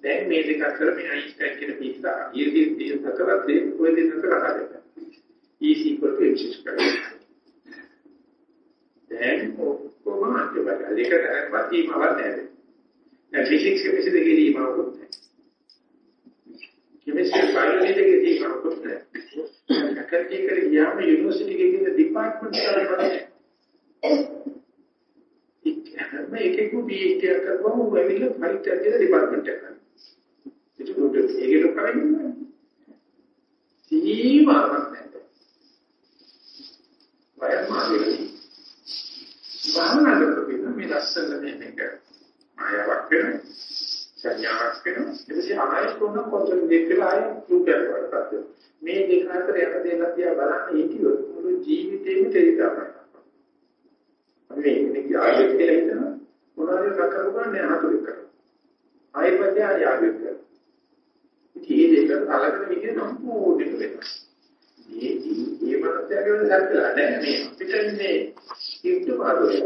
දැන් මේ දෙක අතර මේ අයින්ස්ටයින් කියන පිටා ඊයේ දින හතරත් ඒ කොයි දිනකට හරියට E equal to mc square. දැන් ඔක්කොම අන්තිමට දෙක තරක් වීමවක් නැහැ. දැන් ෆිසික්ස් කෙමිස්ට්‍රි දෙකේ දීමවක් නැහැ. කෙමිස්ට්‍රි බයොලොජි දෙකේ දීමවක් නැහැ. කල්ටි කර ගියාම යුනිවර්සිටි එකේ ඉන්න ඩිපාර්ට්මන්ට් වල බලන්න. මේ එකෙකු PhD එකක් කරපුවම ඌ ඇවිල්ලා ෆයිට් එකක් කියලා ඩිපාර්ට්මන්ට් එකට කරනවා. ඒක උඩ ඒකේ ලොක් කරන්නේ. සීමාවක් නැහැ. වයර් මාර්ගෙදී. භාවනා කරපින්න මේ ලස්සන මේ මේක මායාවක් වෙනවා. සංඥාවක් වෙනවා. ඊට පස්සේ ආයෙත් කොන්න කොතන දෙකලා ආයෙ රූපයක් වඩපත් වෙනවා. මේ දෙක අතර යන දෙයක් තියා බලන්න හිටියොත් මුළු ජීවිතේම තේරිලා අපි මේක ආයෙත් කියලා හිතනවා මොනවද කතා කරන්නේ අහතුරු කරා ආයෙත් පස්සේ ආයෙ ආයෙත් කරා ඉතින් මේ දෙක අලකට විදිහ සම්පූර්ණ වෙනවා මේ මේ මනසයාගේ වෙන සැකලා නෑ මේ අපිට ඉන්නේ ඉක්තු පාඩුවේ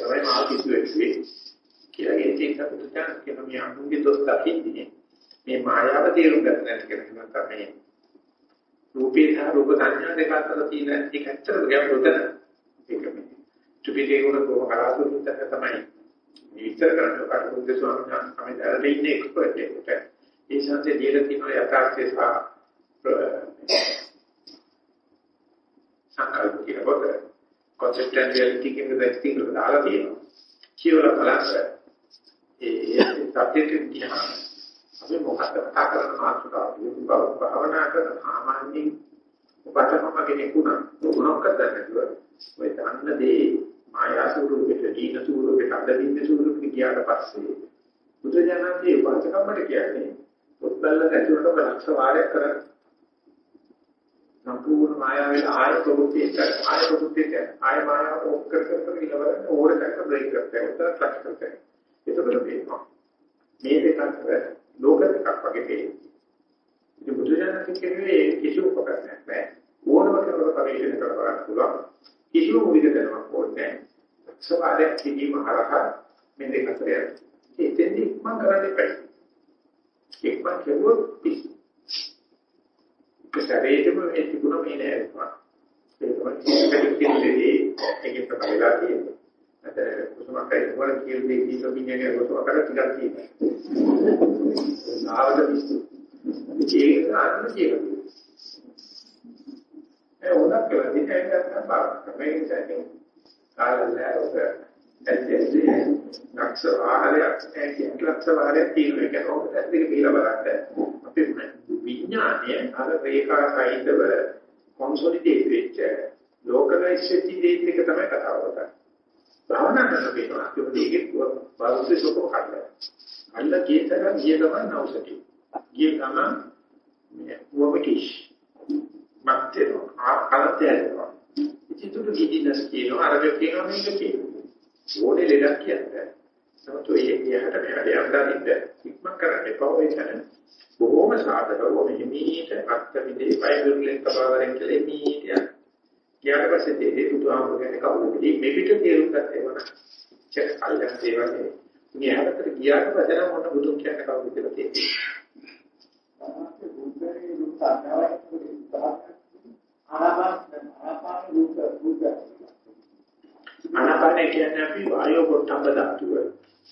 තමයි මා කිව්වේ කියලා කියන එක පුදුකන් කියන මේ අනුගේ දොස් දකින්නේ මේ මායාව තේරුම් ගන්න නැති කෙනෙක් තමයි රූපේ සහ රූප සංඥා දෙක අතර තියෙන එක ඇත්තටම ගැඹුරුද ඒක මේ ත්‍රිපිටකේ උන කොහොම කලාතුරකින් තමයි විස්තර කරන්න කටුකුරුද ස්වාමීන් වහන්සේ තමයි දැනට ඉන්නේ එක්ස්පර්ට් එකට ඒ සංසේ දීලා තියෙන යථාර්ථය සහ සංකල්ප කියලා පොත. concept and reality කියන දෙක තියෙනවා දාලා තියෙනවා. කියවලා බලන්න. ඒ සබ්ජෙක්ට් දිහා අපි මොකක්ද කතා කරන මාතෘකාව බව භාවනා කරන සාමාන්‍යයෙන් උපතමම කෙනෙකුණ මොනක්ද නැතුව ඔය දන්න දේ මායා ස්වරූපෙට දීන ස්වරූපෙට අදින්න ස්වරූපෙට ගියාට පස්සේ බුදුජානකගේ වාචකම්මට කියන්නේ පොත්බල්ල ඇතුළට ලක්ෂ වාරයක් කරන සම්පූර්ණ මායාවේ ආය ප්‍රවෘත්තියට ආය ප්‍රවෘත්තියට ආය මායාව ඔක් කර කර කර ඉලවරන ඕරකට බ්‍රේක් කරලා උත්තර ක්ලච් කරලා එතකොට මේක මේ දෙක අතර ලෝක දෙකක් වගේ පේනවා. ඉතින් බුදුජානක කියන්නේ කිසිම උපකරණයක් නැහැ. ඕනම කෙනෙකුට පරිශීලනය කරන්න පුළුවන්. කිසිම විදිහකට ඕනේ නැහැ. සවාදයක් කිරීම හරහා මේ දෙක අතර යනවා. එතෙන්දී මම කරන්නේ පැයි එක්ම කෙරුවොත් පිස්සු සැරේටම මේ තිබුණ මේ නෑරුවා. ඒක තමයි ඒකේ ප්‍රබලලා තියෙන්නේ. අද කුසමක් කරේ වල කියන දේ කීක පින්නේ කුසම කර ටිකක් තියෙනවා. නාවද පිස්සු. ඒක අන්න කියනවා. ඒ උනක් කියලා දින එකක් තමයි මේක තමයි. කාලල්ලා ඔක ඇත්තටම ලක්ෂ ආහාරයක් ඇයි ලක්ෂ ආහාරයක් තියෙනවා ඒක ඔකට ඇත්තට කියලා බලන්න අපේ විඥානය අර රේඛා සහිතව කොන්සොලිඩේට් වෙච්ච ලෝකලයිස් වෙච්ච දේ එක තමයි කතාව කරන්නේ භාවනා කරන වෙනවා ඒකේ බෞද්ධ සෝකෝ කඩලා අල්ල කීතර ගිය ගමන් නවසති ගිය ගමන් මේ වොමටිෂ් මත්තේනෝ ආකලතේනවා ඉතින් තුරු ගිදිනස් කියනවා අරගෙන කියනවා මේක කියනවා ඕනේ ලෙඩක් කියන්නේ. නමුත් ඔය එහාට මෙහාට යන්න ඉක්මන් කරන්න එපා ඔය තැන. බොහොම සාධකව මෙහිමීට අත්ත විදේ පයිදුල්ලෙන් කපාවරෙන් කියලා මීට යන. ඊට පස්සේ දෙහි බුදුහාමුදුර ගැන කවුරුද මේ පිට තේරුම් ගත්තේ වුණා. චෙක් කල්යන් සේවකේ. මේ හැමතර ගියාට පස්සේ නම් මොන බුදුන් කියන්නේ කවුරුද කියලා තේරෙන්නේ. ආනාපාන ආනාපාන රූප රූප ආනාපානය කියන්නේ අපි වායෝ පොට්ටබ්බ ධාතුව.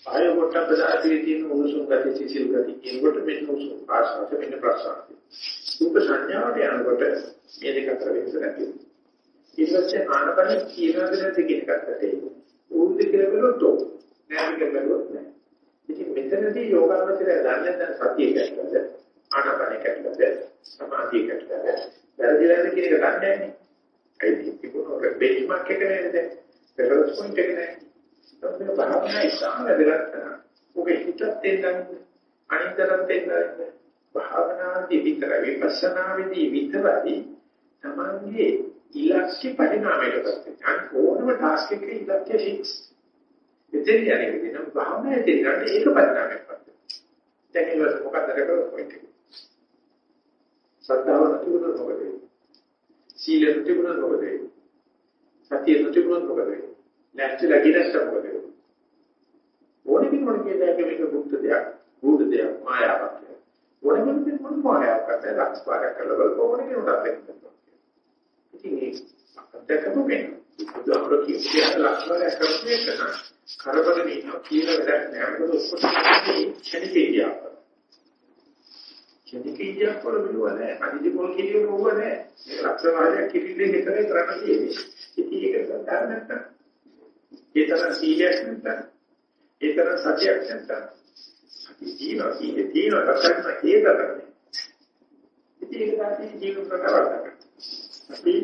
වායෝ පොට්ටබ්බ ධාතුවේ තියෙන උණුසුම් ගති, සිසිල් ගති කියනකොට මෙන්න උණුසුම් ආශ්වාස වෙන ප්‍රශ්වාස. රූප සංඥාවට යනකොට මේ දෙක අතර වෙනස නැති වෙනවා. ඊට පස්සේ ආනාපානය කියනවාද නැති කියන එකට උරුද කියලා බලුවොත් නෑ කියලා බලුවොත් නෑ. ඉතින් මෙතනදී යෝගාවචරය දන්නේ දැන් සතිය කැටලද ආනාපානය කැටලද සමාධිය කැටලද වැරදිලාද කියන එක දන්නේ නැහැ. ඒ ඉතින් බෙන්ච්මාර්ක් එක නේද? රෙෆරන්ස් පොයින්ට් එක නැහැ. ඒක භාවනා ඉස්සම වැදගත් කරනවා. ඔක හිතත් දෙන්නන්නේ අනිතරත් දෙන්නන්නේ භාවනාදී විතර විපස්සනාවේදී විතරයි තමන්ගේ ඉලක්ක පරිණාමයට පස්සේ අනිත් ඕනම ටාස්ක් එකක ඉලක්කය ෆික්ස්. එතෙන් යන්නේ වෙන භාවනාවේ දෙන්නට ඒක පරිණාමයක් පස්සේ. දැන් ඒක මොකක්ද රෙෆරන්ස් පොයින්ට් එක? සද්ධාව නැති වුණොත් මොකද වෙන්නේ? සීල නැති වුණොත් මොකද වෙන්නේ? සතිය නොතිබුණොත් මොකද වෙන්නේ? නැතිලා ගිනස්ස මොකද වෙන්නේ? ඕනෙ කෙනෙකුට කියන්නේ මේක බුද්ධ දෙයක්, බුද්ධ දෙයක්, මායාවක් කියලා. ඕනෙ කෙනෙකුට මොන මායාවක් කරද ලක්ෂ පාරක් කරලා බලපුවා ඕනෙ කෙනෙකුට දෙන්න. ඉතින් ඒ අත්දැකපු කෙනෙක් බුදුහාමර කියන්නේ ලක්ෂ පාරක් කරන්නේ කරන කරබගෙන ඉන්නවා කියලා වැඩක් නෑ. මොකද ඔක්කොම ක්ෂණිකේදියා. ක්ෂණිකේදියා වල විලුවනේ අනිදි පොල් කිලියෝ නෝවනේ. මේ ලක්ෂ පාරක් කිලින්නේ හිතරේ කරන්න තියෙන්නේ. ඉතින් ඒක සත්‍යක් නැත්තම් ඒ තරම් සීලයක් නැත්තම් ඒ තරම් සතියක් නැත්තම් අපි ජීව සීලේ තියෙන රටක් ඒක කරන්නේ. ඉතින් ඒක තමයි ජීවන ප්‍රකාරයක් අපි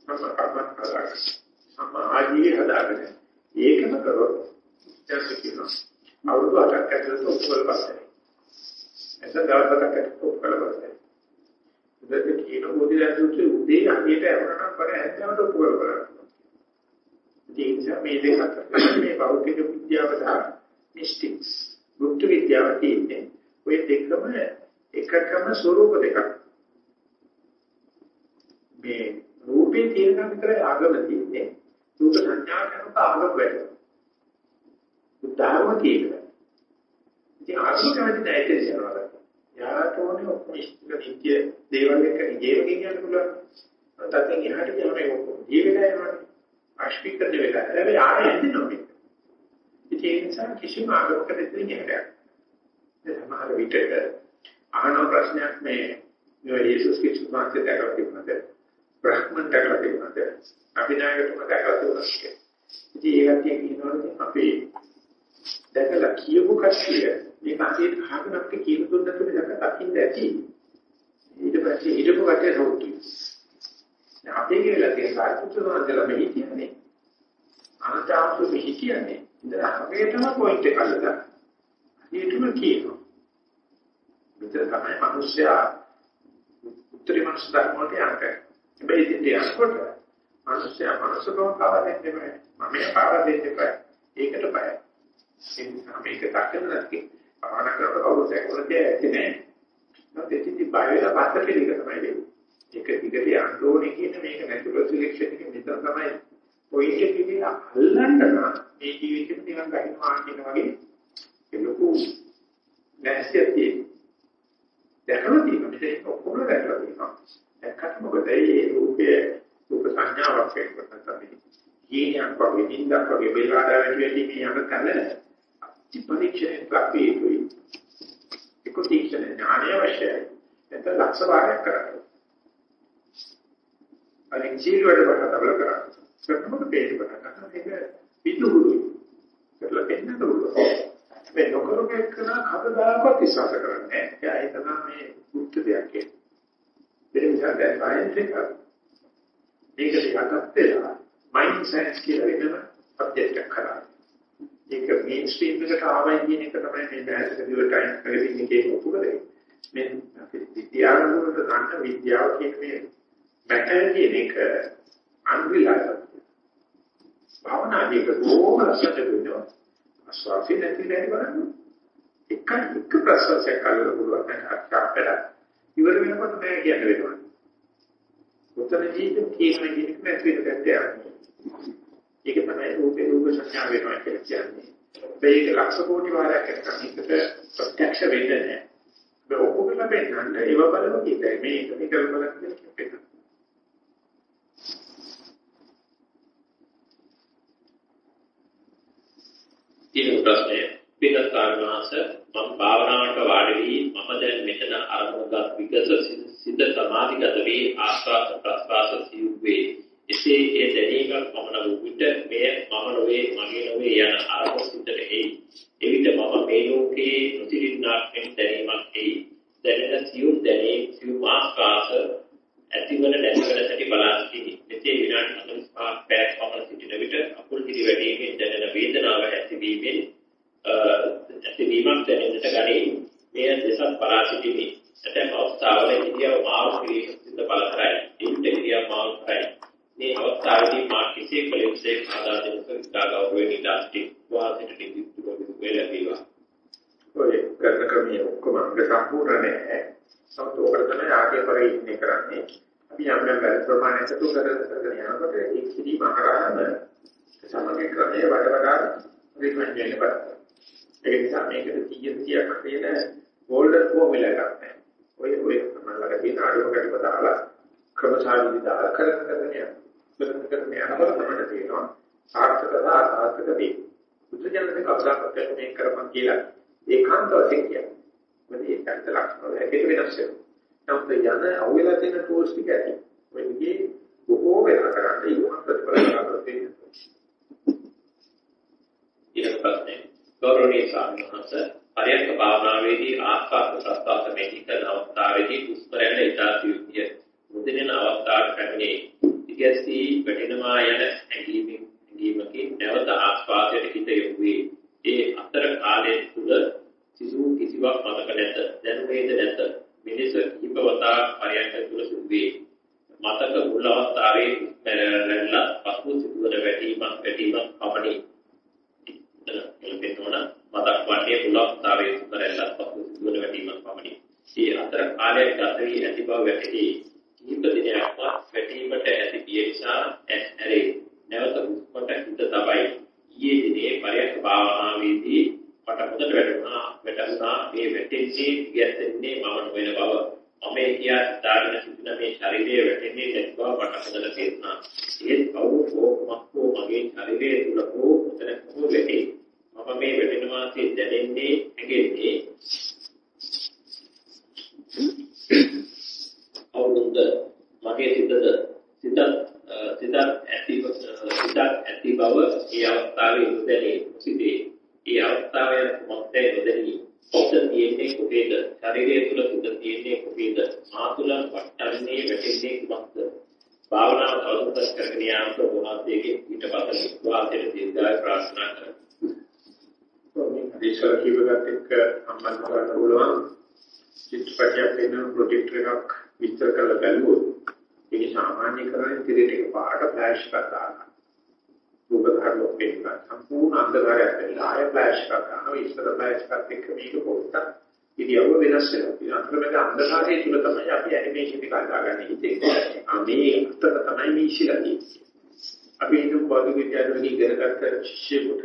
සම්පූර්ණ කරලා සම්ම ආජීවය හදාගෙන ඒකම කරොත් දැන් කියනවා අවුරුදු 8ක් ඇතුළත ඔක්කොම පස්සේ එතන දවසක් ඇතුළත ඔක්කොම පස්සේ ඉතින් කියන මොදි දැන් උදේ අනියට යවනවා නම් බර හැදෑවට ඔක්කොම කරලා ඒ නිසා මේ දෙක අතර මේ භෞතික විද්‍යාව සහ මිස්ටික්ස් බුද්ධ විද්‍යාව තියෙන්නේ. ඔය දෙකම එකකම ස්වરૂප දෙකක්. මේ රූපේ තියෙන විතරයි ආගම තියෙන්නේ. රූප සංඥා කරනකොට ආගම වැඩි. උදාහරණ තියෙනවා ඉතින් ආගම කවදද දැයිද යනවා යාට ඕනේ ඔක්කොම ඉස්තික දේවල් එක ජීවකෙන් කියන්න පුළුවන්. තත්ත්වෙන් එහාට ගියාම ඒක ඔක්කොම ජීවිතය යනවා. ආශ්‍රිත වෙලා හැබැයි ආයෙ ඇදෙනවා මේක. ඉතින් ඒ නිසා කිසිම ආගමක දෙන්නේ නැහැ. සමහර විට අහන ප්‍රශ්නයක් මේ මේ යේසුස් ක්‍රිස්තුස් වහන්සේ දැකලා තිබුණාද? බ්‍රහ්මන් දැකලා තියෙනවද? අභිනායකතුම දැකලා තියෙනවද? ඉතින් ඒකට කියනවනේ අපි දැකලා කියපු කට්ටිය මේ කටේ කහකට අපිට කියන දුන්නත් මේක දකින්න ඇති. ඊට පස්සේ හිටපු කටේ රොට්ටි. අපේ කියලා තියෙන කාර්යතුතුන කියලා මෙහි කියන්නේ. අනන්තාවු මෙහි කියන්නේ. ඉතින් අපේටම පොයින්ට් එක අල්ලලා. ඊටම කියනවා. මෙතන තමයි මිනිස්සයා උත්තරී මනස ධර්ම වලට යන්නේ. හැබැයි ඉතින් යනකොට මිනිස්සයා මනසකව පාවා දෙන්නේ නැහැ. මම මේ පාවා දෙන්නේ නැහැ. ඒකට බයයි. ඒ නිසා මේක දක්කන නැති. භාවනා කරනකොට කවුරුත් ඒකවලදී ඇත්තේ නැහැ. නැත්නම් ඉතින් බය වෙලා පස්ස කෙලික තමයි වෙන්නේ. ඒක දිගට යන්න ඕනේ කියන මේක නැචරල් සිලෙක්ෂන් එකේ මෙතන තමයි පොයින්ට් එක විදිහට අල්ලන්න නම් මේ ජීවිතේ නිකන් ගහිනවා කියන වගේ ඒ ලොකු නැස්තියක් තියෙනවා. දැකලා තියෙනවා. මෙතන ඔක්කොම දැකලා තියෙනවා. දැක්කට මොකද මේ රූපයේ රූප සංඥාවක් එක්ක තමයි. ඊනියක් වගේ නිින්දක් වගේ බෙල්ලාඩ වැඩි වැඩි මේ යන තැන අති පරීක්ෂණය ප්‍රාප්තියයි. ඒක තීක්ෂණ ඥානය අවශ්‍යයි. එතන ලක්ෂ වාරයක් කරන්න. අනිත් ජීල් වල බලතබල කරා. කරනකොට බේර කරා. ඒක පිටුහුරුයි. කරලා දෙන්නට උරුම. මේ නොකරක එක්කන කවදාකවත් විශ්වාස කරන්නේ නැහැ. එයා හිතනවා මේ උත්ත දෙයක් කියලා. ඒ නිසා දැන් සයන්ස් එක මේක ටිකක් වෙලා මයින්ඩ් සයන්ස් කියලා වෙනම සබ්ජෙක්ට් එකක් කරා. ඒක මේන් ස්ට්‍රීම් එකට ආවයි කියන එක තමයි මේ බෑස්කට් ටයිම් එකකින් එකේ ඔප්පු කරේ. මේ විද්‍යාව වලට ගන්න විද්‍යාව කියන මේ මැටර් කියන එක අන්විලාසක්. භවනාදී එක බොහොම ලස්සනට වෙනවා. ආස්වාසිය නැති නැති බලන්න. එක එක ප්‍රසවාසයක් කරලා පුළුවන් නම් අපට ඉවර වෙනකොට මම කියන්න වෙනවා. උත්තර ජීවිත කියන විදිහට නැති වෙන දෙයක්. ඒක තමයි රූපේ රූප සංඥා වෙනවා කියලා කියන්නේ. මේක ලක්ෂ කෝටි වාරයක් කරන එකට ප්‍රත්‍යක්ෂ වෙන්නේ නැහැ. මේ ඔක්කොම ලැබෙන්නට ඒව බලමු කියයි. මේක මේක බලන්න කියලා තියෙන ප්‍රශ්නය. පිටත් කාරණාස මම භාවනාවට වාඩි වී මම දැන් මෙතන අරමුණක් විගස සිද්ධ සමාධිගත වී ආස්වාද ප්‍රස්වාස සිව්වේ එසේ ඒ දැනීමක් පමණ වූ විට මෙය මම නොවේ මගේ නොවේ යන අරමුණ සිතට එයි. එවිට මම මේ ලෝකයේ නොසිරින්නාක් මෙන් දැනීමක් එයි. දැනෙන සියුම් දැනීම සියුම් ආස්වාස ඇතිවන නැතිවන සැටි බලා සිටිමි. මෙසේ විනාඩි 45ක් පැයක් පමණ සිටින විට අකුල් කිරි වැඩිමෙන් දැනෙන වේදනාව ඇතිවීමෙන් ඇතිවීමක් දැනෙන්නට ගනී. මෙය දෙසක් බලා සිටිමි. ඇතැම් අවස්ථාවල ඉරියව් මාරු කිරීම සිද්ධ බල කරයි. ඉන්ට ඉරියව් මාරු කරයි. මේ අවස්ථාවේදී මා කිසිය කල යුත්තේ ආදා දෙනක ඉතා ගෞරවයෙන් ඉලා සිටි වාසිට නිදිතු වෙලවීවා. ඔය කරන ක්‍රමයේ ඔක්කොම අංග සම්පූර්ණ නැහැ. සමතෝකට තමයි ආගේ පරේ ඉන්නේ කරන්නේ. අපි යම් යම් වැඩ ප්‍රමාණයට තු කරගෙන යනකොට ඒ කිරීම අහරහම සමග ක්‍රමයේ වඩ වඩා රිකමෙන්ඩ් වෙන්න බෑ. ඒ නිසා මේකට 100 100ක් තියෙන ගෝල්ඩන් ෆෝමියුලා එකක් නැහැ. ඔය ඔය මම තියෙන ආඩුවකට බදාලා ක්‍රමශාලී දාලා කරගෙන කරගෙන යනවා. කරගෙන කරගෙන යනකොට තමයි තේරෙනවා සාර්ථකව අසාර්ථක දේ. බුදුජානක කවදාකවත් මේක කරපන් කියලා ඒකාන්ත වශයෙන් කියන්නේ. මොකද ඒ පැත්ත ලක්ෂණ හැකේ වෙනස් වෙනවා. නමුත් යන අවුලලා තියෙන ටූල්ස් ටික ඇති. ඔය විදිහේ බොහෝ වෙලා කරන්නේ ඉවහත් ප්‍රතිඵල ගන්නවා තියෙනවා. ඊට පස්සේ ගෞරවනීය ස්වාමීන් වහන්සේ පරයන්ක භාවනාවේදී ආස්වාද ප්‍රස්වාස මෙහි කරන අවස්ථාවේදී උස්පරයන ඉතා සියුම්ය මුදින අවස්ථාවට පැමිණේ. ඉතිහාසී වැටෙනවා යන ඇඟීමකින් ඇඟීමකින් නැවත ආස්වාදයට හිත යොමු වේ. ඒ අතර කාලයේ තුල සිසු කිසිවක් මතක නැත. දැනුමේද නැත. මිනිස කිහිපවතා පරයන්ක තුල සිදුවේ. මතක මුල් අවස්ථාවේ පෙරලලා පසු සිදුවන වැටීමක් වැටීමක් පමණි. එතන මතක් වන්නේ මුල් අවස්ථාවේ පෙරලලා පසු සිදුවන වැටීමක් පමණි. මේ අතර කාලයක් ගත වී ඇති බව වැටහි. කිහිප දිනයක්ම වැටීමට ඇති බිය නිසා ඇස් ඇරේ. නැවත හුස්මට හිත තබයි. ඊයේ දිනේ පරයන්ක භාවනාවේදී මට හොඳට වැටුණා වැටුණා මේ වැටෙන්නේ ගැස්සෙන්නේ මම නොවන බව. මම කියා හිතාගෙන සිටින මේ ශරීරයේ වැටෙන්නේ නැති බව මට හොඳට තේරුණා ඒත් කවුරු කොහොමද මගේ ශරීරයේ තුල හෝ උතන කොහොම වෙන්නේ මම මේ වැටෙනවා කියන දැනෙන්නේ ඇගෙන්නේ අවුරුද්ද මගේ සිතද කුමක්දයි නොදැනී සිත තියෙන්නේ කොහේද? ශරීරය තුළ සිත තියෙන්නේ කොහේද? මා තුළ වටන්නේ වැටෙන්නේ කුමක්ද? භාවනාව තවදුරටත් කරගෙන යාමට වහන්සේගේ ඊට පස්සේ වාසයට දීර්ඝාය ප්‍රාර්ථනා කරමි. ඉස්සර කීපගත් එක්ක සම්බන්ධ කරන්න පුළුවන් චිත්‍රපටයක් වෙන ප්‍රොජෙක්ටර් එකක් විස්තර කරලා බලුවොත් ඒක සාමාන්‍ය කරන්නේ ඉතින් ඒක පාට ෆ්ලෑෂ් එකක් දානවා. රූප ධර්ම පෙන්නන සම්පූර්ණ අන්ධකාරයක් වෙලා ආය ෆ්ලෑෂ් එකක් ගන්නවා ඉස්සර ෆ්ලෑෂ් එකත් එක්ක මේක පොඩ්ඩක් ඉරියව්ව වෙනස් වෙනවා. ඉතින් අන්තිමට අන්ධකාරයේ තුල තමයි අපි ඇනිමේෂන් එක හදාගන්නේ හිතේ. මේ අතර තමයි මේ ඉස්සරදී. අපි හිතුව බෞද්ධ විද්‍යාවේ ඉගෙන ගත්ත ශිෂ්‍යයෙකුට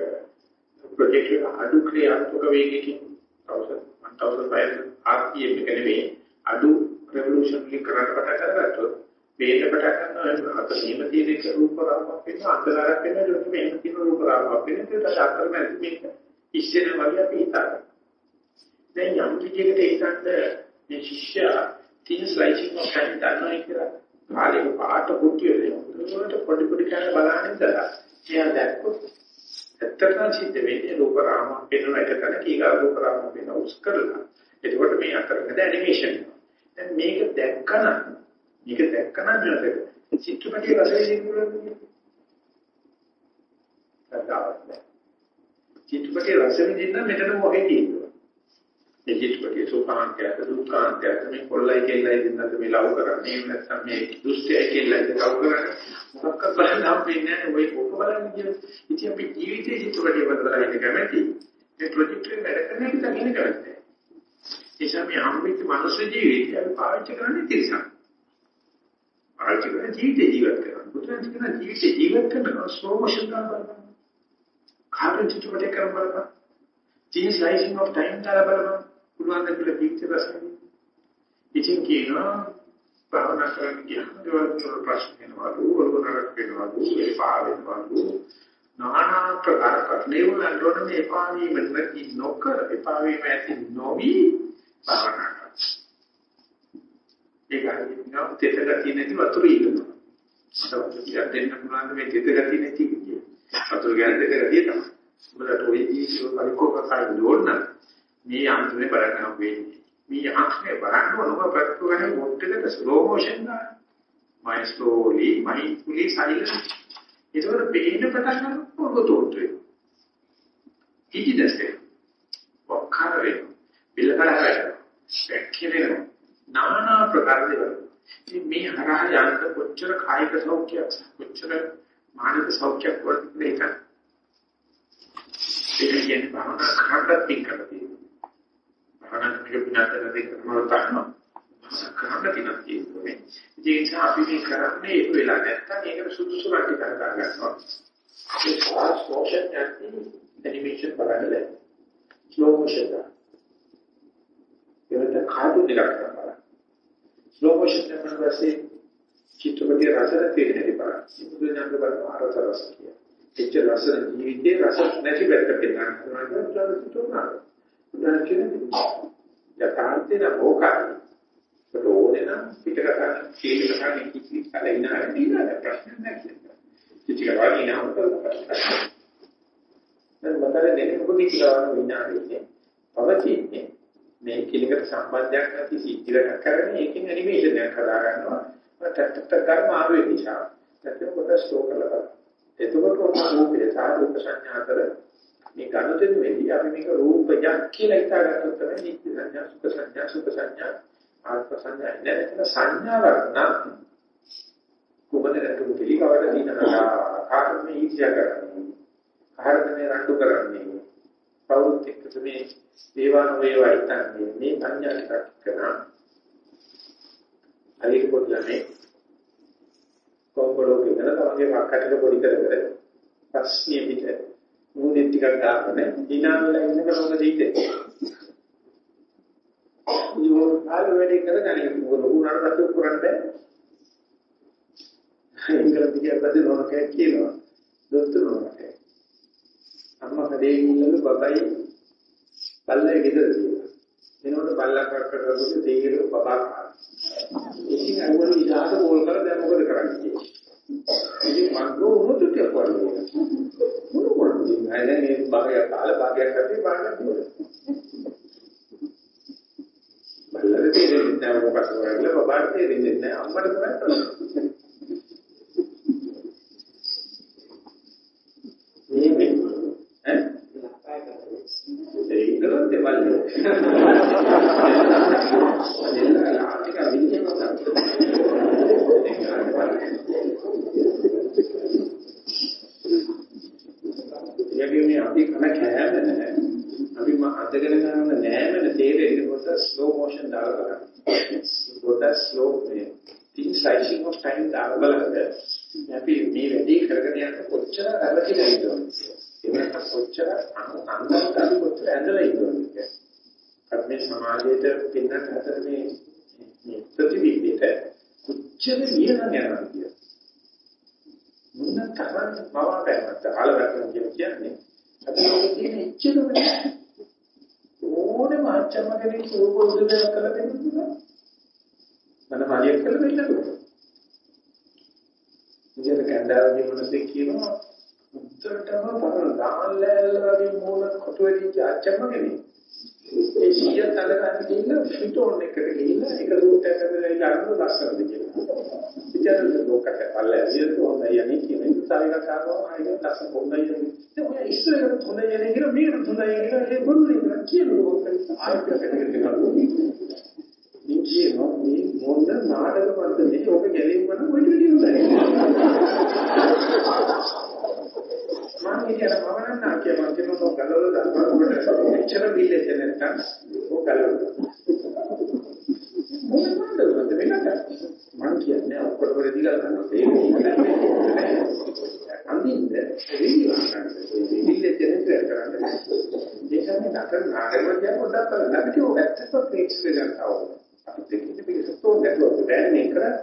ප්‍රොජෙක්ට් එක අඩු ක්‍රියාත්මක වේගයකින් 1500 RPM එක නෙවෙයි අඩු රෙවොලුෂන් එක කරන්න පටන් ගන්නකොට මේක පටන් ගන්නවා අත සීම තියෙන එක රූප රාමයක් වෙනවා අන්තරාරයක් වෙනවා ඒක මේක තියෙන රූප රාමයක් වෙනවා ඒක ශාස්ත්‍ර මැද මේක ඉස්සෙන වගේ අපි හිතනවා දැන් යම් කිසියකට ඒකට මේ ශිෂ්‍යයා තියෙන ස්ලයිසිං ඔෆ් ටයිම් දන්නවා කියලා කාලේක පාට කුට්ටිය දෙනවා පොඩි පොඩි කාල බලන්නේ ඉඳලා එයා දැක්කොත් ඇත්තටම සිද්ධ වෙන්නේ රූප රාමයක් වෙන එක තන කීගා රූප රාමයක් වෙන උස් කරලා. එතකොට මේ අතරමැද ඇනිමේෂන්. දැන් මේක දැක්කම මේක දැක්කම නේද? චිත්‍රපටයේ රසය දෙන්නේ. චිත්‍රපටයේ රසය දෙන්න මෙතන මොකද තියෙන්නේ? මේ චිත්‍රපටයේ සෝපාන්තයත් දුක්ඛාන්තයත් මේ කොල්ලයි කෙල්ලයි දෙන්නත් මේ ලව් කරන්නේ. නැත්නම් මේ දුස්තය කෙල්ලයි ලව් කරන්නේ. මොකක්ද බලන්න හම්බෙන්නේ නැහැ. ඔය කොක බලන්න කියන ඉතින් අපි ජීවිතේ චිත්‍රපටයේ බදලා ඉන්න කැමැති. ඒ ප්‍රොජෙක්ට් එක වැඩ කරන එක දකින්න කැමැති ඒසම මේ හම්බෙච්ච මනුස්ස ජීවිතය අපි පාවිච්චි කරන්නේ තිරසක් පාවිච්චි කරන ජීවිතේ ජීවත් කරනවා. බුදුන් කියන ජීවිතේ ජීවත් කරනවා. ස්ලෝ මොෂන් ගන්න බලන්න කාර්ය චිත්‍රපටය කරන බලන්න චීන් ස්ලයිසිං ඔෆ් ටයිම් දාලා බලන්න පුළුවන් ද කියලා පිටිච්ච ප්‍රශ්නේ. ඉතින් කියනවා භාවනා කරන්න ගියාම දේවල් ප්‍රශ්න වෙනවා දුරවරක් වෙනවා දුරේ පාවෙනවා නානා ප්‍රකාර කරන්නේ වලට මේ පාවීම නැති නොකර එපාවීම ඇති නොවි භාවනා කරනවා. ඒක හරියට තෙත ගතිය නැති වතුර ඉන්නවා. මට වතුර දෙන්න පුළුවන් මේ තෙත ගතිය නැති කිය. වතුර ගැන තෙත ගතිය තමයි. ඔබට ඔය ජීවිතේ පරිකෝප කරන්න ඕන නම් මේ අන්තිමේ බලන්න හම් වෙන්නේ. මේ අන්තිමේ බලන්න ඕනම ප්‍රත්‍ය ගන්නේ මොට්ටකට ස්ලෝ මොෂන් ගන්න. my slowly mindfully silent. ඒකවල පේන්න පටන් ගන්නකොට පොරොත්තු වෙනවා. ඉති දැස්කේ. වක්කාර වෙනවා. බිල්ල කරහරනවා. පැක්කිරෙනවා. নানা ප්‍රකාර දේවල්. ඉතින් මේ හරහා යන්න කොච්චර කායික සෞඛ්‍යයක් කොච්චර මානසික සෞඛ්‍යයක් වර්ධනය කරනවා. ඒක කියන්නේ භාවනා කරන්නත් පිටකටදී. භාවනා මේක පිටකට දෙක කරනවා තමයි. කරන්න තියෙනවා කියන්නේ. ඒ නිසා අපි මේ කරන්නේ ඒක වෙලා නැත්තම් ඒකට සුදුසු රටි කර ගන්නවා. ඒ ෆාස් මොෂන් යන්නේ ඇනිමේෂන් බලන්න ස්ලෝ මොෂන් එක. ඒකට කාටු දෙකක් කරනවා. ස්ලෝ මොෂන් එකෙන් පස්සේ චිත්‍රපටිය රසන තේරෙන්නේ බලන්න. මුදුනක් බලන ආරස රස කියන. එච්ච රස ජීවිතේ රස නැති පැත්තට පෙන්නනවා. ඒක තමයි දැන් කියන්නේ යථාර්ථේ නෝකයි. ඒක ඕනේ නම් පිටකට කීලක ගන්න කිසි කලින් නැහැ නේද ප්‍රශ්න නැහැ. කිසි කරන්නේ නැහැ. දැන් මතර දෙන්නේ මොකද කියලා විනාඩියේ. පවතින්නේ මේ කිලකට සම්බන්ධයක් නැති සිද්ධියක් කරන්නේ ඒකෙන් ඇනිමේෂන් එකක් හදා ගන්නවා. ටට්ටට කරන ආවේ නිසා. ඒකෙන් කොට ස්ටෝක් කරලා. එතකොට ඔන්න රූපේ සාධුක සංඥා කර මේ ගනුදෙනු වෙදී අපි මේක රූපයක් කියලා හිතාගත්තොත් තමයි නිත්‍ය සංඥා සුඛ සංඥා සුඛ සංඥා ආත්ම සංඥා නේද සංඥාවක් නම් කුමනකට පිළිකවට දිනනවා කාටද මේ ඊර්ෂ්‍යා කරන්නේ? කාටද මේ රණ්ඩු කරන්නේ? කවුරුත් එක්ක මේ දේවාන වේවා හිතන්නේ? මේ සංඥා ටිකක් කරන හරියට පොඩි ළමයි. කොම්බලෝ කියන තමන්ගේ වක්කටට පොඩි කරගෙන ප්‍රශ්නිය පිට මූණේ ටිකක් දාගෙන hina වෙලා ඉන්නකොට මොකද හිතෙන්නේ? යෝ ආල වැඩි කරගන්නේ මොකද උනාට පස්සේ කරන්න බෑ. ඉංග්‍රීසි පිටියක් පස්සේ නෝනකේ කියනවා. දොස්තර නෝනකේ. අම්මා කඩේ ඉන්නලු බබයි බල්ලේ ගෙදර තියෙනවා. එනකොට බල්ලා කරකටකොට තේිරෙ බබා කාලා. ඉතින් අරවල ඉඳාට කෝල් කරලා දැන් මොකද කරන්නේ? ඉතින් මං ගෝ උමුතු ටික කරන්නේ. මොන මොන නෑ දැන් මේ භාගයක් කාලා භාගයක් කරේ භාගයක් දුවන. බල්ලට තේරෙන්නේ නැහැ මොකක්ද කරන්නේ බබාට තේරෙන්නේ නැහැ අම්මට කරන්නේ. මේ ඈ ඒක නෝ දෙවල්. එන්න ආටික විදිහට ඒගොල්ලෝ Thank you. කෙනෙක් සෝක උදේට කරලා දෙන්න පුළුවන් මම මාලියක් කරලා දෙන්න පුළුවන් ඉතින් කන්දාවේ මොනසෙක් කියනවා උත්තරටම පරණ දාල්ලැල්ල වගේ මූල කොටුවේදී අච්චම කෙනෙක් ඒ සිය තල ගන්න ගිහින් ෆිටෝන් එකට ගිහින් ඒක රූට් එකට ගිහින් අරන් ලස්සනද කියලා. ඉතින් ලෝකට පල්ල ඇවිත් හොඳයි යන්නේ කියන එක සාරික කාරණා ආයෙත් ලස්සන හොඳයි යන්නේ. ඒ ඔය ඉස්සරහට හොඳයි යන්නේ කියලා මේකට හොඳයි කියලා ඒ බොරුනේ කියලා කියනවා ආයෙත් එකට ගිහින් මේ කියනවා. මේ මොන නාටක පන්තිනේ ඔබ ගැලීම කරන කොයි විදිහටද? මම කියන මම නම් කිය මම කියන තෝ ගලවල දානවා. ඔබට එච්චර බිල් එක නැත්තම් ඔය ගලවල මොන මාතෘකද වෙනකට මම කියන්නේ ඔක්කොම රෙදි ගලනවා ඒ අන්තිමට රෙදි ගලනවා බිල් එක නැත්නම් කරන්නේ ඒකනේ නතර නාගරවලිය පොඩ්ඩක් බලන්න අපිට ඔය ඇත්තට ෆ්ලෙක්ස් වෙනවා අපිට දෙකින් පිටසතෝ නැතුව බෑනේ කරා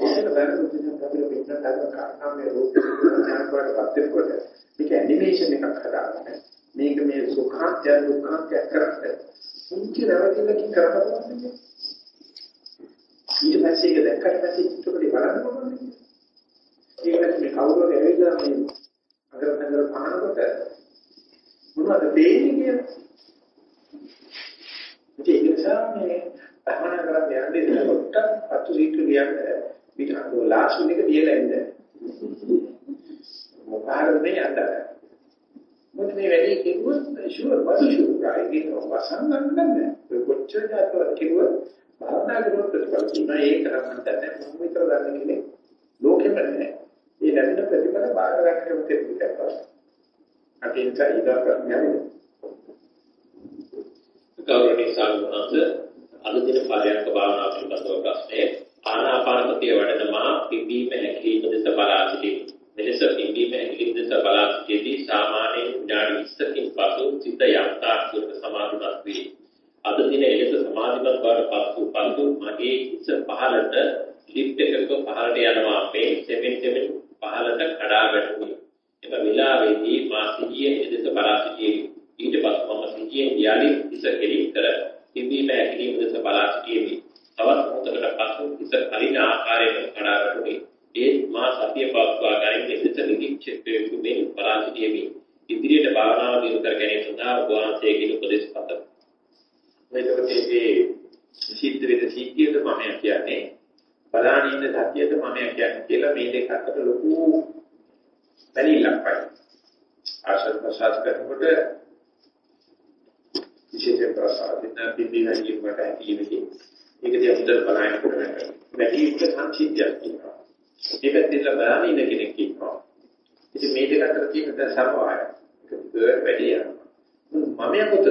ඒක වැරදුන විදිහට අපිට පිටට හදන කාරණාවේ රූප ඥානවලට පත්වෙනකොට මේක ඇනිමේෂන් එකක් හදාගන්න. මේක මේ සුඛාන්තය දුක්ඛාන්තය කරන්නේ. මුංචි රැවටිලකින් කරන්න පුළුවන්. ඊට පස්සේ ඒක දැක්කට පස්සේ චිත්‍රපටි බලන්න පුළුවන්. ඒකට මේ කවුරුහරි ඇවිල්ලා මේ අගරතංගර පහනකොට මොනවද දෙන්නේ කියලා. ඒක නිසා මේ භවනා කරන්න යන්නේ දෙනකොට අතු සීතු කියන්නේ පිට අතෝ ලාස්ට් එක දියලා ඉන්න. මොකාරද මේ අතර. මොකද මේ වැඩි කිව්වොත් ෂුවර් වතු ෂුවර් ආයේ වසංගම් නැහැ. ඔය කොච්චර જાතවත් කිව්වොත් භාවනා කරන ප්‍රතිඵල තියෙනවා ඒක කරන්න නැහැ. මම විතර ගන්න කෙනෙක් ලෝකෙම නැහැ. මේ ලැබෙන ප්‍රතිඵල බාර ගන්න කෙනෙක් අපි ඉතින් ඉදා කරන්නේ ගෞරවනීය සාමිනාත අද දින පාරයන්ක භාවනා පිළිබඳව ප්‍රශ්නය ආනාපානසතිය වඩනමා පිම්බීම හැකිලිම දෙස බලා සිටින් මෙලෙස පිම්බීම හැකිලිම දෙස බලා සිටීදී සාමාන්‍යයෙන් විනාඩි 20කින් පසු සිත යම්තාක් දුරට සමාධිමත් වේ අද දින එලෙස සමාධිමත් බවට පසු පසු මගේ හිස පහළට ලිෆ්ට් එකක පහළට යනවා මේ සෙමෙන් සෙමෙන් පහළට කඩා වැටුණි. එම වෙලාවේදී මා සිහියෙන් දෙස බලා සිටියේ. ඊට පසු මම සිහියෙන් යාලි හිස කෙලින් කර පිම්බීම හැකිලිම දෙස බලා සිටියෙමි. තවත් මොහොතකට පසු හිස කලින් ආකාරයෙන් කඩා වැටුණි. ඒ මා සතිය පවත්වා ගැනීම දෙස නිරීක්ෂකයෙකු මේ බලා සිටියෙමි. ඉදිරියට භාවනාව දියුණු කර ගැනීම සඳහා ඔබ වහන්සේගෙන් උපදෙස් පතමි. මේකේ සිද්ධ වෙන සිද්ධියට මම කියන්නේ බලාන ඉන්න සතියට මම කියන්නේ කියලා මේ දෙක අතර ලොකු බැලිලක් පයි. ආශ්‍රද ප්‍රසාද කරනකොට විශේෂ ප්‍රසාදින පිළිවිලකින් වට ඇතිවෙන්නේ. ඒක දිහා හොඳට බලනකොට වැඩි විට සංසිද්ධියක් තියෙනවා. මේ පැත්තෙන් බලාන ඉන්න කෙනෙක් ඉන්නවා. ඉතින් මේ දෙක අතර තියෙන ද සමவாய. ඒක වැඩි යනවා. මම යකොතද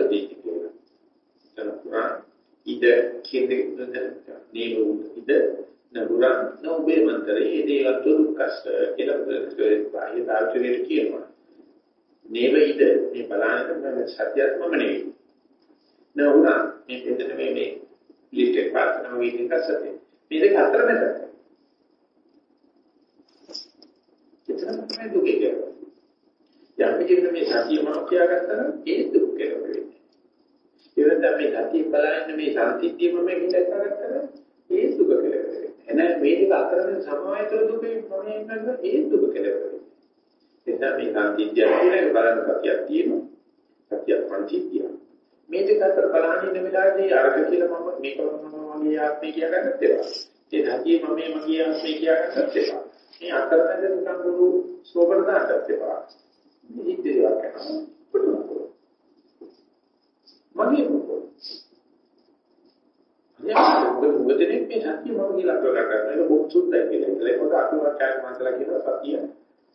කියලා. තනපුරා ඉද කියන්නේ නේම ඉද නරුරා නොබේ මන්තරේ ඒ දේවල් දුක්ඛස් කියලා බාහ්‍ය තාර්කිකයට කියනවා. නේව ඉද මේ බලන්න සත්‍යයක් මම නෙවෙයි. නරුරා මේ දෙන්න මේ මේ ලිෆ්ට් එක පාර්කන වගේ දෙයක් සත්‍ය. මේ දෙක අතර මැද. එතන තමයි දුකේ කියන්නේ. යම් කිසි මේ සත්‍ය මම කියාගත්තා නම් ඒ දුක් කියලා වෙන්නේ. ඒවෙන් අපි සතිය බලන්නේ මේ සංසිද්ධියම මේ හිතකට ඒ දුක කියලා. එහෙනම් මේ දෙක අතර වෙන සමායතර දුකේ මම කියන්නේ ඒ දුක කියලා. එතන මේ සම්පීතිය කියන බලන කතියක් තියෙනවා. කතියක් පංචීතිය. මේ දෙක අතර බලන ඉන්න වෙලාවේදී අරක කියලා මම මේක මම මගේ ආත්මය කියාගන්නත් ඒවා. ඒ ධාතිය මම මගේ ආත්මය කියාගන්නත් ඒවා. මේ අතරමැද නිකන් ගුරු සෝබර දාන්නත් ඒවා. මේ ඉතිරියක් කරනවා. මගේ මොකද? යම් මොකදනේ මේ සත්‍ය මම කියලා කරලා කරනවා. ඒක බොහොම සුද්ධයි කියලා. ඒක පොඩ අතුරක් කාය මන්ත්‍රලා කියන සතිය.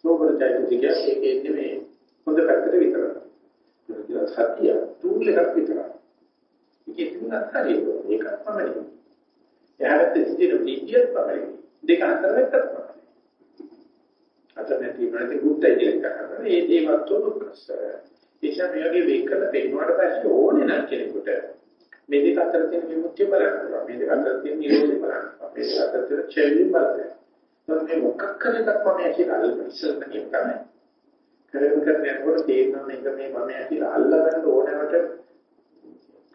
සෝබර චෛතසිකය ඒකේ නෙමෙයි හොඳ පැත්තට විතරයි. ඒක සතිය ටූල් එකක් විතරයි. ඒකේ තුනක් හරියට ඒකක් තමයි. එහාට ඉතිරි විද්‍යාවක් තමයි. දෙක අතර එකක් තමයි. අතන තියෙන්නේ ගුප්තයි කියන කරන්නේ. ඒ ඒවත් උනුකස්. ඒෂා මෙයගේ වෙකල පෙන්වුවාට පස්සේ ඕනේ නම් කෙනෙකුට මේ දෙක අතර තියෙන විමුක්තිය බලන්න පුළුවන්. මේ දෙක අතර තියෙන නිරෝධය බලන්න. මේ දෙක අතර තියෙන චෛත්‍ය බලන්න. මේ මොකක් කරේ දක්වා මේ කියලා ඉස්සෙල්ම කියන තමයි. කරගෙන කරගෙන යනකොට තේරෙනවා මේක මේ මම ඇහිලා අල්ලගන්න ඕනවට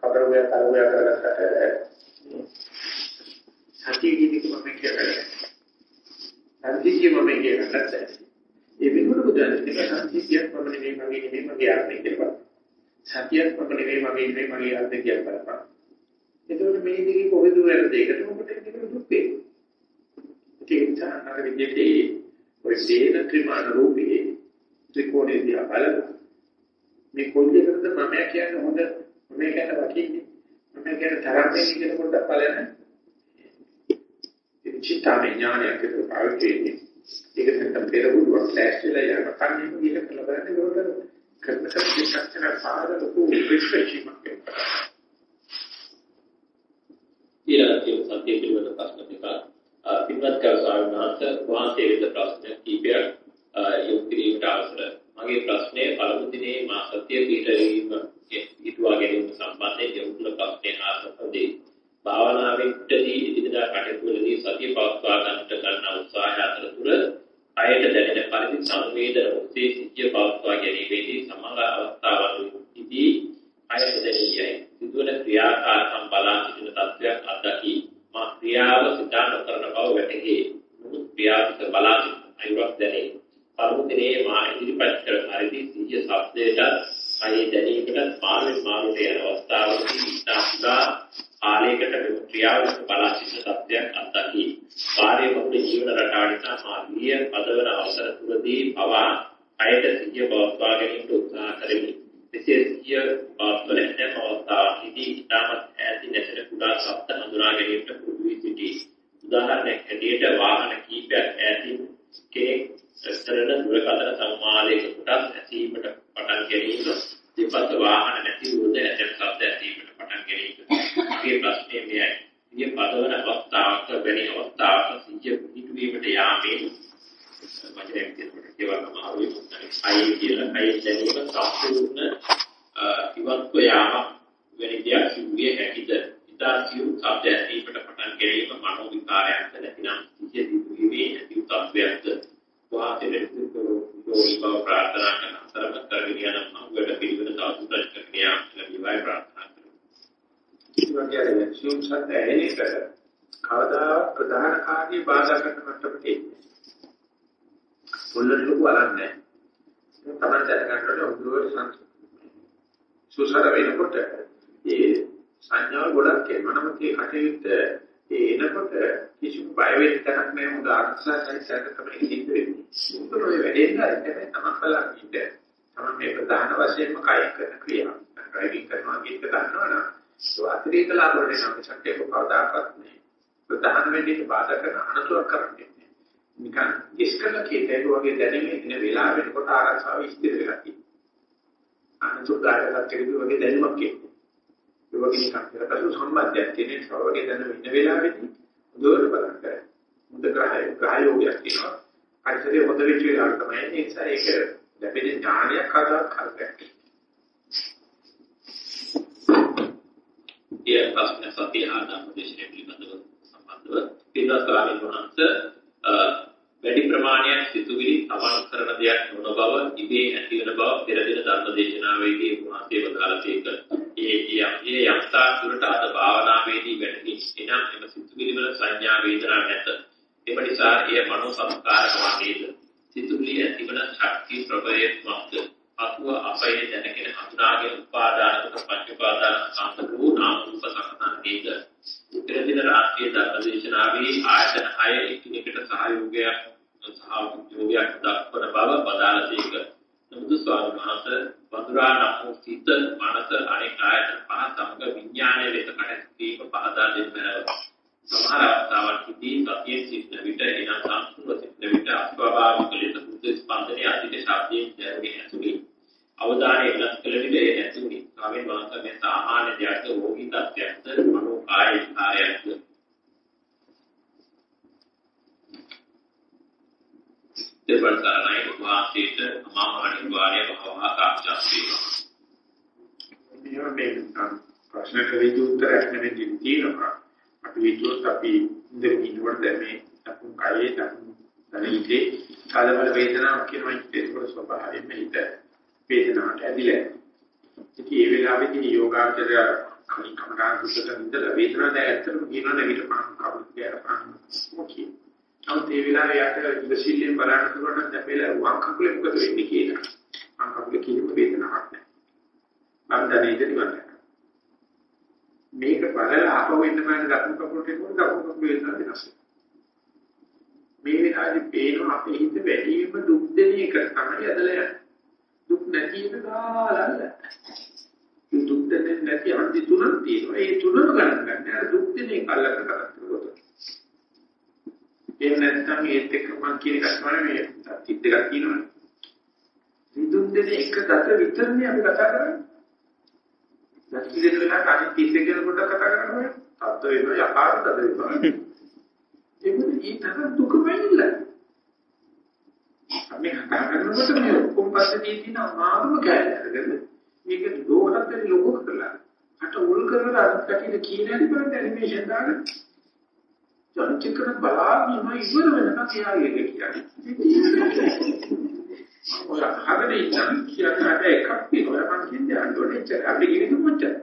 කබරෝය කලෝය කරගත්තට සතිය කිදික මම කියන්නේ. සතිය මම කියන්නේ නැත්නම් ඒ වෙනුවට බුදුන් කියන සතියක් මම නෙමෙයි මගේ නෙමෙයි මගේ ආත්මය කියලා. සතියක් මම නෙමෙයි මගේ නෙමෙයි මගේ ආත්මය කියලා බලපන්. එතකොට මේ දෙකේ කොහෙද වැරද්ද? ඒකට මොකටද ඒක දුක් වෙන්නේ? ඒ නිසා අර විදිහට ඔය සේන ත්‍රිමාන රූපේ ත්‍රිකෝණේ දිහා බලන මේ කොල්ලේකද මම කියන්නේ හොඳ මම කියන්නේ වකීන්නේ මම කියන්නේ තරන්නේ කියන පොඩ්ඩක් බලන්න ඒ චිත්තාමය ඥානයක් ඒක පාවිච්චි ඒක තමයි පෙරහුරුවක් ලෑස්තිලා යන කන්නේ ගිහින් කළ බලන්න ඒකට කරන සත්‍යයන් පාදක උපේක්ෂීමක් ඊළඟට සත්‍ය පිළිවෙල ප්‍රශ්න දෙකක් පින්වත් කර ස්වාමීන් වහන්සේ වහන්සේ වෙත ප්‍රශ්න කිහිපයක් යොමු කිරීමට අවසර. මගේ ප්‍රශ්නය පළමු දිනේ මා සත්‍ය පිටවීම හිතුවා ගැනීම සම්බන්ධයෙන් යොමු ප්‍රශ්නය ආසපදී. භාවනාවෙන් පිටදී ඉදිරියට කටයුතු වලදී සතිය පවත්වා ගන්නට ගන්න උත්සාහය අතරතුර අයට දැනෙන පරිදි සංවේදන ඔස්සේ සිහිය පවත්වා ගැනීමේදී සමහර අවස්ථාවලදී අයට දැනියයි. සිදුවන ක්‍රියාකාරකම් බලා සිටින තත්ත්වයක් අත්දකී මා ක්‍රියාව සිතා නොකරන බව වැටහි. නමුත් ක්‍රියාවක බලා අයුරක් දැනේ. පරමුදිනේ මා ඉදිරිපත් කර පරිදි සිහිය ශබ්දයට අය දැනීමට මාර්ග මාර්ගයට යන අවස්ථාවකදී ඉස්තාපුලා කාලයකට මෙම ක්‍රියාවක බලා සිටින තත්ත්වයක් අත්දකි. කාර්ය බහුල ජීවන රටාව නිසා මාර්ගීය පදවන අවසර තුරදී පවා අයට සිහිය පවත්වා ගැනීමට උත්සාහ කරමි. විශේෂීය පාත්වල හැම අවස්ථාවකදී ඉතාමත් ඈතින් නැසෙන කුඩා ශබ්ද හඳුනා ගැනීමට පුරුදු වී සිටී. උදාහරණයක් හැටියට වාහන කීපයක් ඈතින් කෙනෙක් කරන දුරකථන සංවාදයක කොටස් ඇසීමට පටන් ගැනීම දෙපස වාහන නැති වූද ඇතැම් ශබ්ද ඇසීමට පටන් ගැනීම. මේ ප්‍රශ්නේ මෙයයි. මේ පදවන අවස්ථාවක වැනි අවස්ථාවක සිහිය පිටුවීමට යාමේ වචනයක් කියනකොට ඒවම ආවේ අයි කියලා අයි දැනීම සම්පූර්ණ ඉවත්ව යාම වෙන දෙයක් සිදුවිය හැකිද ඉතා සියුම් ශබ්ද ඇසීමට පටන් ගැනීම මනෝ විකාරයක්ද නැතිනම් සිහිය දියුවීමේ ඇති තත්වයක්ද වාසයෙන් යෝනි බව ප්‍රාර්ථනා කරන අතරම කරගෙන යන මඟට පිළිවෙල සාසුතක් ක්‍රියා ලැබීමයි ප්‍රාර්ථනා කරමි. ඒ වගේ සියුම් ශබ්ද ඇහෙනක කවදා ප්‍රධාන කාර්ය බාධා කරන මට්ටමට එන්නේ මුල්ලට ලොකු අලක් නැහැ. තමයි දැනගන්නකොට උගුරු සංස් සුසර වෙනකොට ඒ සංඥාව ගොඩක් එනවා. නමුත් ඒ කටයුත්ත ඒ එනකොට කිසිම බය වෙන්න තැනක් නැහැ. මුද අර්ථසයි සැක තමයි සිද්ධ වෙන්නේ. උගුරු ඔය වැඩේ නැහැ. තමයි බලන්න ඉන්න. තමයි මේ ප්‍රධාන වශයෙන්ම කායික කරන ක්‍රියාව. ඩ්‍රයිවිං කරනවා කියන එක දන්නවනම් ඒ අතිරේක ලාභ වලින් අපි සත්‍යක කවදාකවත් නෑ. ප්‍රධාන වෙන්නේ බාධා කරන අනතුරක් කරන්නේ. නිකන් ගෙස් කරලා කියතේ වගේ දැනෙන්නේ ඉන්න වෙලාවෙ කොට ආරක්ෂාව ඉස්තිර වෙලා තියෙනවා. අනතුරුදායකත් එක්ක වගේ දැනුමක් කියන්නේ. ඒ වගේ නිකන් පෙරපසු සම්බන්ධයක් තියෙන ඒ වගේ දැනුම ඉන්න වෙලාවෙදී උදේට බලන්න. මුද ග්‍රහය ග්‍රහයෝගයක් තියෙනවා. පරිසරයේ හොඳ වෙච්ච වෙලාවට තමයි ඒ නිසා ඒක ලැබෙන ඥානයක් හදා කරගන්න. ඒ ප්‍රශ්න සත්‍ය ආදාන දේශනේ පිළිබඳව සම්බන්ධව පිටස්ත ස්වාමීන් වහන්සේ වැඩි ප්‍රමාණයක් සිතුවිලි තමන් කරන දෙයක් නොවන බව ඉබේ ඇතිවන බව පෙර දින ධර්ම දේශනාවේදී වහන්සේ වදාළා තේක. ඒ ඒ යම්තා දුරට අද භාවනාවේදී වැඩි එනම් එම සිතුවිලි වල සංඥා වේදනා නැත. එම නිසා එය මනෝ සංස්කාර වන්නේද. සිතුවිලි ඇතිවන ශක්ති ප්‍රභවයේ මක්ද අතුව අපේ දැනගෙන හඳුනාගෙන උපාදාන කොට පංච උපාදාන සම්පත වූ නාම රූප සකසන නේද පෙර දින රාත්‍රියේ ධර්මදේශනාවේ ආයතන 6 එකිනෙකට සහයෝගයක් සහයෝගයක් දක්වන බව පදාලසේක නමුත් ස්වාමීන් වහන්සේ වඳුරා නම් සිත මනස අනෙක් ආයතන පහ සමග විඥානයේ වෙත කටයුතු පහදා දෙන්නව සමහර අවස්ථාවන්හිදී සතියේ සිටින විට එනම් සංස්කෘත සිටින විට අස්වාභාවික ලෙස බුද්ධ ස්පන්දනයේ අධික ශබ්දයෙන් දැනෙන්නේ ඇතුළේ අවධානය වෙනස් කළ විට ඒ ඇතුළේ ස්වාමීන් වහන්සේ මේ සාමාන්‍ය දෙයක් රෝගී තත්ත්වයක්ද මනෝ කාය කායයක්ද දෙවල් සරණයි වාසීත අමාමහණි වාණය භවහ කාක්ෂා වේවා මේ ප්‍රශ්න කලේ උත්තරයක් නෙමෙයි තියෙනවා අපි හිතුවොත් අපි ඉඳගෙන ඉන්නකොට දැන් මේ අපු කයේ දැනෙන්නේ කාලවල වේදනාවක් කියනවා ඒක ස්වභාවයෙන්ම හිත වේදනාවට ඇදිලා. ඉතින් ඒ වෙලාවේදී යෝගාචරය කලින් කමරාන් දුකට ඉඳලා වේදනාව දැන් ඇත්තටම කියනවා නැගිට පාන කවුරුත් කියලා පාන මොකී. නමුත් ඒ වෙලාවේ යට ඉවසිල්ලෙන් බලන්න පුළුවන් නම් අපේලා වම් කකුලේ මොකද වෙන්නේ කියලා. වම් කකුලේ කිසිම වේදනාවක් නැහැ. මම දැනෙන්නේ ඉතින් මේක බලලා ආපහු එන්න බෑන දකුණු කකුලට එනකොට දකුණු කකුල වේදනාව වෙනස් මේ විදිහට පේනවා අපේ හිත වැඩිම දුක් දෙන එක තමයි ඇදලා යන්නේ. දුක් නැති එක ගාලල්ල. දුක් දෙන්නේ නැති අන්ති තුනක් තියෙනවා. ඒ තුනම ගණන් ගන්න. අර දුක් දෙන එක අල්ලක කරත් ඒ නැත්නම් ඒත් එක්ක මම කියන එක තමයි මේ තිත් දෙකක් තියෙනවනේ. විදුක් දෙන එක දත විතරනේ අපි කතා කරන්නේ. නැති දෙන වෙලාවට අනිත් 30 ගැන පොඩ්ඩක් කතා කරන්න බෑ. තත්ත්ව වෙනවා යකාරද වෙනවා. ඒක මේ තරම් දුකමයිල්ල. අපි කතා කරනකොට මේ ඔක්කොම පස්සේ තියෙන අමාරුම කැලේ අරගෙන මේක දෝහතෙන් ලොකු කරලා අට උල් කරලා අර කටියට කියන බලන්න ඇනිමේෂන් දාගෙන චලචිත්‍ර බලාගෙන ඉවර වෙනකන් එයාගේ කියන්නේ. ඔය හදේ ඉන්න කියන්නට එකක් තියෙනවා මම කියන්නේ අඬෝනේ ඉච්චර අපි කියන්නේ මොච්චර?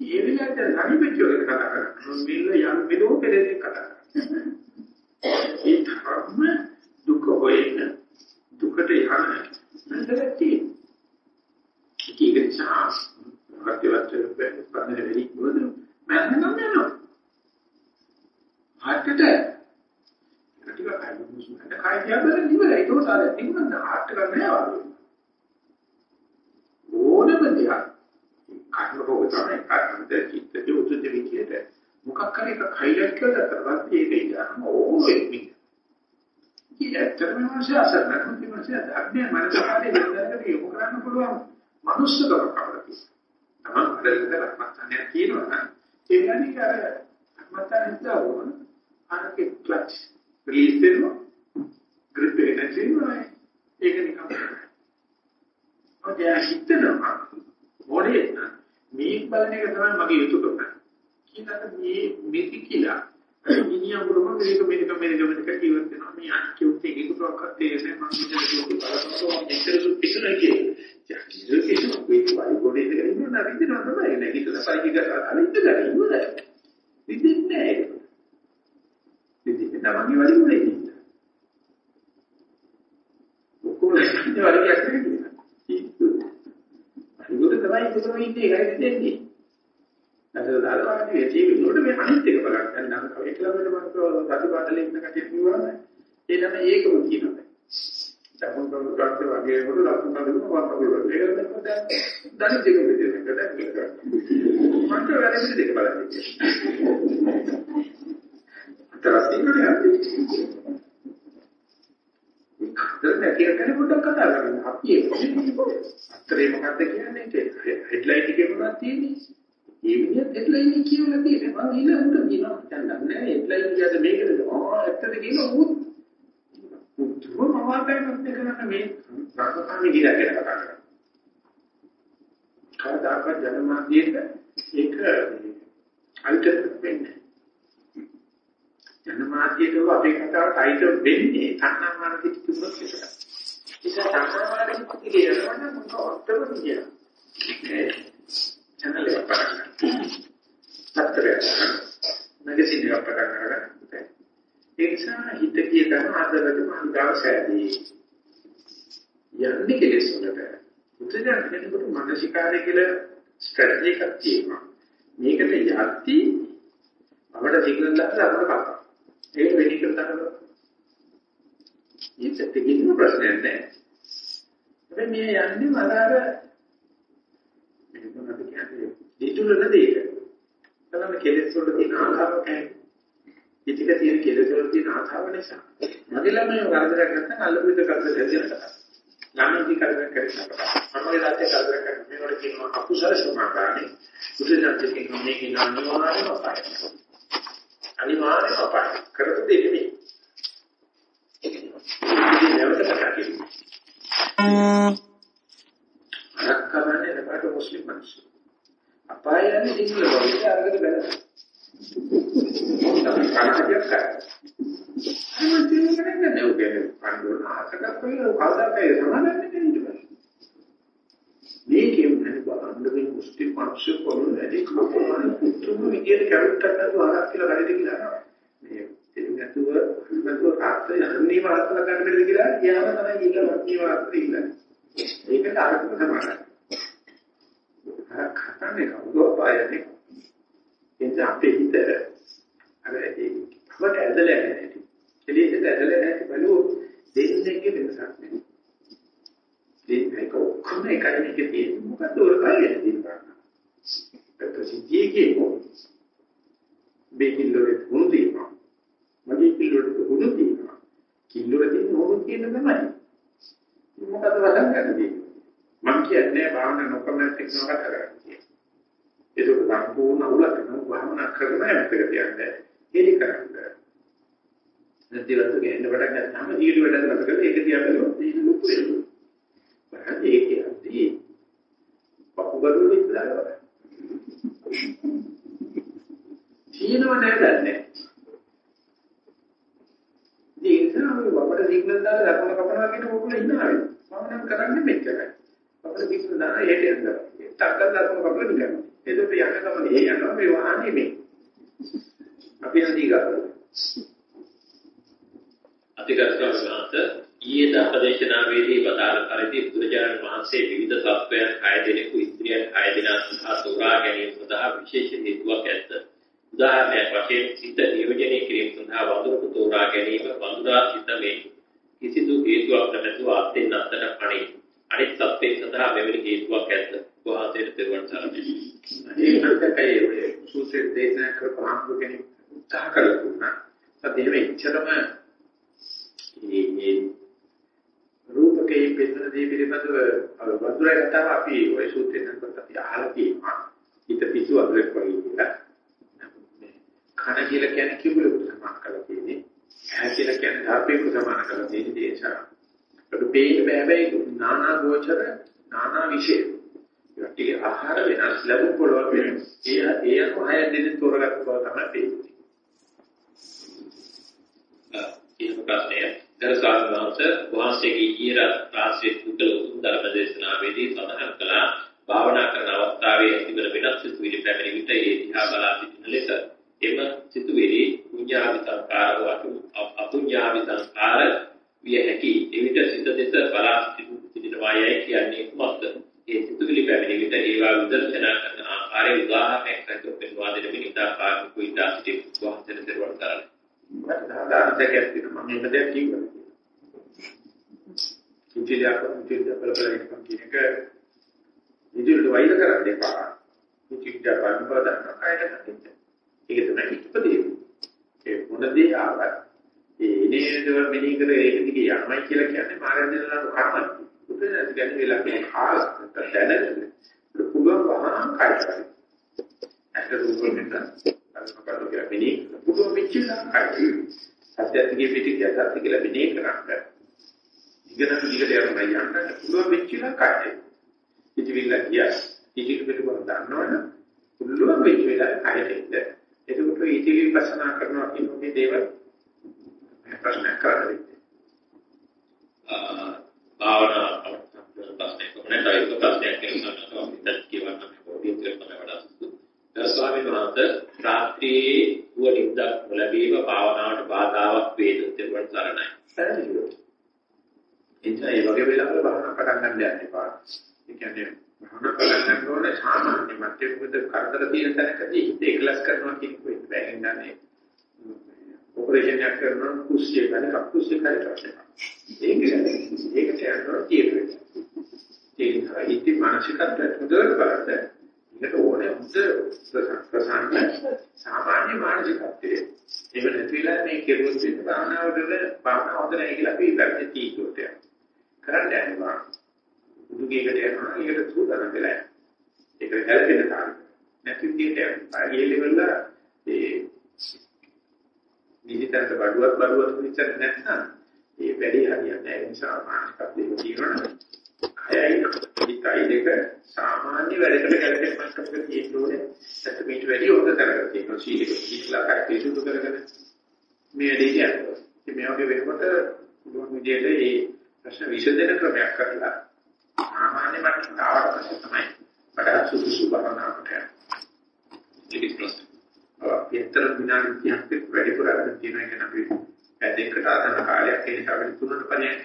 ඒ වෙලාවට අනිපෙච්චෝ කතා කරා. මිල්ල යම් මෙලෝ පෙරේ කතා කරා. ඒ තරම දුක හොයන දුකට යන නැදැති කීක chance රත්‍යවත් පන්නේ වෙලි මොකද මම නම් නෝ හටට ටික කයි මුසුනට කයි කියබල ඉවරයි ඒක උසාර තිබුණා නම් ආට් කරන්න නෑ වගේ. ඕනම දෙයක්. කර්ම රෝග තමයි. කර්මද චිත්තද උතුද විදියට මොකක් හරි එකක් හයිලයිට් කරලා කරවත් ඒක ඉඳන් ඕනේ මේ ඉතින් මාසේ අසරණ. කිව්වසේ අධ්‍යය මනසකාරී වෙනදකට යොමු කරන්න පුළුවන් මනුස්සකම කවදාද තමයි අදලට රත්නත්‍රණය කියනවා ඒ කියන්නේ අර රත්නත්‍රණය හිතාවොන අරකේ ක්ලච් රිලීස් වෙනවා ග්‍රිප් එක නැති වෙනවා. ඒක නිකන් ඔය හිතනවා මොලේ මේ බලන එක තමයි මගේ යුතුයකම කියනකට මේ මෙති කියලා ඉනියම් වලම මේක මේක මේක මේක කිව්වත් වෙනවා මේ අනිකුත් එකකට තේරෙන්නේ මම මෙතන කිව්ව බලනකොට මෙතන සුපිසුන කියන්නේ යකිද ඒක මේක වයි ගොඩේ ඉඳගෙන ඉන්න නරින්ද නෑ නැගිටලා සයිකල් කරලා අනිත් ගන්න ඉන්නද ඉතින් නෑ ඉතින් තමන්ගේ වලින් වෙන්නේ. ඔක්කොම ඉන්නේ වලියක් නෙවෙයි. අනිගොඩ තමයි පුතම ඉන්නේ ඒකයි දෙන්නේ. නැත්නම් දාලානේ ඒ ජීවි නෝඩ මේ අනිත් එක බලන්න. දැන් නම් කව කිලෝමීටර මන්ට සතිපාතලේ ඉන්න කටිය කිව්වම ඒ නම් ඒකම කියනවා. දකුණු කවුරු ගන්න වගේ වල ලකුණු කවුරු වම් කවුරු වගේ ඒක දැන් දැන් දෙක විදිහට දැන් මන්ට වැඩි දෙක බලන්න. තරස් ඉන්නනේ අපි. අතර නැති එකනේ පොඩ්ඩක් කතා කරමු. අපි අතරේ මොකද්ද කියන්නේ? හෙඩ්ලයින් එකේ මොනවද තියෙන්නේ? ඒ විදිහට හෙඩ්ලයින් එක කියවලා තියෙන්නේ. මම ඊළ උන්ට කියනවා. දැන් නෑ හෙඩ්ලයින් කියද මේකද? ආ ඇත්තද කියනවා උත්. උතුම මවාපෑමක් කරන මේ රාජකාරී ගිරා කියලා කතා කරනවා. කවදාකවත් ජනමාධ්‍යයට ඒක අල්ටර්නේටිව් වෙන්නේ ජනමාධ්‍යයට අපේ කතාවට අයිති වෙන්නේ තණ්හාමාන කිතුනොත් විතරයි. ඒක තණ්හාමාන කිතුන කියනවා නම් මොකක්ද අර්ථම කියනවා. ඒ channel එක පටන් ගන්න. නැගසින් එක පටන් ගන්න. ඒ නිසා හිත කිය ගන්න ආදරයට මානකාව සෑදී. යන්නේ කෙලෙස් වලට. මුත්‍යා කෙනෙකුට මානසිකාරය කියලා ස්ට්‍රැටජි එකක් තියෙනවා. මේකට යද්දී අපිට සිග්නල් දාලා අපිට කපා. ඒක වෙඩි කරලා ඒක දෙකින්ම ප්‍රශ්නයක් නෑ. හැබැයි මේ යන්නේ මලාර මේක මොනවද කියන්නේ? දිටුලන දෙයක. තමයි කෙලෙස් වල තියෙන ආකාරයක් ඇයි. පිටික තියෙන කෙලෙස් වල තියෙන ආකාරය නිසා. මගේ ළමයි වරදක් නැත්නම් අල්ලපු විදිහ කරදර හැදෙනවා. ළමයි කරදර කරනවා. මමගේ දාත්තේ කරදර කරනවා. මේකට කියනවා අකුසල සමාකාරණේ. බුදුදහමේ කියනවා මේක අනිවාර්යම අපාය. අනිවාර්යම අපාය. කරපු දෙයක් නෙමෙයි. ඉතින් නැවත කතා කරමු. අරක්කමනේ නබට මුස්ලිම් මිනිස්සු. අපාය යන්නේ සිංහල බෞද්ධ අරකට බැලුවා. තමයි කාණියක් කරා. මම තේරුම් ගන්න නෑ ඔය පන්දුන ආකට කොයි කවදාකේ සමානන්නේ නෙමෙයි. මේකේ මොනවද බලන්නේ මුස්ලිම් මිනිස්සු කොහොමද වැඩි කපන පුතුම විදියට කැරට් එකක් නතුව අරක් කියලා වැඩි කියලා. මේ එන්නතුව නතුව කාත් යන්නේ වාස්තල ගන්න බැරිද කියලා එයාම තමයි ඊළඟ වක්කේ වාස්තල ඉන්නේ. ඒකට අරකට සමානයි. අර කතන්නේ කවුද පායන්නේ. එතන අපේ හිත අර ඒකට ඇදලා නැහැ. එළියට ඇදලා නැහැ බලුවොත් දෙන්නේගේ වෙනසක් නැහැ. දෙන්නේක ඔක්කොම එකයි මේක තියෙන්නේ. මොකද ඔය කාලේ තියෙනවා. ප්‍රසිද්ධියේ කියමු. බේකිල්ලෝරේ වුණු තියෙනවා. මගේ කිල්ලෝරේ වුණු තියෙනවා. කිල්ලෝරේ තියෙන වුණු කියන තමයි. මොකද වදන් ගන්නේ? මම කියන්නේ භාවනා නොකරන එක්ක නකට කරන්නේ. ඒක සම්පූර්ණ උලක භාවනා කරන හැටක තියන්නේ. ඒක කරන්නේ. නැතිවත් ගේන්න වැඩක් නැත්නම් ඊළු වැඩක් නැතකද ඒක තියා බලුවොත් ඒක ලොකු වෙනවා. බලන්න ඒක යද්දී පපුගඩොල් විතරයි. තියෙනව නේද නැහැ. ඉතින් අපිට සිග්නල් දාලා ලකුණ කපනවා කියන මොකද ඉන්නවා. මම නම් කරන්නේ මෙච්චරයි. අපිට සිග්නල් දාලා ඒට යනවා. ටක්කල් ලකුණ කපලා නිකන්. ඒක යන ගමන ඒ යනවා මේ වාහනේ මේ. අපි නදී ගන්නවා. අතිගතවන්ත ඊයේ ධර්මදේශනාවේදී වදාළ පරිදි බුදුරජාණන් වහන්සේ විවිධ සත්වයන් කය දෙනෙකු ඉන්ද්‍රියන් කය දෙනා සහ තෝරා ගැනීම සඳහා විශේෂ හේතුවක් ඇත. උදාහරණයක් වශයෙන් සිත නියෝජනය කිරීම සඳහා වඳුරක තෝරා ගැනීම වඳුරා සිත මේ කිසිදු හේතුවක් නැතුව අත්ෙන් අත්තට පණි. අනිත් සත්වෙන් සඳහා මෙවැනි හේතුවක් ඇත. වහන්සේට පෙරවන් සරණයි. ඒකයි සූත්‍රයේ දේශනා කරපු කෙනෙක් උත්සාහ කළා. සත්‍යෙම ඉච්ඡරම මේ රූපකේ පිටරදී පිළිබඳව වඳුරයි කතාව අපි ওই සූත්‍රයෙන් කරත් අපි අහලා තියෙනවා. හිත පිසු අදලක් වගේ කියලා. කන කියලා කියන්නේ කිඹුලකට සමාන කරලා තියෙන්නේ. ඇහැ කියලා කියන්නේ ධාපේකට සමාන කරලා තියෙන්නේ දේශා. ඒක පේන්න බෑබැයි නානා ගෝචර නානා විශේෂ. ඒකේ ආහාර වෙනස් ලැබු පොළොව වෙනස්. ඒ ඒ අනුහය දෙන්න තෝරගත්ත බව තමයි පේන්නේ. ඊළඟ ප්‍රශ්නය ගරු ස්වාමීන් වහන්සේ වහන්සේගේ ඊර රාශිය කුකල උතුම් ධර්ම දේශනාවේදී සඳහන් කළා භාවනා කරන අවස්ථාවේ ඇතිවන වෙනස් සිතුවිලි පැමිණි විට ඒ දිහා බලා සිටින ලෙස එම සිතුවිලි පුඤ්ඤාවි සංකාර වතු අපුඤ්ඤාවි සංකාර විය හැකි එවිට සිත දෙස බලා සිටිනවායයි කියන්නේ කුමක්ද ඒ සිතුවිලි පැමිණි විට ඒවා විදර්ශනා කරන ආකාරයේ උදාහරණයක් සහිතව පෙන්වා දෙමින් ඉදා පාරමිකු ඉදා සිටි වහන්සේට දරුවන් කරන්නේ මට දාදාට කියන්න මම මේක දෙයක් කිව්වා. ඉතිරියක් ඉතිරිය බල බල ඉක්ම කියන එක ඉදිරියට වෛර කරන්න එපා. ඉතිරිය බලන්න බලන්න කයට නැතිද. ඒක තමයි ඉතිපදේ. ඒ මොන දේ ආවත් ඒ නේදවල මෙහි කර ඒක දිගේ යමයි කියලා කියන්නේ මාර්ගදෙනලා කර්මයි. උපදෙස් කියන්නේ වෙලා මේ කාල දැනගන්න. පුළුවන් වහාම කයට. ඇත්ත රූපෙන්න අරකට කියලා මෙනේ බුදුම පිටිලා කයි. සත්‍යත්ගේ පිටිය සත්‍ය කියලා මෙනේ කරන්නේ. ඉගෙන දිගට යනවා යන්න පුළුවන් පිටිලා කයි. ඉතිවිල්ල කිය. ඉතිවිල්ල පිටුවන දන්නවනේ. පුළුවන් වෙච්ච වෙලාවේ කයට එන්න. එතකොට ඉතිරි විපස්සනා කරනවා කියන්නේ දේවල් ප්‍රශ්නයක් කරන්නේ. ආ භාවනා ප්‍රශ්නයක් කොහොමද ඒක ප්‍රශ්නයක් කියනවා අපිට කියවන්න පොඩි දෙයක් වඩා සුදු. ස්වාමීන් වහන්සේ රාත්‍රියේ වුණින්දක් ලැබීම භාවනාවට බාධාවක් වේද දෙවන් සරණයි. සරණයි. එතන ඒ වගේ වෙලාවල භාවනා පටන් ගන්න යන්න එපා. ඒ කියන්නේ මොකද කරදර තියෙන තැනකදී හිත එකලස් කරනවා කියන එක බෑ නේද? ඔපරේෂන් එකක් කරනවා කුස්සිය ගන්න කක්කුස්සිය කරලා කරනවා. ඒක ඒකට යනවා තියෙන්නේ. ඒක හිතේ මානසිකත්වයට මුදල් බලන්න. ඒකට ඕනේ උද ප්‍රසන්න සාමාන්‍ය මානසිකත්වයේ. ඒක නැතිලා මේ කෙරුවොත් වෙන භාවනාවද භාවනාවද නැහැ කියලා අපි ඉඳලා තීකුවට යනවා. කරන්න යනවා. උදුගේකට යනවා. ඒකට සූදානම් වෙලා. ඒක හැලපෙන තාක්. නැති විදිහට යනවා. ඒ ලෙවල් ඒ නිදිතරට බඩුවක් බඩුවක් විතර නැත්නම් ඒ වැඩි හරියන්නේ නැහැ. ඒ නිසා මානසිකත්වයේ තියෙනවා. කයයි හිතයි දෙක සාමාන්‍ය වැඩකට ගැලපෙන මට්ටමක තියෙන්න ඕනේ. නැත්නම් මේට වැඩි හොඳ කරගෙන තියෙනවා. සීලෙක ඉස්ලා කටයුතු කරගෙන මේ වැඩේ කියනවා. මේ වගේ වෙනකොට මොන විදිහට මේ ප්‍රශ්න විසඳන ක්‍රමයක් කරලා සාමාන්‍ය මට්ටමට ආවට පස්සේ තමයි වඩා සුදුසු බලනාකට යන්නේ. ඒක ප්‍රශ්න. පිටතර විනාඩි 30ක් වැඩිපුර අරගෙන තියෙනවා කියන අපි දෙකකට ආසන්න කාලයක් ඒ නිසා අපි තුනට පරියන්ක